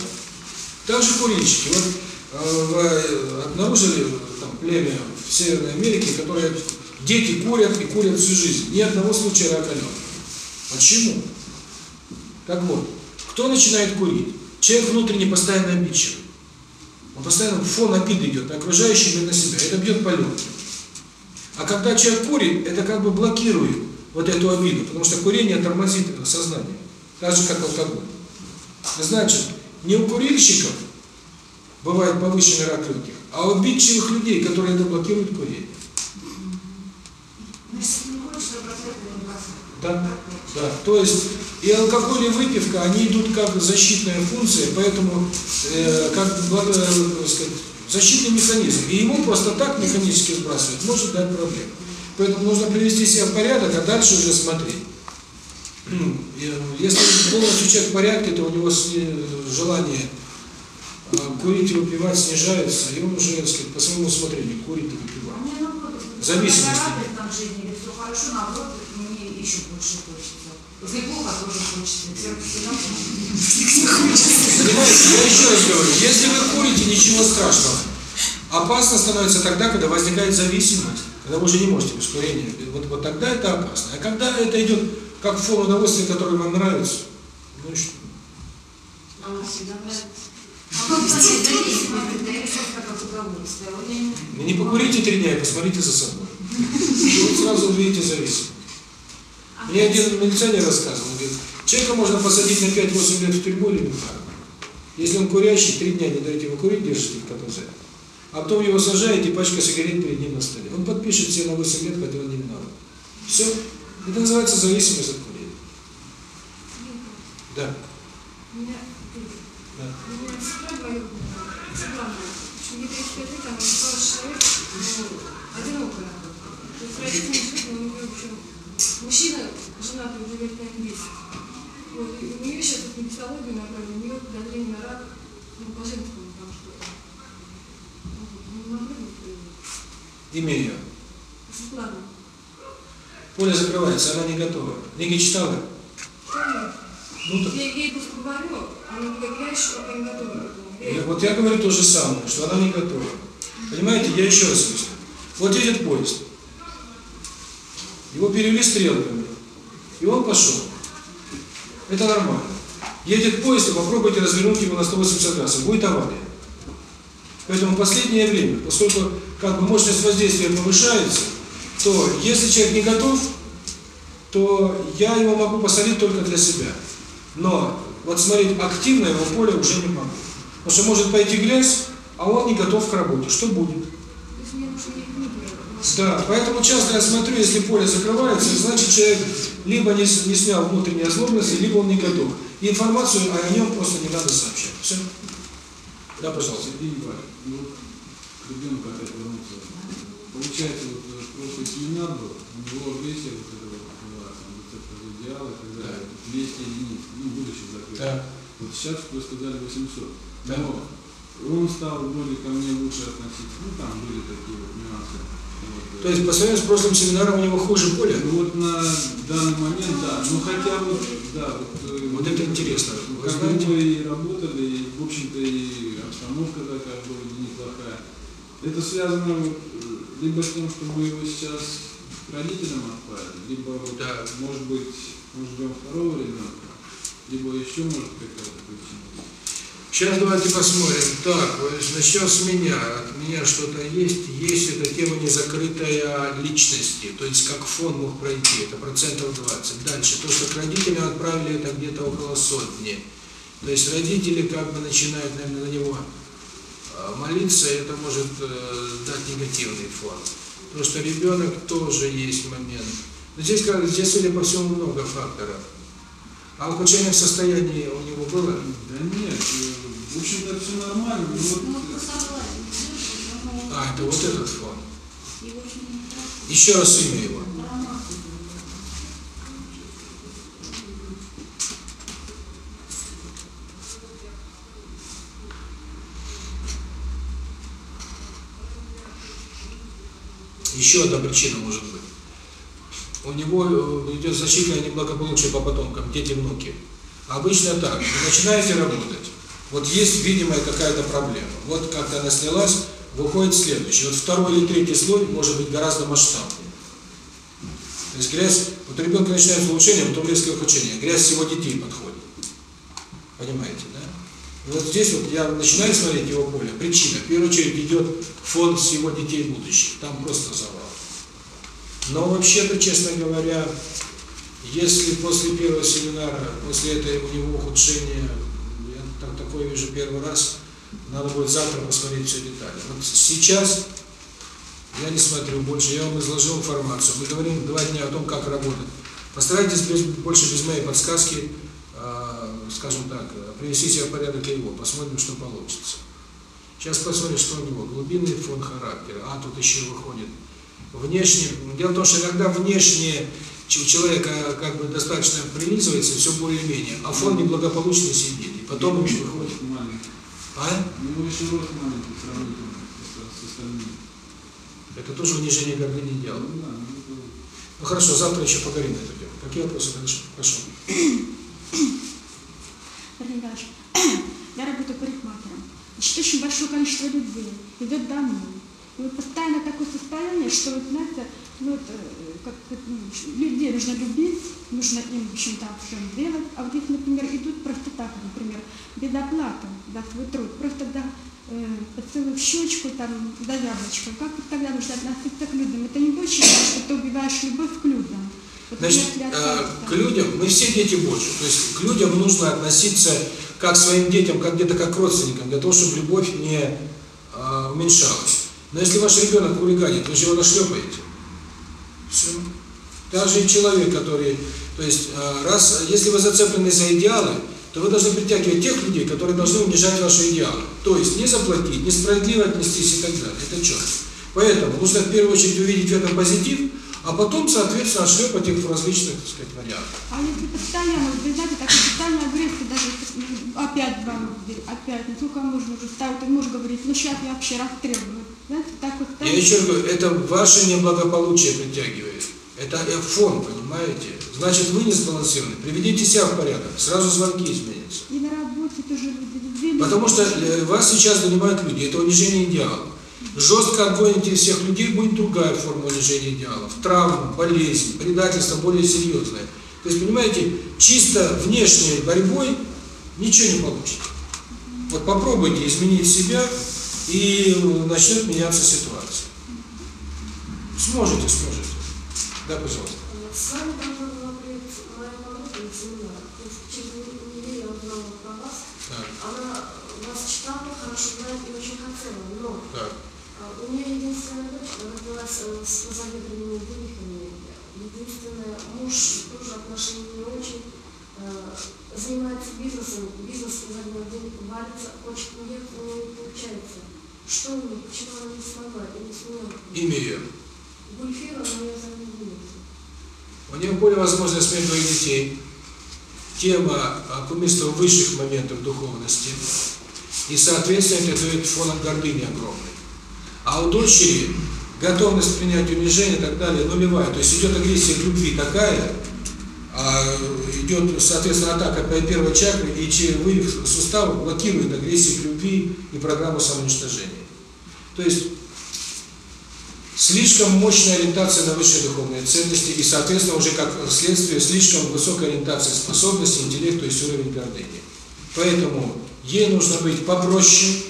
Также курильщики. Вот э, обнаружили там, племя в Северной Америке, которые дети курят и курят всю жизнь. Ни одного случая рака легких. Почему? Так вот, кто начинает курить? Человек внутренне постоянно обидчивый. Он постоянно фон обиды идет на окружающих и на себя. Это бьет по легким. А когда человек курит, это как бы блокирует вот эту обиду, потому что курение тормозит сознание, так же как алкоголь. Значит, не у курильщиков бывает повышенный рак легких, а у обидчивых людей, которые это блокируют курение. Да, да. То есть и алкоголь и выпивка, они идут как защитная функция, поэтому э, как э, сказать, защитный механизм. И ему просто так механически сбрасывать может дать проблему. Поэтому нужно привести себя в порядок, а дальше уже смотреть. Э, если полностью человек в порядке, то у него э, желание э, курить и выпивать снижается, и он уже, так сказать, по своему усмотрению курит и выпивает. А Зависимость. Там жизнь, все хорошо, наоборот, мне еще больше хочется. Если вы курите, ничего страшного. Опасно становится тогда, когда возникает зависимость, когда вы уже не можете без курения. Вот, вот тогда это опасно. А когда это идет как форма удовольствия, которая вам нравится, ну и что? Не покурите три дня и посмотрите за собой. И вот сразу увидите зависимость. Мне один милиционер рассказывал, он говорит, человека можно посадить на 5-8 лет в тюрьму элементарно. Если он курящий, три дня не даете его курить, держите в КПЗ. А потом его сажаете, пачка сигарет перед ним на столе. Он подпишет все на 8 лет, хотя он не виноват. Все. Это называется зависимость от курения. Да. Меня... Да. Меня спрашивают, почему не перешли, там, человек, одиноко. Украинский мужик, он не в общем... Мужчина женатый уже лет на месяц. Вот, и у нее сейчас вот миксологию набрали, у нее давление на рак, ну, по женскому там что-то. Ну, вот, ну, не могли бы применить. Имя ее? Светлана. Поля закрывается, она не готова. Книги читала? Конечно. Ну, так... Я ей просто говорю, она говорит, я еще пока не готова. Я... Вот я говорю то же самое, что она не готова. Понимаете, я еще раз скажу. Вот едет поезд. Его перевели стрелками. И он пошел. Это нормально. Едет поезд, и попробуйте развернуть его на 180 градусов. Будет авария. Поэтому последнее время, поскольку как бы мощность воздействия повышается, то если человек не готов, то я его могу посадить только для себя. Но вот смотреть активно его поле уже не могу. Потому что может пойти грязь, а он не готов к работе. Что будет? Да, поэтому часто я смотрю, если поле закрывается, значит человек либо не, не снял внутренние сложности, либо он не готов. Информацию о нем просто не надо сообщать. Все. Да, пожалуйста. Сергей Николаевич, ну, к ребенку опять вернуться. Получается, вот э, просто семинар был, у него агрессия вот эта вот открывается, вот это идеал и так далее, 200 единиц, ну, будущее закрыто. Да. Вот сейчас вы сказали 800. Да. Но он стал более ко мне лучше относиться, ну, там были такие вот нюансы. То есть по сравнению с прошлым семинаром у него хуже поле. Ну вот на данный момент, да. Ну хотя бы, да, вот, э, вот это интересно. Когда мы и работали, и, в общем-то, и обстановка такая была неплохая. Это связано э, либо с тем, что мы его сейчас к родителям отправили, либо, вот, да. может быть, мы ждем второго ребенка, либо еще может какая-то причина. Сейчас давайте посмотрим. Так, начнем с меня. От меня что-то есть. Есть эта тема незакрытая личности, то есть как фон мог пройти, это процентов 20. Дальше, то, что к родителям отправили, это где-то около сотни. То есть родители как бы начинают, наверное, на него э, молиться, это может э, дать негативный фон. Потому что ребенок тоже есть момент. Но здесь, здесь, судя по всему, много факторов. А ухудшение в состоянии у него было? все нормально. А, это вот этот фон. Еще раз имя его. Еще одна причина может быть. У него идет значительное э, неблагополучие по потомкам, дети, внуки. Обычно так. Вы начинаете работать. Вот есть видимая какая-то проблема. Вот как-то она снялась, выходит следующий. Вот второй или третий слой может быть гораздо масштабнее. То есть грязь, вот ребенка начинает с улучшения, потом резкое ухудшение. Грязь всего детей подходит. Понимаете, да? И вот здесь вот я начинаю смотреть его поле. Причина. В первую очередь идет фон всего детей будущих. Там просто завал. Но вообще-то, честно говоря, если после первого семинара, после этого у него ухудшение там такое вижу первый раз, надо будет завтра посмотреть все детали. Вот сейчас я не смотрю больше, я вам изложил информацию. Мы говорим два дня о том, как работает. Постарайтесь без, больше без моей подсказки, э, скажем так, привести себя в порядок и его. Посмотрим, что получится. Сейчас посмотрим, что у него. Глубинный фон характера. А, тут еще выходит. внешний. Дело в том, что иногда внешнее у человека как бы достаточно прилизывается, все более-менее, а фон неблагополучный сидит. Потом еще... А? Это тоже унижение как бы не делал. Ну хорошо, завтра еще поговорим на эту тему. Какие вопросы дальше? Прошу. Я работаю парикмахером. Значит, очень большое количество людей идет домой. И вот постоянно такое состояние, что вот, знаете, ну, это, как людей нужно любить, нужно им чем-то всем делать, а вот их, например, идут просто так, например, без оплаты, да, свой труд, просто да, э, поцелуй в щечку, там, да, яблочко. Как вот тогда нужно относиться к людям? Это не больше, что ты убиваешь любовь к людям. Вот Значит, э, к людям, мы все дети больше, то есть к людям нужно относиться как своим детям, как где-то как родственникам, для того, чтобы любовь не э, уменьшалась. Но если ваш ребенок хулиганит, вы же его нашлепаете. Все. Даже человек, который... То есть, раз, если вы зацеплены за идеалы, то вы должны притягивать тех людей, которые должны унижать ваши идеалы. То есть, не заплатить, несправедливо отнестись и так далее. Это черт. Поэтому нужно в первую очередь увидеть в этом позитив, а потом, соответственно, отшлепать их в различных, так сказать, вариантах. А если питание, может быть, знаете, такое питание опять вам опять, ну как можно уже ты муж говорит, ну сейчас я вообще растребую. Да? Так вот, так. Я еще говорю, это ваше неблагополучие притягивает. Это фон, понимаете? Значит, вы не сбалансированы. Приведите себя в порядок. Сразу звонки изменятся. И на работе тоже люди. Потому что э, вас сейчас занимают люди. Это унижение идеалов. Жестко отгоните всех людей, будет другая форма унижения идеалов. Травма, болезнь, предательство более серьезное. То есть, понимаете, чисто внешней борьбой ничего не получите. Вот попробуйте изменить себя, и э, начнет меняться ситуация. Сможете, сможете. Да, пожалуйста. Но так. у нее единственная дочь, она родилась с позавидными вывихами единственное, муж тоже отношения не очень. Э, занимается бизнесом, бизнес занял денег, валится, хочет уехать, но не получается. Что у почему она не смогла и не смела? Имя ее? Гульфира, но я заменилась. У нее были возможности иметь двоих детей. Тема а, кумирства высших моментов духовности. И, соответственно, это дает фоном гордыни огромной. А у дочери готовность принять унижение и так далее нулевая. То есть идет агрессия к любви такая, а идет, соответственно, атака по первой чакре, и чаевые суставы блокируют агрессию к любви и программу самоуничтожения. То есть слишком мощная ориентация на высшие духовные ценности и, соответственно, уже как следствие, слишком высокая ориентация способности, интеллект, то есть уровень гордыни. Поэтому ей нужно быть попроще,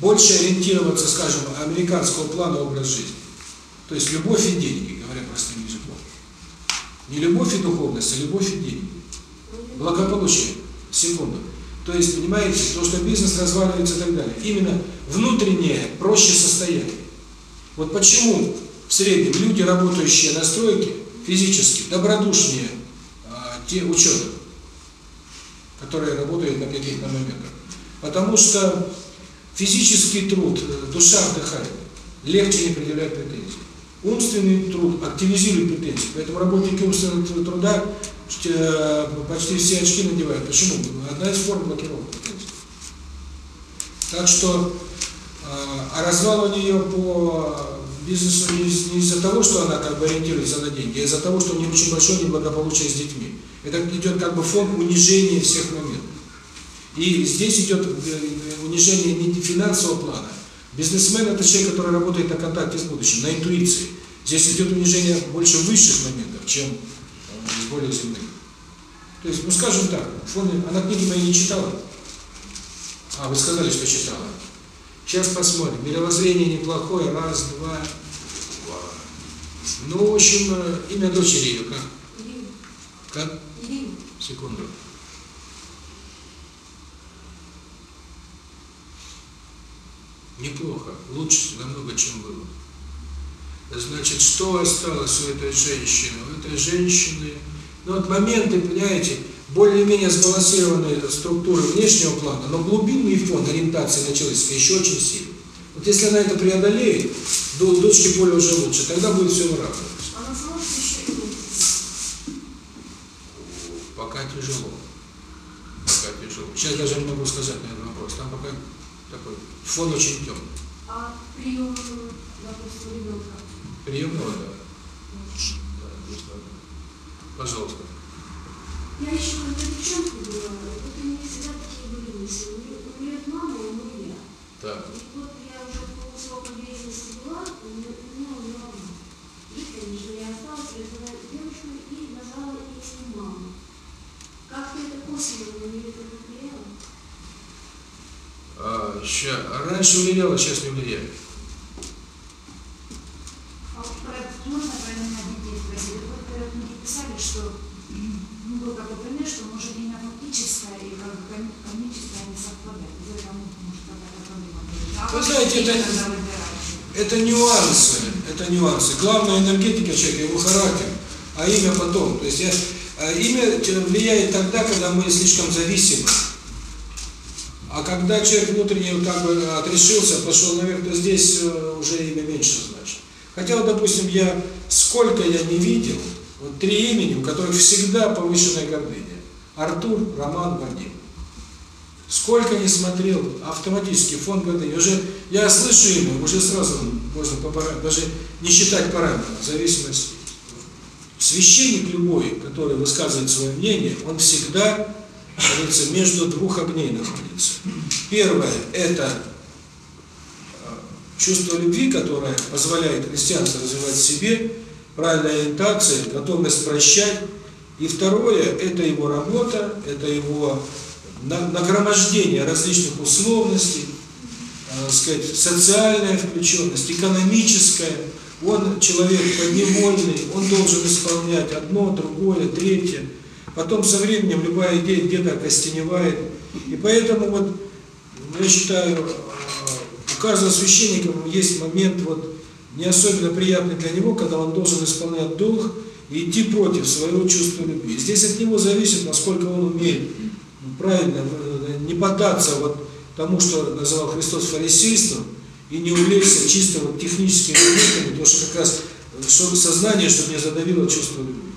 больше ориентироваться, скажем, американского плана образ жизни. То есть любовь и деньги, говоря простым языком. Не любовь и духовность, а любовь и деньги. Благополучие. Секунду. То есть, понимаете, то, что бизнес разваливается и так далее. Именно внутреннее, проще состояние. Вот почему в среднем люди, работающие на стройке, физически добродушнее э, те ученые, которые работают на каких-то моментах. Потому что Физический труд, душа отдыхает, легче не предъявлять претензий. Умственный труд активизирует претензии, поэтому работники умственного труда почти все очки надевают. Почему? Одна из форм блокировки. Так что, а развал у нее по бизнесу не из-за того, что она как бы ориентируется на деньги, а из-за того, что у нее очень большое неблагополучие с детьми. Это идет как бы фон унижения всех моментов. И здесь идет унижение не финансового плана. Бизнесмен – это человек, который работает на контакте с будущим, на интуиции. Здесь идет унижение больше высших моментов, чем из более земных. То есть, ну скажем так, форме, она книги мои не читала. А, вы сказали, что читала. Сейчас посмотрим. Мировоззрение неплохое. Раз, два, два. Ну, в общем, имя дочери ее как? Как? Секунду. Неплохо. Лучше намного, чем было. Значит, что осталось у этой женщины? У этой женщины... Ну, вот моменты, понимаете, более-менее сбалансированные структуры внешнего плана, но глубинный фон ориентации на человечество еще очень сильный. Вот если она это преодолеет, до дочки поле уже лучше, тогда будет все равно. Она а сможет еще и Пока тяжело. Пока тяжело. Сейчас даже не могу сказать на этот вопрос. Там пока такой фон очень темный. А прием, допустим, ребенка? Прием да. Да, конечно. Пожалуйста. Я еще когда девчонку была, вот они всегда такие были мысли. Умрет мама, умру я. Так. И вот я уже полуслова беременности была, у меня у меня мама. И, конечно, я осталась, родила девушку и назвала ей маму. Как-то это после косвенно, мне это раньше умерела, сейчас не умереет. Вы знаете, это, это нюансы, это нюансы. Главное энергетика человека, его характер, а имя потом. То есть я, имя влияет тогда, когда мы слишком зависимы. А когда человек внутренне как бы отрешился, пошел наверх, то здесь э, уже имя меньше значит. Хотя вот, допустим, я сколько я не видел, вот три имени, у которых всегда повышенная гордыня. Артур, Роман, Вадим. Сколько не смотрел, автоматически фон гордыни. Уже я слышу ему, уже сразу можно по даже не считать параметров, Зависимость. Священник любой, который высказывает свое мнение, он всегда говорится, между двух огней находится. Первое – это чувство любви, которое позволяет христианству развивать в себе, правильная ориентация, готовность прощать. И второе – это его работа, это его нагромождение различных условностей, сказать, социальная включенность, экономическая. Он человек подневольный, он должен исполнять одно, другое, третье – потом со временем любая идея где-то костеневает. И поэтому вот я считаю, э, у каждого священника есть момент вот не особенно приятный для него, когда он должен исполнять долг и идти против своего чувства любви. Здесь от него зависит, насколько он умеет ну, правильно э, не поддаться вот тому, что называл Христос фарисейством, и не увлечься чисто вот техническими моментами, потому что как раз э, сознание, чтобы не задавило чувство любви.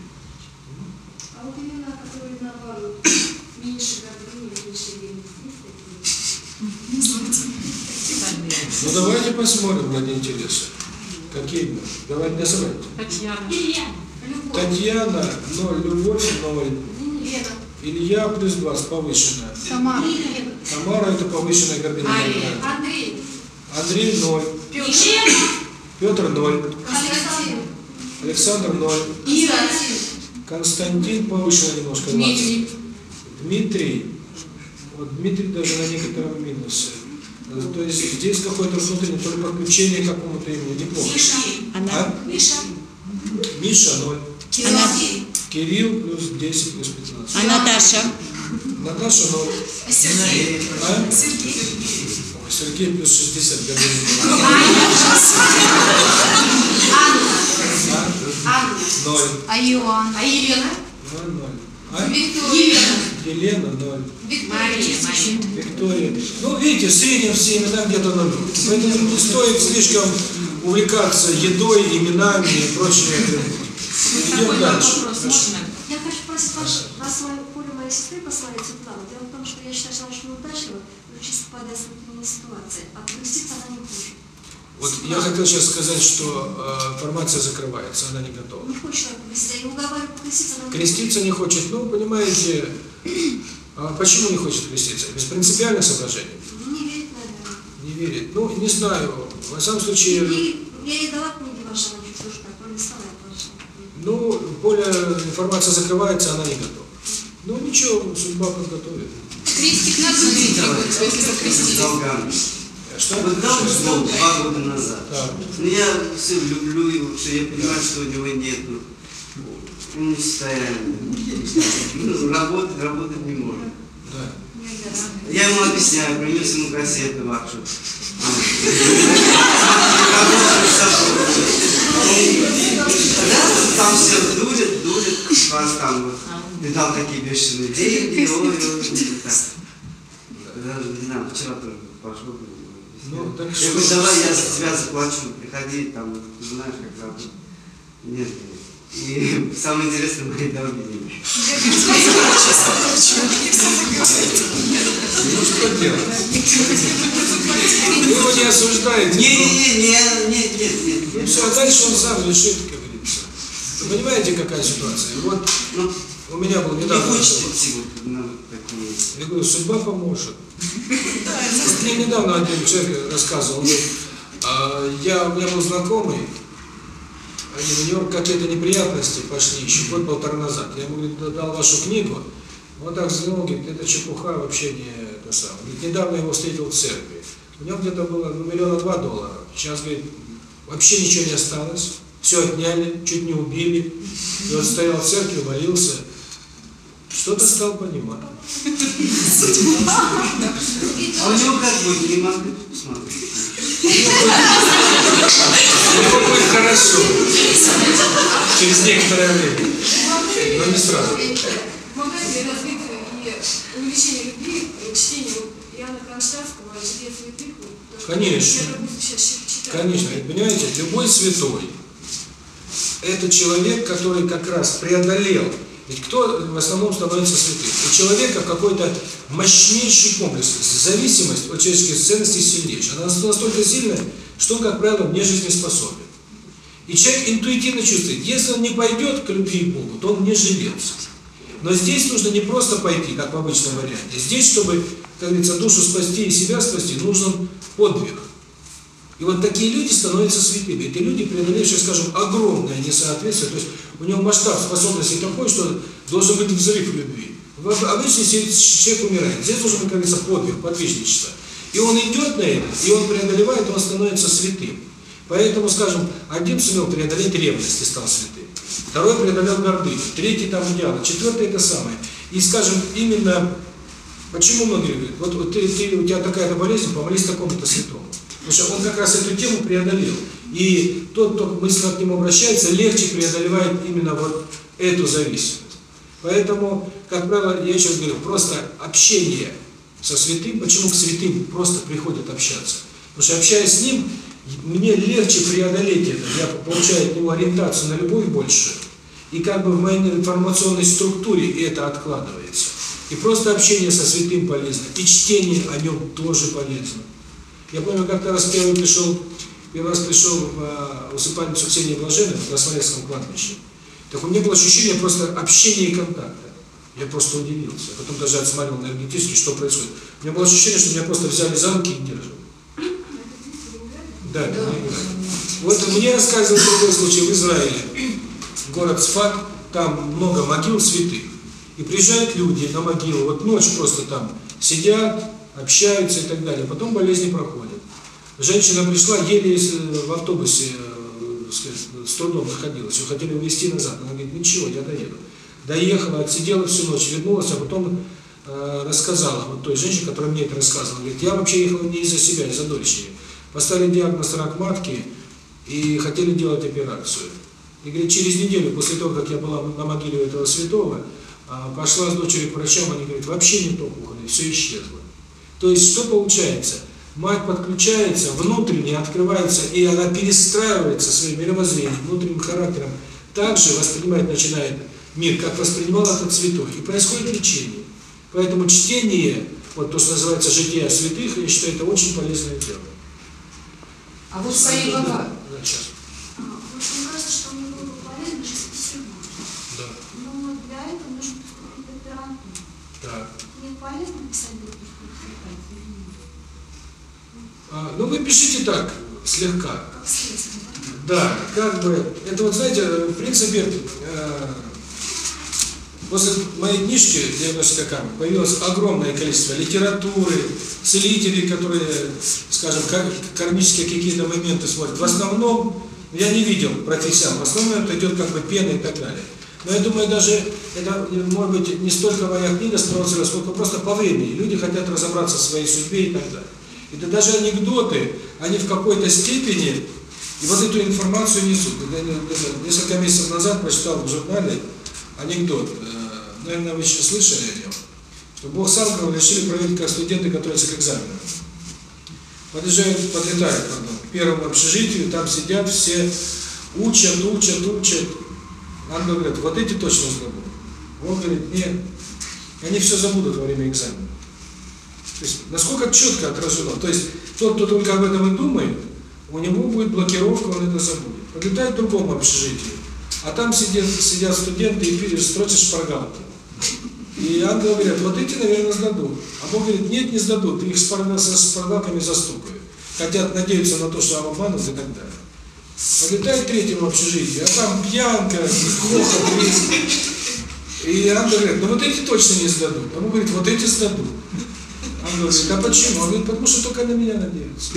Ну давайте посмотрим на интересы. Какие мы? Давайте называйте. Татьяна. Татьяна 0, любовь 0. Илья плюс вас повышенная. Тамара. Тамара это повышенная горбинная. Андрей. Андрей 0. Петр. Петр 0. Константин. Александр 0. Ира. Константин повышенная немножко 20. Дмитрий, вот Дмитрий даже на некотором минусе. То есть здесь какое-то внутреннее то ли подключение к какому-то имени, не помню. Миша. Она. Миша. Миша, ноль. Кирилл. Кирилл плюс 10 плюс 15. А Наташа? Наташа, ноль. А Сергей? А? Сергей. Сергей плюс 60 говорит. Анна. Анна. Анна. Ноль. А Иоанн? А Елена? Ноль, ноль. Елена Мария, Виктория. Ну, видите, сыне все имена где-то на Поэтому не стоит слишком увлекаться едой, именами и прочее. Идем дальше. Я хочу просить вас, вас поле моей сестры послать тепла. Дело в том, что я считаю, что очень удачно, но чисто попадая в ситуации. Отпуститься она не может. Вот я хотел сейчас сказать, что э, формация закрывается, она не готова. Ну, креститься не хочет, ну, понимаете, а почему не хочет креститься? Без принципиальных соображений. Ну, не верит, наверное. Не верит. Ну, не знаю, во всяком случае... Я ей дала книги вашего чужка, пролистала а я Ну, более информация закрывается, она не готова. Ну, ничего, судьба подготовит. Крестик надо, если закрестить. Что бы дал Бог два года назад. Но я все люблю его, что я понимаю, что у него нет ну, состояния. Работать, работать не может. Я ему объясняю, принес ему кассету вашу. Там все дурят, дурят вас там. Ты дал такие бешеные деньги, ой, ой, ой. Даже не знаю, вчера тоже пошло. Ну, так что... Давай я за тебя заплачу, приходи, там, знаешь, как там. Нет, и самое интересное, мои долги деньги. Ну что делать? Его не осуждает. Не, не, не, нет, нет, нет. Ну все, а дальше он сам решит, как говорится. Понимаете, какая ситуация? Вот, ну, у меня был недавно. Не хочется. Я говорю, судьба поможет. Мне недавно один человек рассказывал, «А, я, у меня был знакомый, они, у него какие-то неприятности пошли еще год-полтора назад. Я ему дал вашу книгу, он так взглянул, говорит, это чепуха вообще не это самое. Говорит, недавно его встретил в церкви. У него где-то было ну, миллиона два доллара. Сейчас, говорит, вообще ничего не осталось. Все отняли, чуть не убили. И он стоял в церкви, молился. Что ты стал понимать? А у него как будет? Не могу посмотреть. Будет хорошо. Через некоторое время. Но не сразу. Магазин развития и увеличение любви, э, чтение Иоанна Кронштадтского, «Житие святых». Конечно. Конечно. Понимаете, любой святой – это человек, который как раз преодолел и кто в основном становится святым? У человека какой-то мощнейший комплекс, зависимость от человеческих ценностей сильнейшая. Она настолько сильная, что он, как правило, вне жизни способен. И человек интуитивно чувствует, если он не пойдет к любви к Богу, то он не живется. Но здесь нужно не просто пойти, как в обычном варианте. Здесь, чтобы, как говорится, душу спасти и себя спасти, нужен подвиг. И вот такие люди становятся святыми. Эти люди, преодолевшие, скажем, огромное несоответствие. То есть у него масштаб способности такой, что должен быть взрыв любви. Обычно человек умирает. Здесь должен быть, как говорится, подвиг, подвижничество. И он идет на это, и он преодолевает, он становится святым. Поэтому, скажем, один сумел преодолеть ревность и стал святым. Второй преодолел гордыню, третий там идеал, четвертый это самое. И, скажем, именно, почему многие говорят, вот, вот ты, ты, у тебя такая-то болезнь, помолись такому-то святому. Потому что он как раз эту тему преодолел. И тот, кто мысленно к нему обращается, легче преодолевает именно вот эту зависимость. Поэтому, как правило, я сейчас говорю, просто общение со святым, почему к святым просто приходят общаться? Потому что общаясь с ним, мне легче преодолеть это, я получаю от него ориентацию на любовь больше, и как бы в моей информационной структуре это откладывается. И просто общение со святым полезно, и чтение о нем тоже полезно. Я помню, как-то раз первый пришел, первый раз пришел а, в усыпальницу Ксении Блаженной в Красноярском кладбище. Так у меня было ощущение просто общения и контакта. Я просто удивился. А потом даже отсматривал энергетически, что происходит. У меня было ощущение, что меня просто взяли за руки и держат. Да, да. Вот мне рассказывал такой случай в Израиле. Город Сфат, там много могил святых. И приезжают люди на могилу, вот ночь просто там сидят, общаются и так далее. Потом болезни проходят. Женщина пришла, еле э, в автобусе э, сказать, с трудом находилась, ее хотели увезти назад. Она говорит, ничего, я доеду. Доехала, отсидела всю ночь, вернулась, а потом э, рассказала вот той женщине, которая мне это рассказывала. Говорит, я вообще ехала не из-за себя, а из-за дочери. Поставили диагноз рак матки и хотели делать операцию. И говорит, через неделю после того, как я была на могиле этого святого, э, пошла с дочерью к врачам, они говорят, вообще не то кухонное, все исчезло. То есть что получается? Мать подключается внутренне, открывается, и она перестраивается своим мировоззрением, внутренним характером. Также воспринимает, начинает мир, как воспринимал этот святой. И происходит лечение. Поэтому чтение, вот то, что называется жития святых», я считаю, это очень полезное дело. А вот Саи Баба... Да. А, мне кажется, что мне было бы полезно жить письмо. Да. Но для этого нужно поступить в докторантуру. Да. Мне полезно писать? А, ну, вы пишите так, слегка. Да, как бы, это вот, знаете, в принципе, э, После моей книжки «Диагностика кармы» появилось огромное количество литературы, целителей, которые, скажем, как кармические какие-то моменты смотрят. В основном, я не видел профессиан, в основном это идет как бы пена и так далее. Но я думаю, даже это, может быть, не столько моя книга спровоцировала, сколько просто по времени. Люди хотят разобраться в своей судьбе и так далее. Это даже анекдоты, они в какой-то степени, и вот эту информацию несут. Несколько месяцев назад прочитал в журнале анекдот, э, наверное, вы еще слышали о нем, что Бог Санкова решили проверить как студенты, готовятся к экзаменам. Подъезжают, подлетают пардон, к первому общежитию, там сидят все, учат, учат, учат. Ангел говорит, вот эти точно забудут. Он говорит, нет, они все забудут во время экзамена. То есть, насколько четко отражено. То есть, тот, кто только об этом и думает, у него будет блокировка, он это забудет. Подлетает в другом общежитии, а там сидят, сидят студенты и пили, строчат шпаргалки. И ангел говорит, вот эти, наверное, сдадут. А Бог говорит, нет, не сдадут, их спарга, со шпаргалками застукают. Хотят надеяться на то, что обманут и так далее. Подлетает третьим в общежитие, а там пьянка, плохо риск. И ангел говорит, ну вот эти точно не сдадут. А Бог говорит, вот эти сдадут. Он говорит, а почему? Он говорит, потому что только на меня надеются.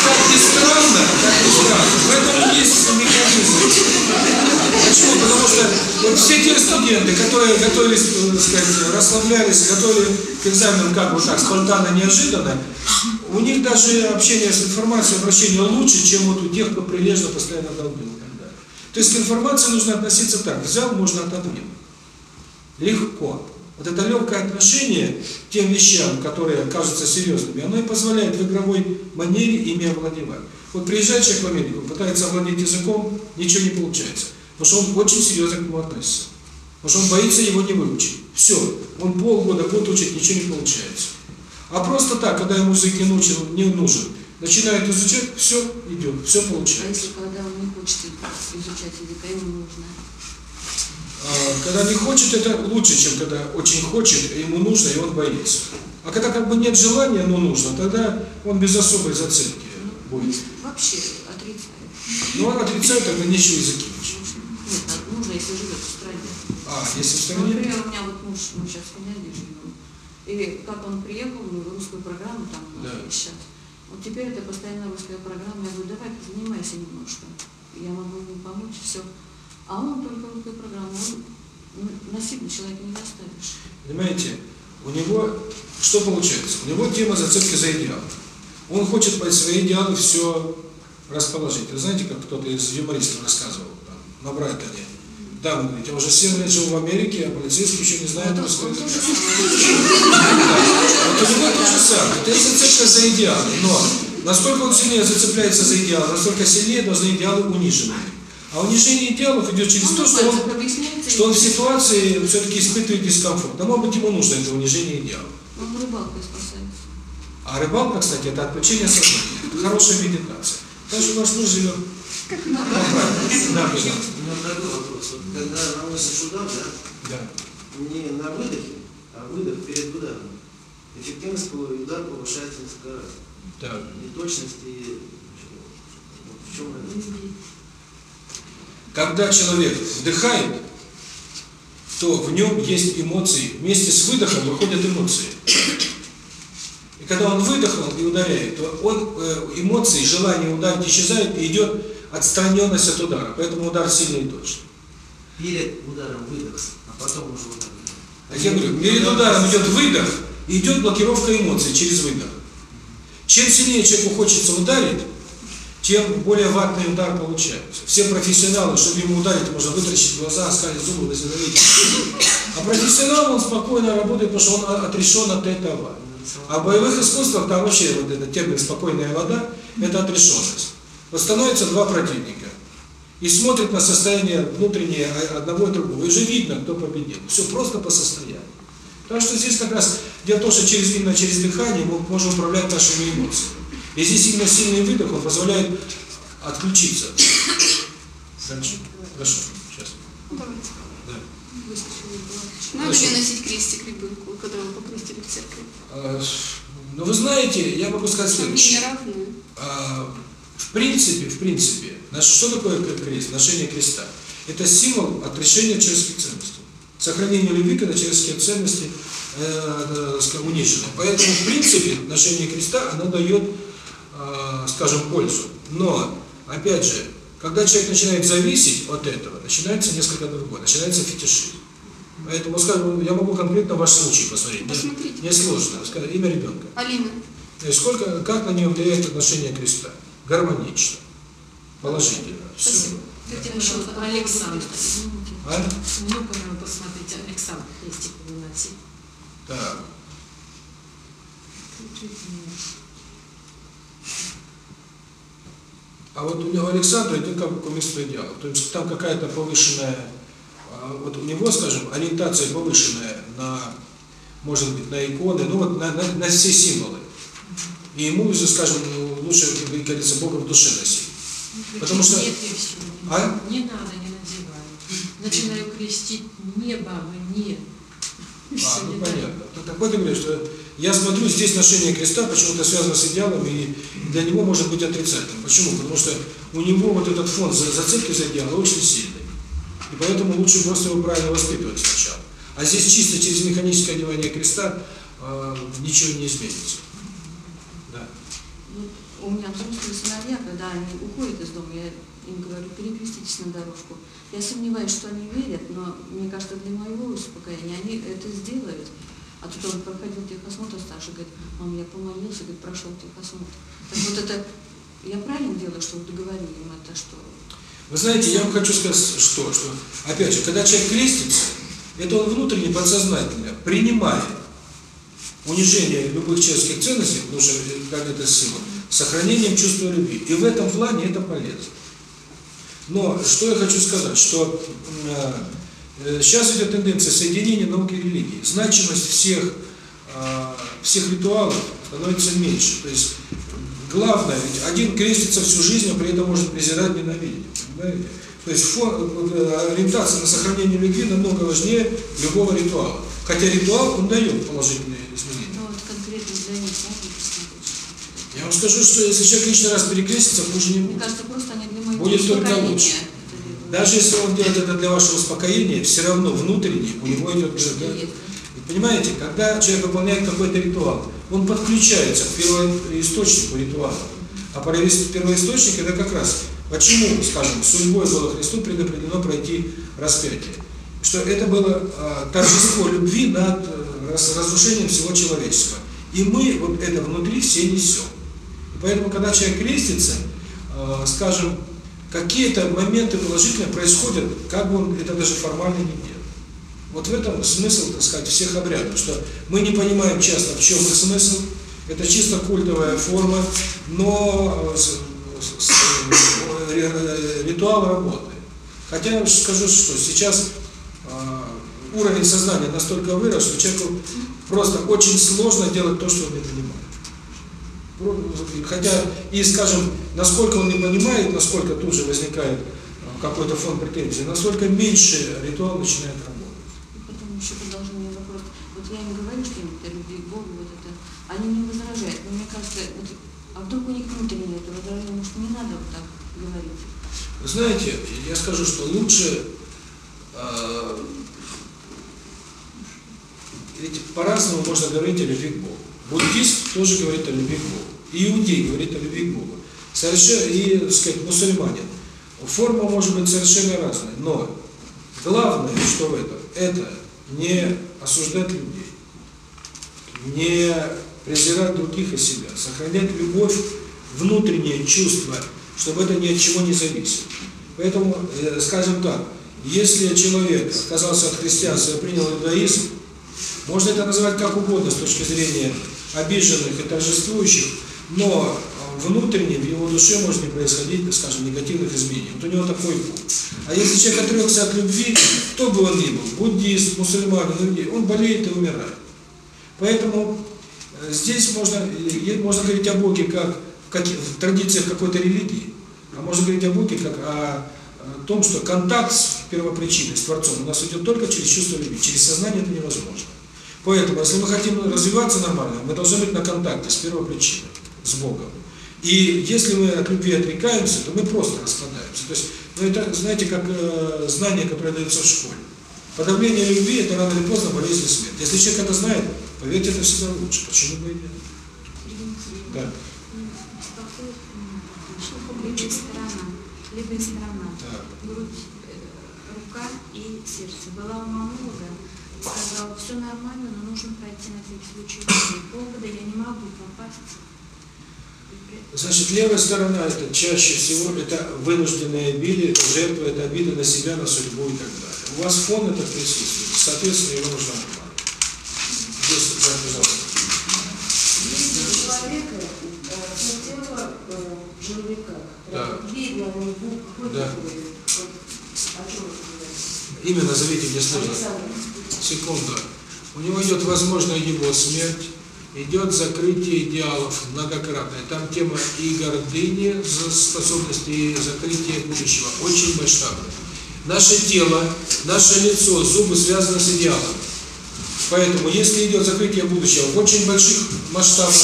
Как ни странно, как в этом есть механизм. Почему? Потому что вот все те студенты, которые готовились, так сказать, расслаблялись, готовили к экзаменам как вот так, спонтанно, неожиданно, у них даже общение с информацией, обращение лучше, чем вот у тех, кто прилежно постоянно долбил. То есть к информации нужно относиться так, взял, можно отодвинуть. Легко. Вот это легкое отношение к тем вещам, которые кажутся серьезными, оно и позволяет в игровой манере ими овладевать. Вот приезжает человек в Америку, он пытается овладеть языком, ничего не получается. Потому что он очень серьезно к нему относится. Потому что он боится его не выучить. Все, он полгода будет учить, ничего не получается. А просто так, когда ему язык не нужен, не нужен начинает изучать, все идет, все получается. А если когда он не хочет изучать язык, а ему нужно когда не хочет, это лучше, чем когда очень хочет, ему нужно, и он боится. А когда как бы нет желания, но нужно, тогда он без особой зацепки будет. Вообще отрицает. Ну, он отрицает, тогда нечего закинуть. Нет, нужно, если живет в стране. А, если в стране? Ну, например, у меня вот муж, мы сейчас в Финляндии живем. И как он приехал, русскую программу там да. сейчас. Вот теперь это постоянно русская программа. Я говорю, давай позанимайся немножко. Я могу ему помочь, все. А он только какую программу, он насильный человек, не заставишь. Понимаете, у него, что получается? У него тема зацепки за идеал. Он хочет под свои идеалы все расположить. Вы знаете, как кто-то из юмористов рассказывал, там, на Брайтоне, да, вы говорите, уже 7 лет живу в Америке, а полицейский еще не знает русского языка. Вот у него то же самое. Это зацепка за идеал. Но насколько он сильнее зацепляется за идеал, настолько сильнее должны идеалы унижены. А унижение дьявола идет через то, что он, что он в ситуации все-таки испытывает дискомфорт. Да, может быть, ему нужно это унижение дьявола. А рыбалка, кстати, это отключение сознания. Это хорошая медитация. Даже у нас мы живем. Да, Когда наносишь удар, да? Да. Не на выдохе, а выдох перед ударом. Эффективность удара повышается несколько раз. Да. И точность, и в чем это? Когда человек вдыхает, то в нем есть эмоции. Вместе с выдохом выходят эмоции. И когда он выдохнул и ударяет, то он, э, эмоции, желание ударить исчезает и идет отстраненность от удара. Поэтому удар сильный и точный. Перед ударом выдох, а потом уже удар. А я говорю, перед ударом идет выдох, идет блокировка эмоций через выдох. Чем сильнее человеку хочется ударить, тем более ватный удар получает. Все профессионалы, чтобы ему ударить, можно вытрачить глаза, скалить зубы, возобновить. А профессионал, он спокойно работает, потому что он отрешен от этого. А в боевых искусствах там вообще вот этот термин «спокойная вода» – это отрешенность. Вот становятся два противника и смотрят на состояние внутреннее одного и другого. И уже видно, кто победил. Все просто по состоянию. Так что здесь как раз дело в том, что через именно через дыхание мы можем управлять нашими эмоциями. Если сильно сильный выдох, он позволяет отключиться. Хорошо? Сейчас. Надо ли носить крестик ребенку, когда он покрестили в церковь? Э, ну, вы знаете, я могу сказать следующее. В принципе, в принципе, что такое крест, ношение креста? Это символ отрешения человеческих ценностей. Сохранение любви, когда человеческие ценности э, э, унижены. Поэтому, в принципе, ношение креста, оно дает Э, скажем, пользу. Но, опять же, когда человек начинает зависеть от этого, начинается несколько другое, начинается фетишизм. Поэтому скажем, я могу конкретно ваш случай посмотреть. Посмотрите. Не сложно. Скажем Имя ребенка. Алина. То сколько, как на нее влияет отношение креста? Гармонично. Положительно. Спасибо. Все. Александр. А? Ну, посмотрите, Александр, есть понимаете. Так. А вот у него Александр, Александра только комикс предела. То есть там какая-то повышенная, а, вот у него, скажем, ориентация повышенная на, может быть, на иконы, ну вот на, на, на все символы. И ему, скажем, ну, лучше, как говорится, Бога в душе носить. Потому что... Нет, а? Не надо, не надеваю. Начинаю крестить не бабы, не. А, ну понятно. Так вот ты говоришь, что я смотрю, здесь ношение креста почему-то связано с идеалом, и для него может быть отрицательным. Почему? Потому что у него вот этот фон зацепки за идеал очень сильный. И поэтому лучше просто его правильно воспитывать сначала. А здесь чисто через механическое одевание креста э, ничего не изменится. Да. Ну, у меня взрослые сыновья, когда они уходят из дома, я им говорю, перекреститесь на дорожку. Я сомневаюсь, что они верят, но мне кажется, для моего успокоения они это сделают. А тут он проходил техосмотр старший, говорит, мам, я помолился, говорит, прошел техосмотр. Так вот это, я правильно делаю, что договорили им это, что... Вы знаете, я вам хочу сказать, что, что, опять же, когда человек крестится, это он внутренне, подсознательно принимает унижение любых человеческих ценностей, потому что э, как это сила, сохранением чувства любви. И в этом плане это полезно. Но что я хочу сказать, что э, сейчас идет тенденция соединения науки и религии. Значимость всех, а, всех ритуалов становится меньше. То есть главное, ведь один крестится всю жизнь, а при этом может презирать, ненавидеть. Понимаете? То есть фон, э, ориентация на сохранение любви намного важнее любого ритуала. Хотя ритуал, он дает положительные изменения. Но вот конкретно для них можно? Я вам скажу, что если человек лишний раз перекрестится, хуже не будет. Мне кажется, просто они думают, Будет только лучше. Даже если он делает это для вашего успокоения, все равно внутренне у него идет сжигание. И понимаете, когда человек выполняет какой-то ритуал, он подключается к первоисточнику ритуала. А первоисточник это как раз почему, скажем, судьбой было Христу предопределено пройти распятие. Что это было э, торжество любви над э, разрушением всего человечества. И мы вот это внутри все несем. И поэтому, когда человек крестится, э, скажем, какие-то моменты положительные происходят, как бы он это даже формально не делал. Вот в этом смысл, так сказать, всех обрядов, что мы не понимаем часто, в чем их смысл, это чисто культовая форма, но э, э, э, ритуал работает. Хотя я скажу, что сейчас уровень сознания настолько вырос, что человеку просто очень сложно делать то, что он не понимает хотя и скажем насколько он не понимает насколько тут же возникает э, какой-то фон претензий насколько меньше ритуал начинает работать. Потом еще продолжение вопрос. вот я им говорю что это о любви к богу вот это они не возражают. Но мне кажется вот, а вдруг у них внутреннее это возражение может не надо вот так говорить? Вы знаете я скажу что лучше э, ведь по-разному можно говорить о любви к богу. Буддист тоже говорит о любви к Богу. Иудей говорит о любви к Богу. Совершенно, и, так сказать, мусульманин. Форма может быть совершенно разная, но главное, что в этом, это не осуждать людей, не презирать других и себя, сохранять любовь, внутреннее чувство, чтобы это ни от чего не зависело. Поэтому, скажем так, если человек отказался от христианства и принял иудаизм, можно это называть как угодно с точки зрения обиженных и торжествующих, но э, внутренне в его душе может не происходить, скажем, негативных изменений. Вот у него такой путь. А если человек отрекся от любви, кто бы он ни был, буддист, мусульманин, ну, людей, он болеет и умирает. Поэтому э, здесь можно, э, можно говорить о Боге как, как в традициях какой-то религии, а можно говорить о Боге как о том, что контакт с первопричиной, с Творцом у нас идет только через чувство любви, через сознание это невозможно. Поэтому, если мы хотим развиваться нормально, мы должны быть на контакте с первой причиной, с Богом. И если мы от любви отрекаемся, то мы просто распадаемся. То есть, ну это, знаете, как э, знание, которое дается в школе. Подавление любви – это рано или поздно болезнь и смерть. Если человек это знает, поверьте, это всегда лучше. Почему бы и нет? Да. Левая сторона, грудь, рука и сердце. Была у мамы много сказал, все нормально, но нужно пройти на всякий случай повода, я не могу попасть. Значит, левая сторона это чаще всего это вынужденные обиды, это жертва, это обида на себя, на судьбу и так далее. У вас фон это присутствует, соответственно, его нужно обманывать. Здесь, пожалуйста. Если человека, тело человека, да. видно, он будет, да. о чем это Имя сложно секунда У него идет, возможно, его смерть, идет закрытие идеалов многократное. Там тема и гордыни, за способности, и закрытие будущего. Очень масштабная. Наше тело, наше лицо, зубы связаны с идеалом. Поэтому, если идет закрытие будущего в очень больших масштабах,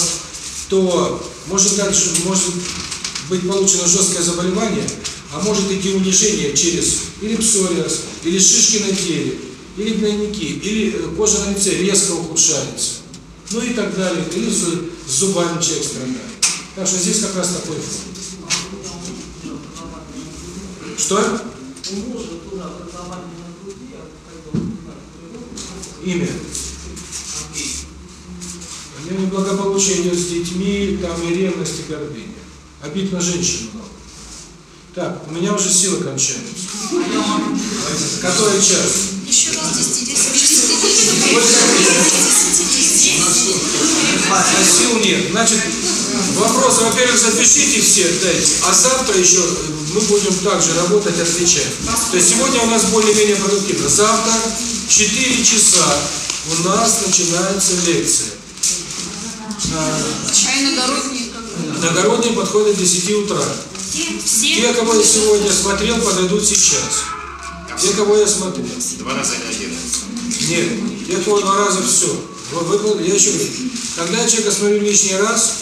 то может дальше может быть получено жесткое заболевание, а может идти унижение через или псориаз, или шишки на теле, или гнойники, или кожа на лице резко ухудшается, ну и так далее, или с зубами человек страдает. Так что здесь как раз такой фон. Что? Имя. У него неблагополучие идет с детьми, там и ревность, и гордыня. Обид на женщину много. Так, у меня уже силы кончаются. Который час? Все у них. Значит, вопросы, во-первых, запишите все, дайте. А завтра еще мы будем также работать, отвечать. То есть сегодня у нас более-менее продуктивно. Завтра 4 часа у нас начинается лекция. А иногородние? Иногородние подходят к 10 утра. Все, Те, кого я сегодня смотрел, подойдут сейчас. Никого я смотрю. Два раза не один. Нет, я два раза все. Выпал, я еще говорю. Когда человека смотрю лишний раз,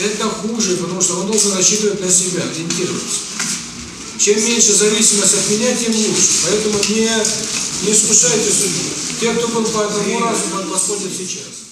это хуже, потому что он должен рассчитывать на себя, ориентироваться. Чем меньше зависимость от меня, тем лучше. Поэтому не, не искушайте судьбу. Те, кто был по одному разу, подходят сейчас.